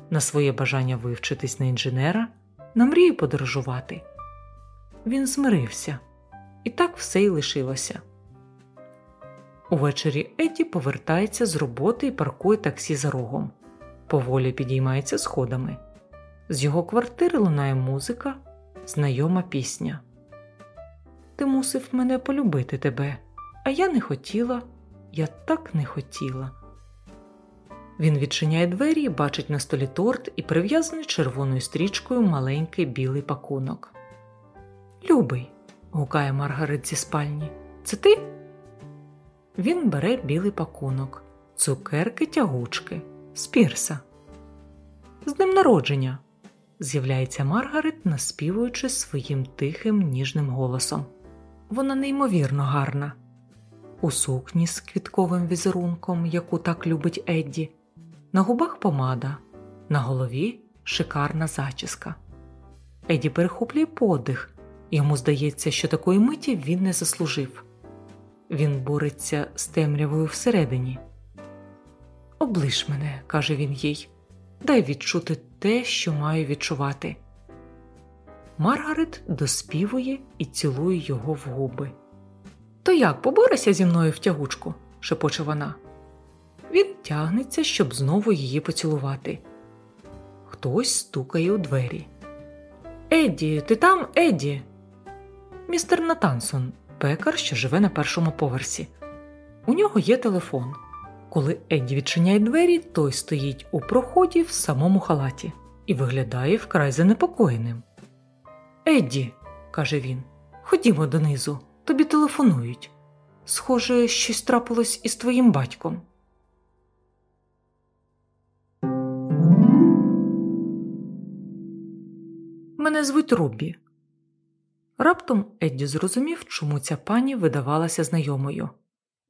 на своє бажання вивчитись на інженера, на мрію подорожувати. Він змирився, і так все й лишилося. Увечері Едді повертається з роботи і паркує таксі за рогом, поволі підіймається сходами. З його квартири лунає музика, знайома пісня. Ти мусив мене полюбити тебе, а я не хотіла, я так не хотіла. Він відчиняє двері і бачить на столі торт і прив'язаний червоною стрічкою маленький білий пакунок. Любий, гукає Маргарет зі спальні. Це ти? Він бере білий пакунок, цукерки тягучки, з пірса. З днем народження, з'являється Маргарет, наспівуючи своїм тихим ніжним голосом. Вона неймовірно гарна. У сукні з квітковим візерунком, яку так любить Едді, на губах помада, на голові шикарна зачіска. Едді перехоплює подих, йому здається, що такої миті він не заслужив. Він бореться з темрявою всередині. Облиш мене, каже він їй, дай відчути те, що маю відчувати. Маргарет доспівує і цілує його в губи. То як поборися зі мною в тягучку? шепоче вона. Він тягнеться, щоб знову її поцілувати. Хтось стукає у двері. Едді, ти там, Едді? Містер Натансон, пекар, що живе на першому поверсі. У нього є телефон. Коли Едді відчиняє двері, той стоїть у проході в самому халаті і виглядає вкрай занепокоєним. Едді, каже він, ходімо донизу, тобі телефонують. Схоже, щось трапилось із твоїм батьком. Мене звуть Рубі. Раптом Едді зрозумів, чому ця пані видавалася знайомою.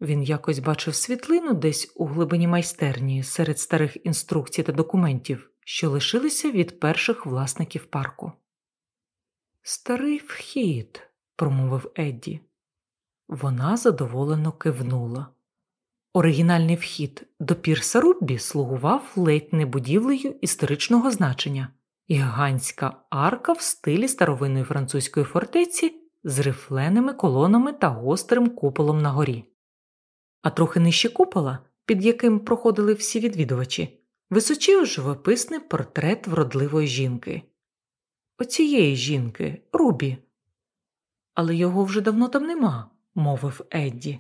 Він якось бачив світлину десь у глибині майстерні серед старих інструкцій та документів, що лишилися від перших власників парку. Старий вхід, промовив Едді. Вона задоволено кивнула. Оригінальний вхід до Пірса Руббі слугував ледь не будівлею історичного значення гігантська арка в стилі старовинної французької фортеці з рифленими колонами та гострим куполом на горі. А трохи нижче купола, під яким проходили всі відвідувачі, височив живописний портрет вродливої жінки. Оцієї жінки, Рубі. Але його вже давно там нема, мовив Едді.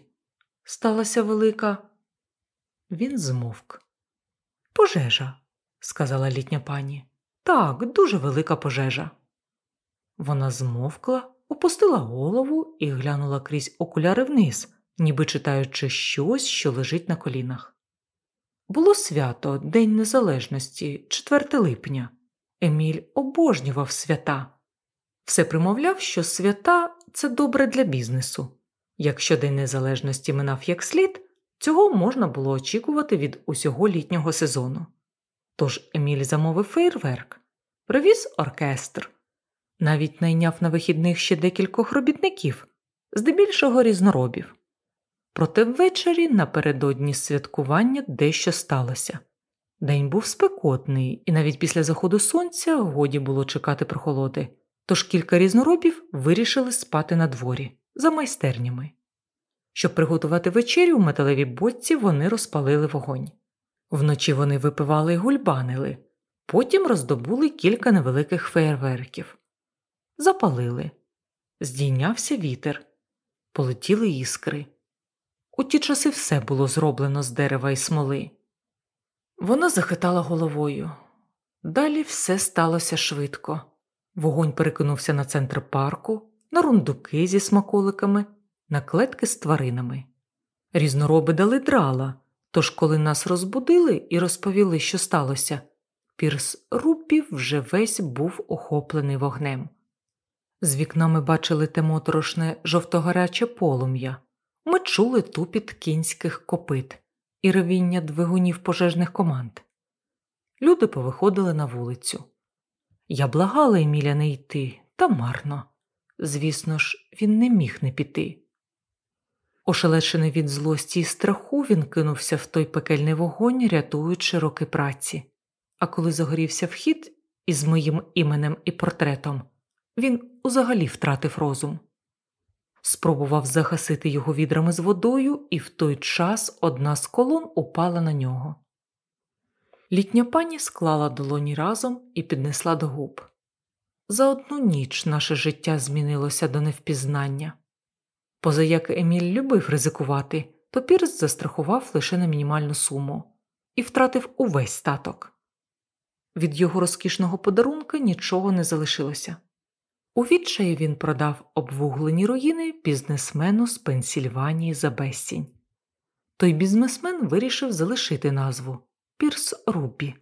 Сталася велика. Він змовк. Пожежа, сказала літня пані. Так, дуже велика пожежа. Вона змовкла, опустила голову і глянула крізь окуляри вниз, ніби читаючи щось, що лежить на колінах. Було свято День Незалежності, 4 липня. Еміль обожнював свята. Все примовляв, що свята це добре для бізнесу. Якщо День Незалежності минав як слід, цього можна було очікувати від усього літнього сезону. Тож Еміль замовив фейерверк, привіз оркестр, навіть найняв на вихідних ще декількох робітників, здебільшого різноробів. Проте ввечері напередодні святкування дещо сталося. День був спекотний, і навіть після заходу сонця годі було чекати прохолоди. Тож кілька різноробів вирішили спати на дворі, за майстернями. Щоб приготувати вечерю в металевій бочці, вони розпалили вогонь. Вночі вони випивали й гульбанили, потім роздобули кілька невеликих феєрверків. Запалили. Здійнявся вітер, полетіли іскри. У ті часи все було зроблено з дерева і смоли. Вона захитала головою. Далі все сталося швидко. Вогонь перекинувся на центр парку, на рундуки зі смаколиками, на клетки з тваринами. Різнороби дали драла, тож, коли нас розбудили і розповіли, що сталося, пірс Руппі вже весь був охоплений вогнем. З вікна ми бачили те моторошне жовтогаряче полум'я, ми чули тупіт кінських копит і ревіння двигунів пожежних команд. Люди повиходили на вулицю. Я благала Еміля не йти, та марно. Звісно ж, він не міг не піти. Ошелешений від злості і страху, він кинувся в той пекельний вогонь, рятуючи роки праці. А коли загорівся вхід із моїм іменем і портретом, він узагалі втратив розум. Спробував загасити його відрами з водою, і в той час одна з колон упала на нього. Літня пані склала долоні разом і піднесла до губ. За одну ніч наше життя змінилося до невпізнання. Поза як Еміль любив ризикувати, то Пірс застрахував лише на мінімальну суму і втратив увесь статок. Від його розкішного подарунка нічого не залишилося. У відчаї він продав обвуглені руїни бізнесмену з Пенсільванії за безцінь. Той бізнесмен вирішив залишити назву Пірс Рубі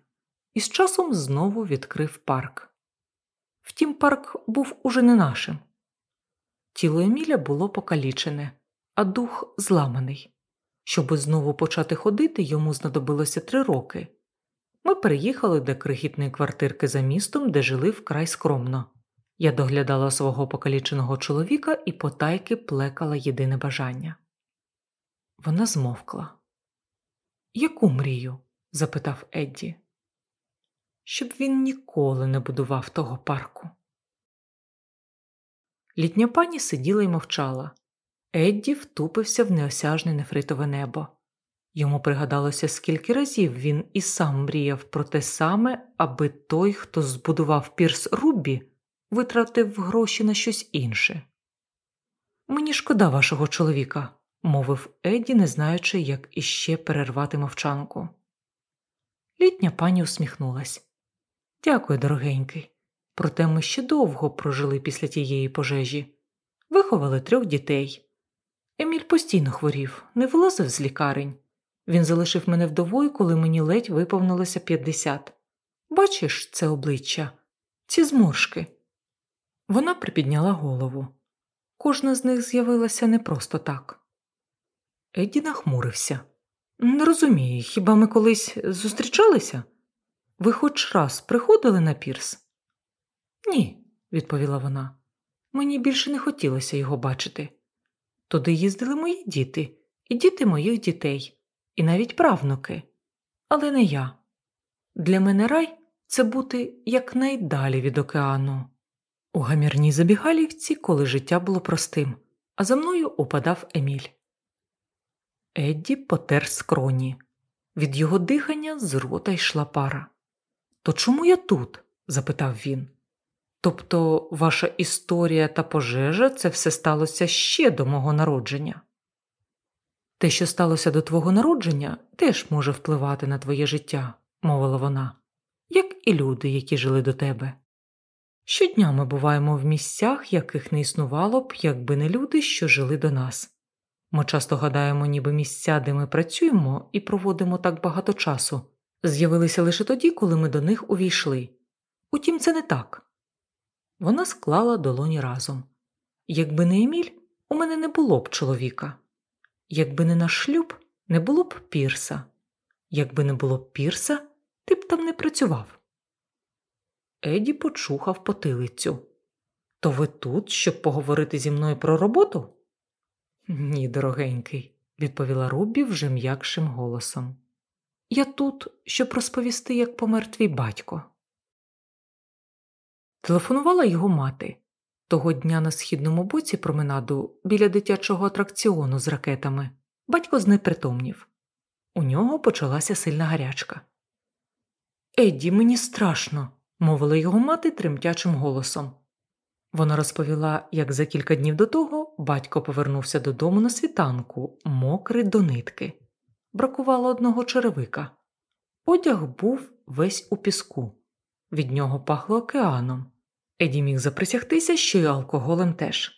і з часом знову відкрив парк. Втім, парк був уже не нашим. Тіло Еміля було покалічене, а дух зламаний. Щоби знову почати ходити, йому знадобилося три роки. Ми переїхали до крихітної квартирки за містом, де жили вкрай скромно. Я доглядала свого покаліченого чоловіка і потайки плекала єдине бажання. Вона змовкла. Яку мрію? запитав Едді. Щоб він ніколи не будував того парку. Літня пані сиділа і мовчала. Едді втупився в неосяжне нефритове небо. Йому пригадалося, скільки разів він і сам мріяв про те саме, аби той, хто збудував пірс Рубі, витратив гроші на щось інше. Мені шкода вашого чоловіка, мовив Едді, не знаючи, як іще перервати мовчанку. Літня пані усміхнулась. Дякую, дорогенький. Проте ми ще довго прожили після тієї пожежі, виховали трьох дітей. Еміль постійно хворів, не вилазив з лікарень. Він залишив мене вдовою, коли мені ледь виповнилося 50. Бачиш це обличчя, ці зморшки. Вона припідняла голову. Кожна з них з'явилася не просто так. Едді нахмурився. Не розумію, хіба ми колись зустрічалися? Ви хоч раз приходили на пірс? Ні, відповіла вона. Мені більше не хотілося його бачити. Туди їздили мої діти, і діти моїх дітей, і навіть правнуки, але не я. Для мене рай це бути якнайдалі від океану. У гамірній забігалівці, коли життя було простим, а за мною упадав Еміль. Едді потер скроні. Від його дихання з рота йшла пара. То чому я тут? запитав він. Тобто ваша історія та пожежа це все сталося ще до мого народження? Те, що сталося до твого народження, теж може впливати на твоє життя, мовила вона, як і люди, які жили до тебе. Щодня ми буваємо в місцях, яких не існувало б, якби не люди, що жили до нас. Ми часто гадаємо, ніби місця, де ми працюємо і проводимо так багато часу, з'явилися лише тоді, коли ми до них увійшли. Утім, це не так. Вона склала долоні разом. Якби не Еміль, у мене не було б чоловіка. Якби не наш шлюб, не було б пірса. Якби не було б пірса, ти б там не працював. Еді почухав потилицю. То ви тут, щоб поговорити зі мною про роботу? Ні, дорогенький, відповіла Рубі вже м'якшим голосом. Я тут, щоб розповісти, як помер твій батько. Телефонувала його мати. Того дня на східному боці променаду біля дитячого атракціону з ракетами батько знепритомнів. У нього почалася сильна гарячка. Едді, мені страшно, мовила його мати тремтячим голосом. Вона розповіла, як за кілька днів до того батько повернувся додому на світанку, мокрий до нитки. Бракувало одного черевика. Одяг був весь у піску, від нього пахло океаном. Еді міг заприсягтися, що й алкоголем теж.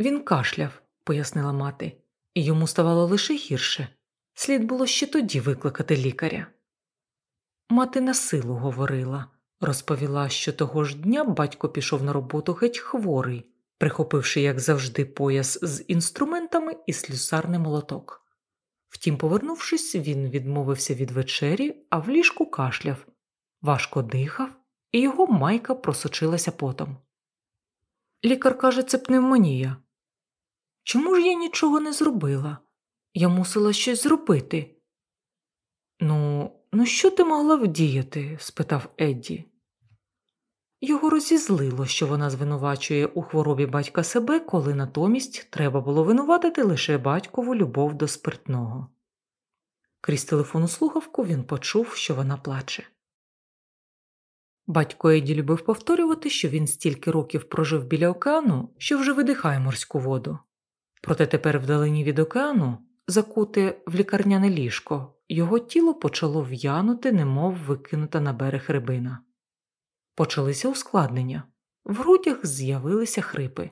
Він кашляв, пояснила мати, і йому ставало лише гірше. Слід було ще тоді викликати лікаря. Мати на силу говорила, розповіла, що того ж дня батько пішов на роботу геть хворий, прихопивши, як завжди, пояс з інструментами і слюсарний молоток. Втім, повернувшись, він відмовився від вечері, а в ліжку кашляв, важко дихав, і його майка просочилася потом. Лікар каже, це пневмонія. Чому ж я нічого не зробила? Я мусила щось зробити. Ну, ну що ти могла вдіяти? спитав Едді. Його розізлило, що вона звинувачує у хворобі батька себе, коли натомість треба було винуватити лише батькову любов до спиртного. Крізь телефонну слухавку він почув, що вона плаче. Батько Еді любив повторювати, що він стільки років прожив біля океану, що вже видихає морську воду. Проте тепер вдалині від океану, закуте в лікарняне ліжко, його тіло почало в'янути, немов викинута на берег рибина. Почалися ускладнення, в грудях з'явилися хрипи.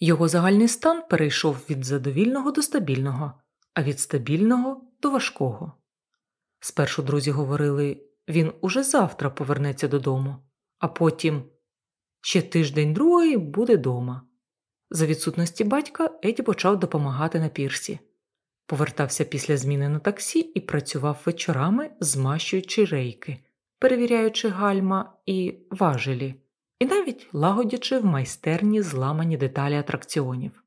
Його загальний стан перейшов від задовільного до стабільного, а від стабільного до важкого. Спершу друзі говорили він уже завтра повернеться додому, а потім ще тиждень другий буде дома. За відсутності батька Еді почав допомагати на пірсі, повертався після зміни на таксі і працював вечорами, змащуючи рейки, перевіряючи гальма і важелі, і навіть лагодячи в майстерні зламані деталі атракціонів.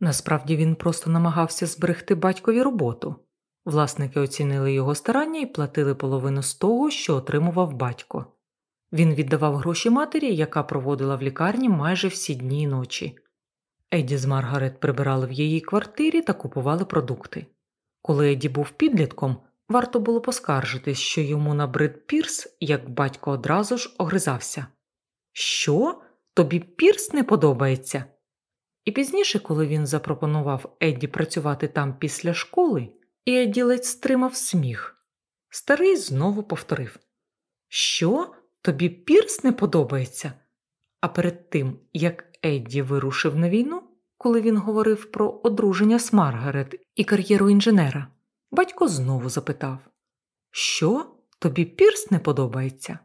Насправді він просто намагався зберегти батькові роботу. Власники оцінили його старання і платили половину з того, що отримував батько. Він віддавав гроші матері, яка проводила в лікарні майже всі дні і ночі. Еді з Маргарет прибирали в її квартирі та купували продукти. Коли Еді був підлітком, варто було поскаржитись, що йому набрид пірс, як батько одразу ж огризався. Що? Тобі пірс не подобається? І пізніше, коли він запропонував Едді працювати там після школи, і Едді ледь стримав сміх. Старий знову повторив Що? Тобі пірс не подобається? А перед тим, як Едді вирушив на війну, коли він говорив про одруження з Маргарет і кар'єру інженера, батько знову запитав Що? Тобі пірс не подобається?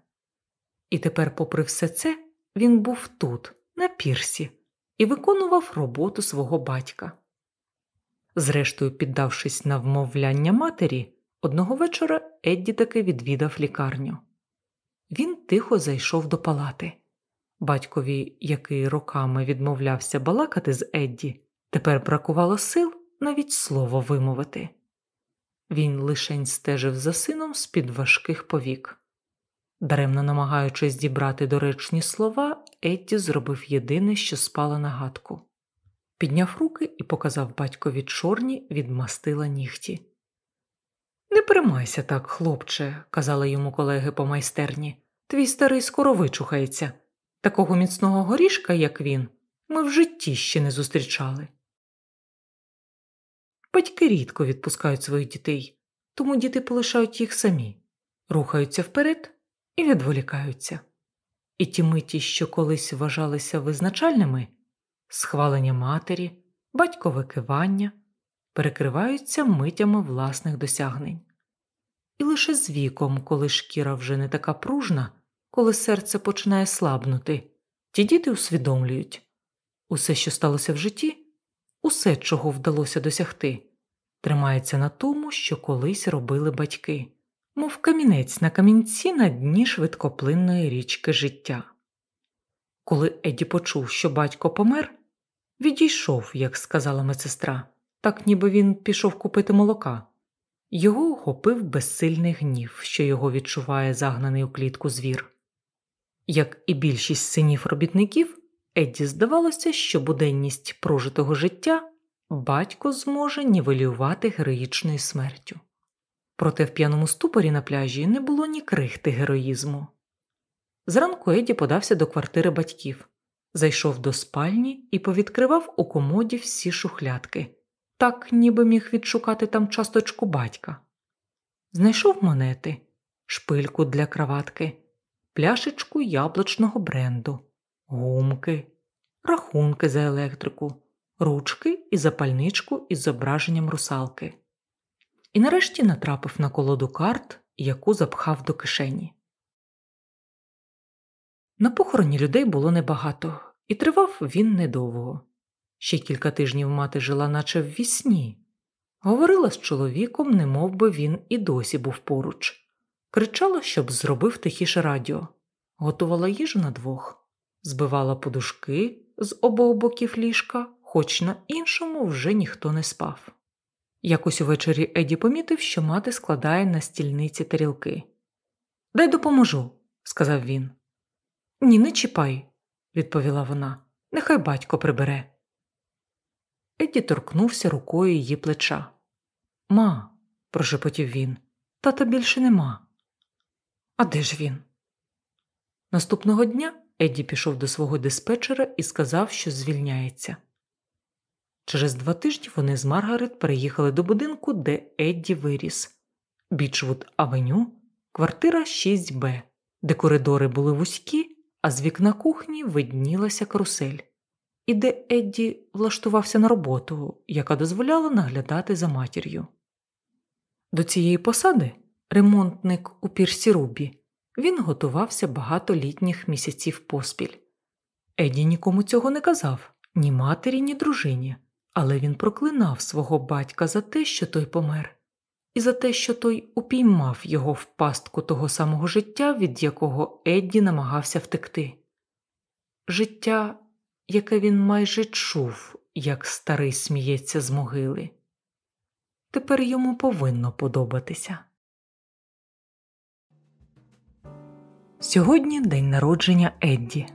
І тепер, попри все це, він був тут, на пірсі, і виконував роботу свого батька. Зрештою, піддавшись на вмовляння матері, одного вечора Едді таки відвідав лікарню. Він тихо зайшов до палати. Батькові, який роками відмовлявся балакати з Едді, тепер бракувало сил навіть слово вимовити. Він лишень стежив за сином з під важких повік. Даремно намагаючись зібрати доречні слова, Едді зробив єдине, що спало на гадку. Підняв руки і показав батькові чорні відмастила нігті. Не переймайся так, хлопче, казали йому колеги по майстерні. Твій старий скоро вичухається. Такого міцного горішка, як він, ми в житті ще не зустрічали. Батьки рідко відпускають своїх дітей, тому діти полишають їх самі, рухаються вперед і відволікаються. І ті миті, що колись вважалися визначальними схвалення матері, батькове кивання, перекриваються митями власних досягнень. І лише з віком, коли шкіра вже не така пружна, коли серце починає слабнути, ті діти усвідомлюють усе, що сталося в житті, усе, чого вдалося досягти, тримається на тому, що колись робили батьки, мов камінець на камінці на дні швидкоплинної річки життя. Коли Еді почув, що батько помер, відійшов, як сказала медсестра, так ніби він пішов купити молока. Його охопив безсильний гнів, що його відчуває загнаний у клітку звір. Як і більшість синів робітників, Едді здавалося, що буденність прожитого життя батько зможе нівелювати героїчною смертю. Проте в п'яному ступорі на пляжі не було ні крихти героїзму. Зранку Еді подався до квартири батьків, зайшов до спальні і повідкривав у комоді всі шухлядки, так ніби міг відшукати там часточку батька. Знайшов монети, шпильку для краватки, пляшечку яблучного бренду, гумки, рахунки за електрику, ручки і запальничку із зображенням русалки. І нарешті натрапив на колоду карт, яку запхав до кишені. На похороні людей було небагато, і тривав він недовго. Ще кілька тижнів мати жила, наче в вісні. Говорила з чоловіком, немов би він і досі був поруч. Кричала, щоб зробив тихіше радіо, готувала їжу на двох, збивала подушки з обох боків ліжка, хоч на іншому вже ніхто не спав. Якось увечері Еді помітив, що мати складає на стільниці тарілки. Дай допоможу, сказав він. Ні, не чіпай, відповіла вона. Нехай батько прибере. Едді торкнувся рукою її плеча. Ма, прошепотів він, тата більше нема. А де ж він? Наступного дня Едді пішов до свого диспетчера і сказав, що звільняється. Через два тижні вони з Маргарет переїхали до будинку, де Едді виріс Бічвуд Авеню, квартира 6Б, де коридори були вузькі, а з вікна кухні виднілася карусель, і де Едді влаштувався на роботу, яка дозволяла наглядати за матір'ю. До цієї посади ремонтник у пірсі Рубі, він готувався багато літніх місяців поспіль. Еді нікому цього не казав ні матері, ні дружині, але він проклинав свого батька за те, що той помер, і за те, що той упіймав його в пастку того самого життя, від якого Едді намагався втекти. Життя, яке він майже чув, як старий сміється з могили. Тепер йому повинно подобатися. Сьогодні день народження Едді.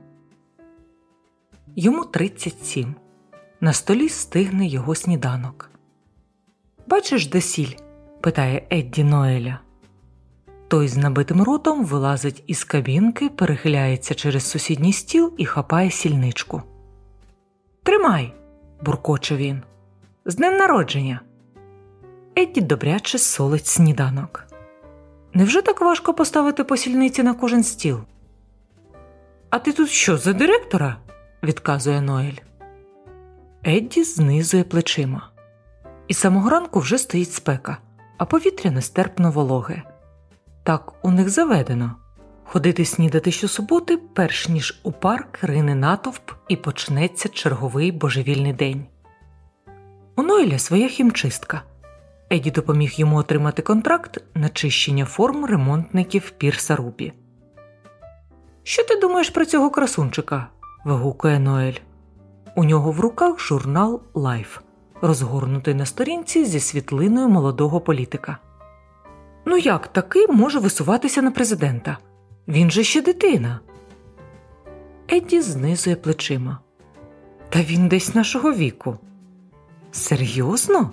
Йому 37. На столі стигне його сніданок. Бачиш, де сіль? питає Едді Ноеля. Той з набитим ротом вилазить із кабінки, перехиляється через сусідній стіл і хапає сільничку. Тримай, буркоче він. З днем народження. Едді добряче солить сніданок. Невже так важко поставити посільниці на кожен стіл? А ти тут що за директора? відказує Ноель. Едді знизує плечима. І самого ранку вже стоїть спека, а повітря нестерпно вологе. Так у них заведено ходити снідати щосуботи, перш ніж у парк рине натовп і почнеться черговий божевільний день. У Ноеля своя хімчистка. Еді допоміг йому отримати контракт на чищення форм ремонтників Пірса Рубі. Що ти думаєш про цього красунчика? вигукує Ноель. У нього в руках журнал Лайф, розгорнутий на сторінці зі світлиною молодого політика. Ну як такий може висуватися на президента? Він же ще дитина. Едді знизує плечима. Та він десь нашого віку. Серйозно?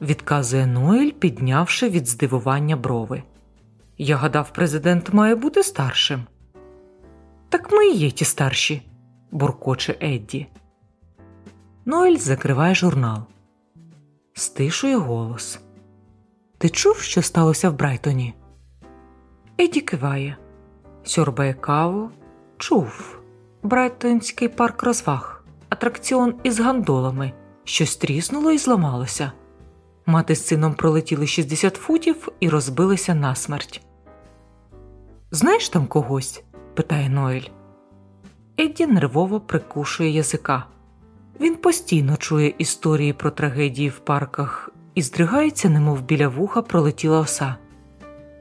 Відказує Ноель, піднявши від здивування брови. Я гадав, президент має бути старшим. Так ми і є ті старші, буркоче Едді. Ноель закриває журнал, стишує голос. Ти чув, що сталося в Брайтоні? Едді киває, сьорбає каву. Чув Брайтонський парк розваг, атракціон із гандолами, щось тріснуло і зламалося. Мати з сином пролетіли 60 футів і розбилися насмерть. Знаєш там когось? питає Ноель. Едді нервово прикушує язика. Він постійно чує історії про трагедії в парках і здригається, немов біля вуха пролетіла оса.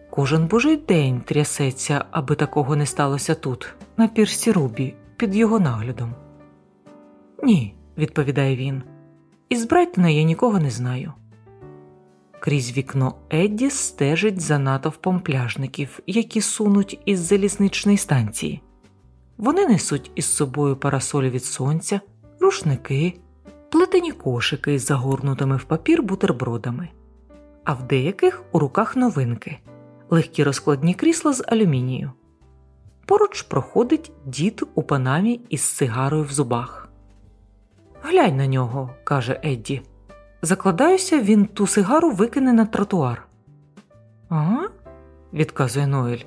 Кожен божий день трясеться, аби такого не сталося тут, на пірсі Рубі, під його наглядом. Ні, відповідає він. Із Брайтона я нікого не знаю. Крізь вікно Едді стежить за натовпом пляжників, які сунуть із залізничної станції. Вони несуть із собою парасолі від сонця, рушники, плетені кошики із загорнутими в папір бутербродами, а в деяких у руках новинки, легкі розкладні крісла з алюмінію. Поруч проходить дід у панамі із сигарою в зубах. Глянь на нього, каже Едді. Закладаюся, він ту сигару викине на тротуар. Ага, відказує Ноель.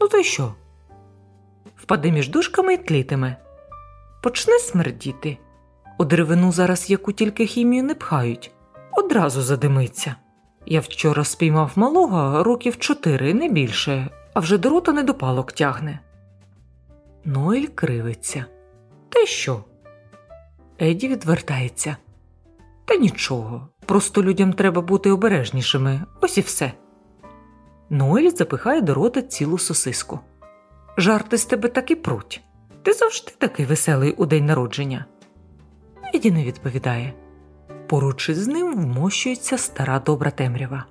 Ну то й що? Впаде між дужками і тлітиме. Почне смердіти. У деревину зараз яку тільки хімію не пхають, одразу задимиться. Я вчора спіймав малого років чотири, не більше, а вже до рота недопалок тягне. Ноель кривиться. Та й що? Еді відвертається. Та нічого, просто людям треба бути обережнішими, ось і все. Ноель запихає до рота цілу сосиску. Жарти з тебе так і пруть. Ти завжди такий веселий у день народження. Еді не відповідає. Поруч із ним вмощується стара добра темрява.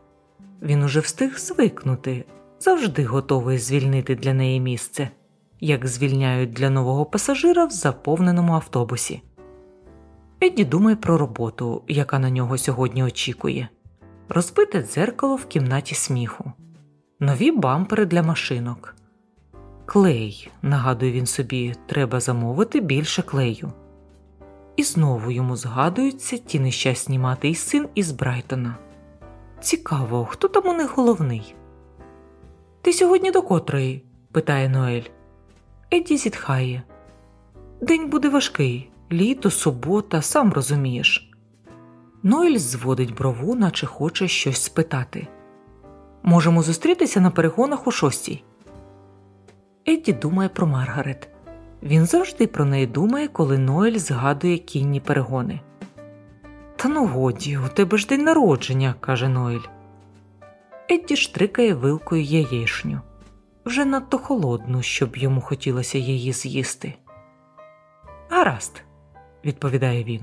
Він уже встиг звикнути, завжди готовий звільнити для неї місце, як звільняють для нового пасажира в заповненому автобусі. Едді думає про роботу, яка на нього сьогодні очікує, розбите дзеркало в кімнаті сміху, нові бампери для машинок. Клей, нагадує він собі, треба замовити більше клею. І знову йому згадуються ті нещасні мати і син із Брайтона. Цікаво, хто там у них головний? Ти сьогодні до котрої? питає Ноель. Едді зітхає. День буде важкий, літо, субота, сам розумієш. Ноель зводить брову, наче хоче щось спитати. Можемо зустрітися на перегонах у шостій. Едді думає про Маргарет. Він завжди про неї думає, коли Ноель згадує кінні перегони. Та ну годі, у тебе ж день народження, каже Ноель. Едді штрикає вилкою яєшню, вже надто холодну, щоб йому хотілося її з'їсти. Гаразд, відповідає він.